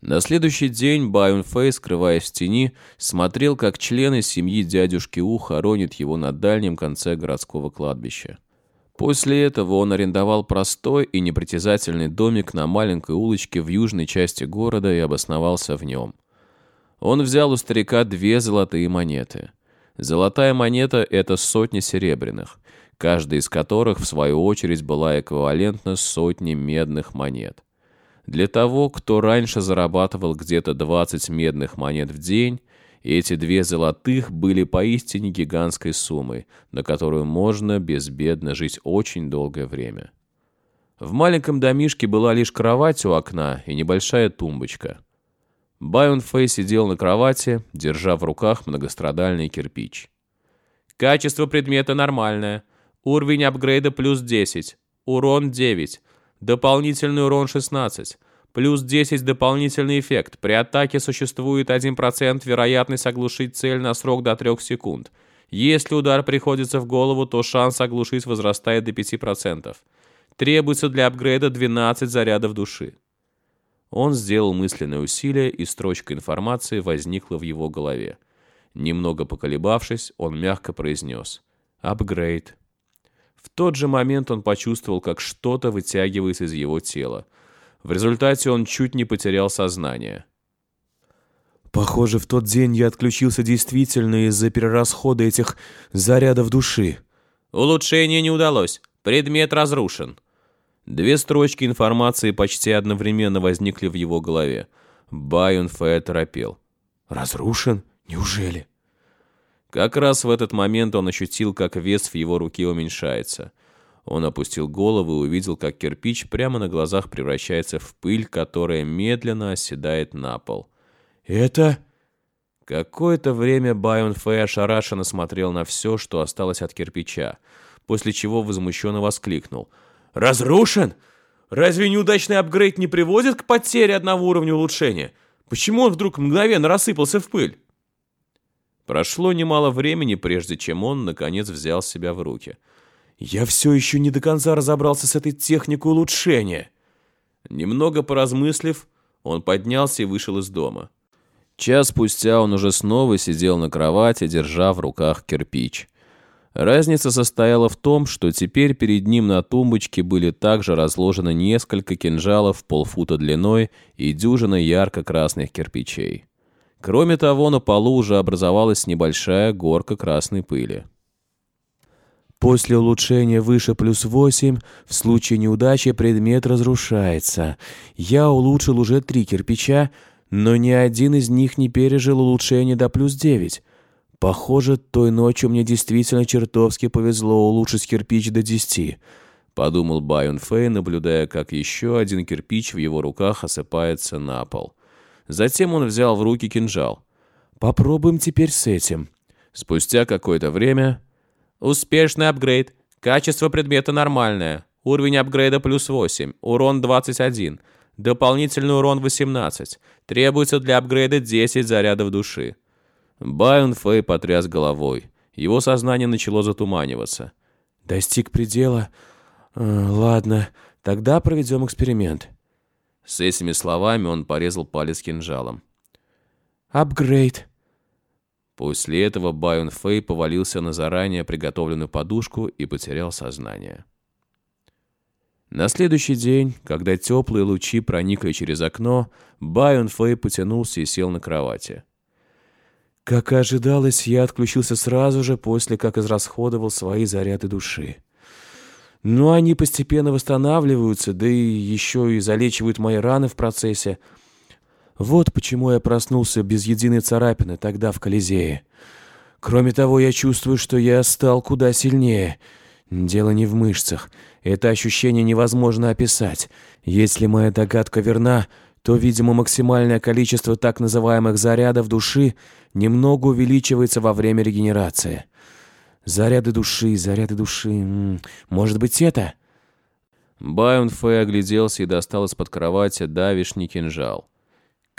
На следующий день Байон Фэй, скрываясь в тени, смотрел, как члены семьи дядюшки У хоронят его на дальнем конце городского кладбища. После этого он арендовал простой и непритязательный домик на маленькой улочке в южной части города и обосновался в нем. Он взял у старика две золотые монеты. Золотая монета – это сотни серебряных, каждая из которых, в свою очередь, была эквивалентна сотне медных монет. Для того, кто раньше зарабатывал где-то 20 медных монет в день, эти две золотых были поистине гигантской суммой, на которую можно безбедно жить очень долгое время. В маленьком домишке была лишь кровать у окна и небольшая тумбочка. Байон Фэй сидел на кровати, держа в руках многострадальный кирпич. Качество предмета нормальное. Уровень апгрейда плюс 10. Урон 9. Дополнительный урон 16. Плюс 10 дополнительный эффект. При атаке существует 1% вероятность оглушить цель на срок до 3 секунд. Если удар приходится в голову, то шанс оглушить возрастает до 5%. Требуется для апгрейда 12 зарядов души. Он сделал мысленное усилие, и строчка информации возникла в его голове. Немного поколебавшись, он мягко произнес «Апгрейд». В тот же момент он почувствовал, как что-то вытягивается из его тела. В результате он чуть не потерял сознание. Похоже, в тот день я отключился действительно из-за перерасхода этих зарядов души. Улучшение не удалось. Предмет разрушен. Две строчки информации почти одновременно возникли в его голове. Байон Фэ торопел. Разрушен? Неужели? Как раз в этот момент он ощутил, как вес в его руке уменьшается. Он опустил голову и увидел, как кирпич прямо на глазах превращается в пыль, которая медленно оседает на пол. «Это...» Какое-то время Байон Фэй ошарашенно смотрел на все, что осталось от кирпича, после чего возмущенно воскликнул. «Разрушен? Разве неудачный апгрейд не приводит к потере одного уровня улучшения? Почему он вдруг мгновенно рассыпался в пыль?» Прошло немало времени, прежде чем он, наконец, взял себя в руки. «Я все еще не до конца разобрался с этой техникой улучшения». Немного поразмыслив, он поднялся и вышел из дома. Час спустя он уже снова сидел на кровати, держа в руках кирпич. Разница состояла в том, что теперь перед ним на тумбочке были также разложены несколько кинжалов полфута длиной и дюжина ярко-красных кирпичей. Кроме того, на полу уже образовалась небольшая горка красной пыли. После улучшения выше плюс 8, в случае неудачи предмет разрушается. Я улучшил уже три кирпича, но ни один из них не пережил улучшение до плюс 9. Похоже, той ночью мне действительно чертовски повезло улучшить кирпич до 10. Подумал Байон Фэй, наблюдая, как еще один кирпич в его руках осыпается на пол. Затем он взял в руки кинжал. Попробуем теперь с этим. Спустя какое-то время... Успешный апгрейд. Качество предмета нормальное. Уровень апгрейда плюс 8. Урон 21. Дополнительный урон 18. Требуется для апгрейда 10 зарядов души. Байон Фэй потряс головой. Его сознание начало затуманиваться. «Достиг предела? Э, ладно, тогда проведем эксперимент». С этими словами он порезал палец кинжалом. «Апгрейд». После этого Байон Фэй повалился на заранее приготовленную подушку и потерял сознание. На следующий день, когда теплые лучи проникли через окно, Байон Фэй потянулся и сел на кровати. Как и ожидалось, я отключился сразу же после, как израсходовал свои заряды души. Но они постепенно восстанавливаются, да и еще и залечивают мои раны в процессе. Вот почему я проснулся без единой царапины тогда в Колизее. Кроме того, я чувствую, что я стал куда сильнее. Дело не в мышцах. Это ощущение невозможно описать. Если моя догадка верна, то, видимо, максимальное количество так называемых зарядов души немного увеличивается во время регенерации. Заряды души, заряды души. Может быть, это? Байон Фэй огляделся и достал из-под кровати давишний кинжал.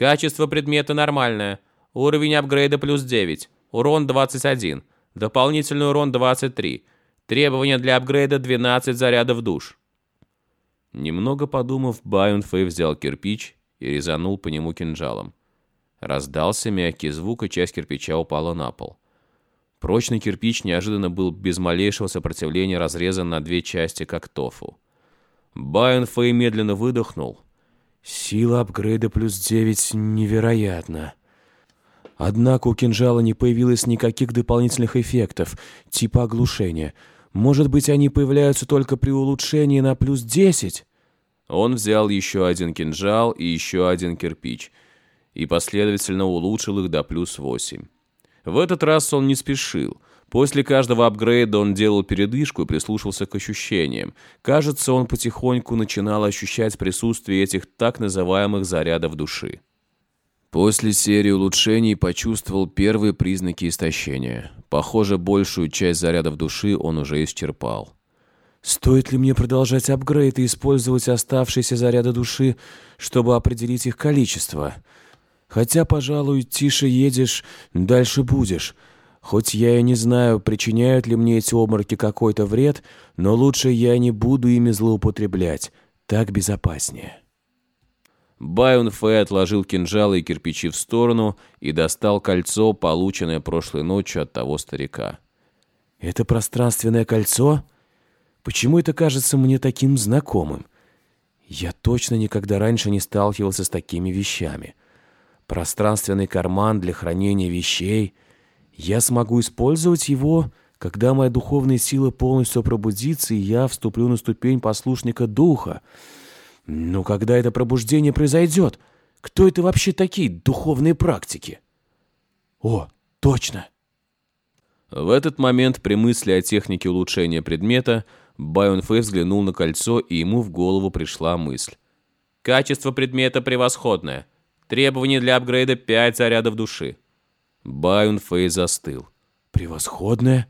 Качество предмета нормальное. Уровень апгрейда плюс 9. Урон 21. Дополнительный урон 23. Требования для апгрейда 12 зарядов душ. Немного подумав, Байон Фэй взял кирпич и резанул по нему кинжалом. Раздался мягкий звук, и часть кирпича упала на пол. Прочный кирпич неожиданно был без малейшего сопротивления разрезан на две части, как тофу. Байон Фэй медленно выдохнул. «Сила апгрейда плюс девять невероятно!» Однако у кинжала не появилось никаких дополнительных эффектов, типа оглушения. Может быть, они появляются только при улучшении на плюс десять? Он взял еще один кинжал и еще один кирпич и последовательно улучшил их до плюс 8. В этот раз он не спешил. После каждого апгрейда он делал передышку и прислушался к ощущениям. Кажется, он потихоньку начинал ощущать присутствие этих так называемых зарядов души. После серии улучшений почувствовал первые признаки истощения. Похоже, большую часть зарядов души он уже исчерпал. Стоит ли мне продолжать апгрейд и использовать оставшиеся заряды души, чтобы определить их количество? Хотя, пожалуй, тише едешь, дальше будешь. Хоть я и не знаю, причиняют ли мне эти обмороки какой-то вред, но лучше я не буду ими злоупотреблять. Так безопаснее. Байон Фэй отложил кинжалы и кирпичи в сторону и достал кольцо, полученное прошлой ночью от того старика. «Это пространственное кольцо? Почему это кажется мне таким знакомым? Я точно никогда раньше не сталкивался с такими вещами. Пространственный карман для хранения вещей. Я смогу использовать его, когда моя духовная сила полностью пробудится, и я вступлю на ступень послушника духа». Но когда это пробуждение произойдет? Кто это вообще такие духовные практики? О, точно! В этот момент при мысли о технике улучшения предмета Байон Фэй взглянул на кольцо, и ему в голову пришла мысль. Качество предмета превосходное. Требование для апгрейда 5 зарядов души. Байон Фэй застыл. Превосходное?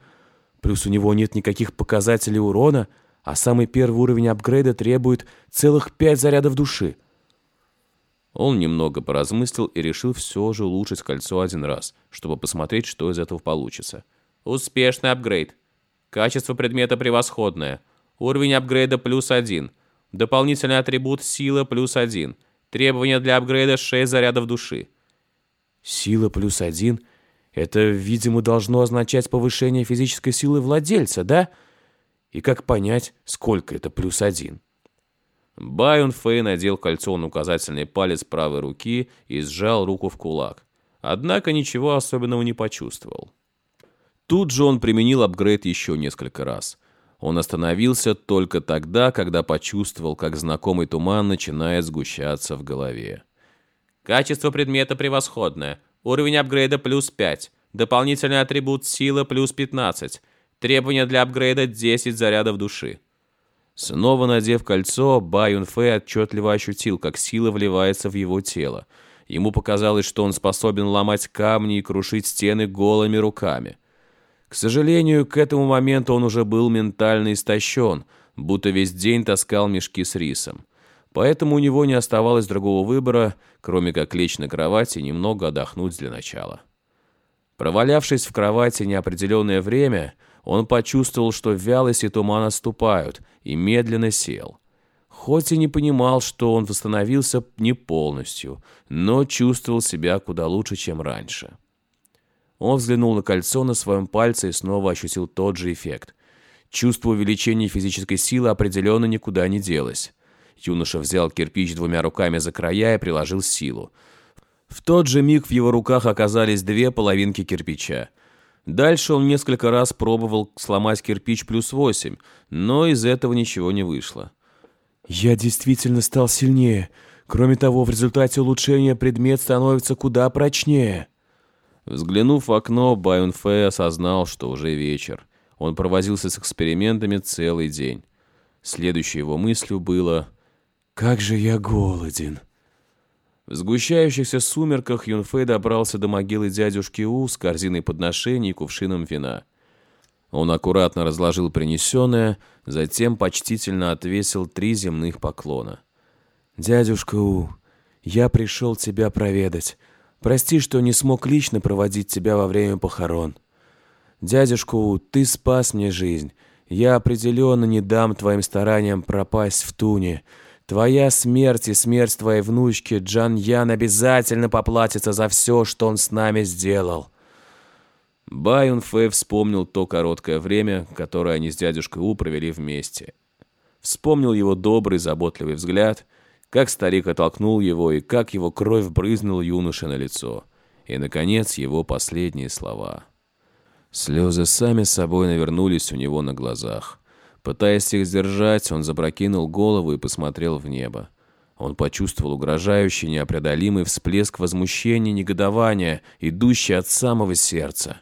Плюс у него нет никаких показателей урона – а самый первый уровень апгрейда требует целых пять зарядов души. Он немного поразмыслил и решил все же улучшить кольцо один раз, чтобы посмотреть, что из этого получится. Успешный апгрейд. Качество предмета превосходное. Уровень апгрейда плюс один. Дополнительный атрибут сила плюс один. Требования для апгрейда 6 зарядов души. Сила плюс один? Это, видимо, должно означать повышение физической силы владельца, да? И как понять, сколько это плюс один? Байон Фэй надел кольцо на указательный палец правой руки и сжал руку в кулак. Однако ничего особенного не почувствовал. Тут же он применил апгрейд еще несколько раз. Он остановился только тогда, когда почувствовал, как знакомый туман начинает сгущаться в голове. Качество предмета превосходное. Уровень апгрейда плюс 5. Дополнительный атрибут сила плюс 15. Требования для апгрейда 10 зарядов души. Снова надев кольцо, Ба Юнфэй отчетливо ощутил, как сила вливается в его тело. Ему показалось, что он способен ломать камни и крушить стены голыми руками. К сожалению, к этому моменту он уже был ментально истощен, будто весь день таскал мешки с рисом. Поэтому у него не оставалось другого выбора, кроме как лечь на кровати и немного отдохнуть для начала. Провалявшись в кровати неопределенное время, он почувствовал, что вялость и туман отступают, и медленно сел. Хоть и не понимал, что он восстановился не полностью, но чувствовал себя куда лучше, чем раньше. Он взглянул на кольцо на своем пальце и снова ощутил тот же эффект. Чувство увеличения физической силы определенно никуда не делось. Юноша взял кирпич двумя руками за края и приложил силу. В тот же миг в его руках оказались две половинки кирпича – Дальше он несколько раз пробовал сломать кирпич плюс восемь, но из этого ничего не вышло. «Я действительно стал сильнее. Кроме того, в результате улучшения предмет становится куда прочнее». Взглянув в окно, Байон Фэй осознал, что уже вечер. Он провозился с экспериментами целый день. Следующей его мыслью было «Как же я голоден!» В сгущающихся сумерках Юнфэй добрался до могилы дядюшки У с корзиной подношений и кувшином вина. Он аккуратно разложил принесенное, затем почтительно отвесил три земных поклона. «Дядюшка У, я пришел тебя проведать. Прости, что не смог лично проводить тебя во время похорон. Дядюшка У, ты спас мне жизнь. Я определенно не дам твоим стараниям пропасть в туне». Твоя смерть и смерть твоей внучки Джан Ян обязательно поплатится за все, что он с нами сделал». Байон Фэй вспомнил то короткое время, которое они с дядюшкой У провели вместе. Вспомнил его добрый, заботливый взгляд, как старик оттолкнул его и как его кровь брызнула юноше на лицо. И, наконец, его последние слова. Слезы сами собой навернулись у него на глазах. Пытаясь их сдержать, он запрокинул голову и посмотрел в небо. Он почувствовал угрожающий, непреодолимый всплеск возмущения, негодования, идущий от самого сердца.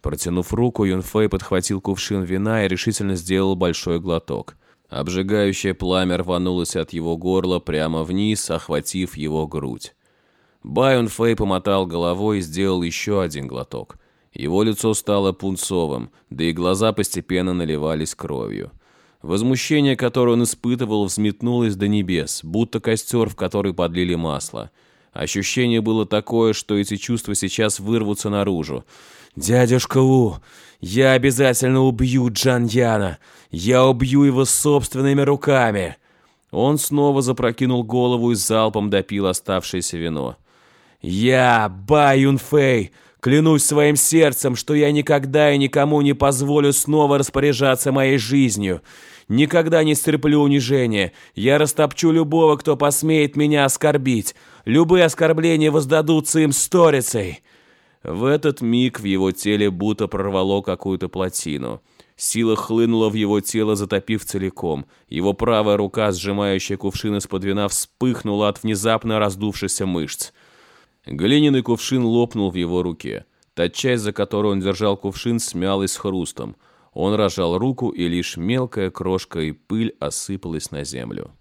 Протянув руку, Юнфэй подхватил кувшин вина и решительно сделал большой глоток. Обжигающее пламя рванулось от его горла прямо вниз, охватив его грудь. Байон Фэй помотал головой и сделал еще один глоток. Его лицо стало пунцовым, да и глаза постепенно наливались кровью. Возмущение, которое он испытывал, взметнулось до небес, будто костер, в который подлили масло. Ощущение было такое, что эти чувства сейчас вырвутся наружу. «Дядюшка Лу, я обязательно убью Джан Яна! Я убью его собственными руками!» Он снова запрокинул голову и залпом допил оставшееся вино. «Я, Ба Юнфэй, клянусь своим сердцем, что я никогда и никому не позволю снова распоряжаться моей жизнью. Никогда не стерплю унижения. Я растопчу любого, кто посмеет меня оскорбить. Любые оскорбления воздадутся им сторицей». В этот миг в его теле будто прорвало какую-то плотину. Сила хлынула в его тело, затопив целиком. Его правая рука, сжимающая кувшин из-под вина, вспыхнула от внезапно раздувшихся мышц. Глиняный кувшин лопнул в его руке. Та часть, за которую он держал кувшин, смялась с хрустом. Он разжал руку, и лишь мелкая крошка и пыль осыпалась на землю.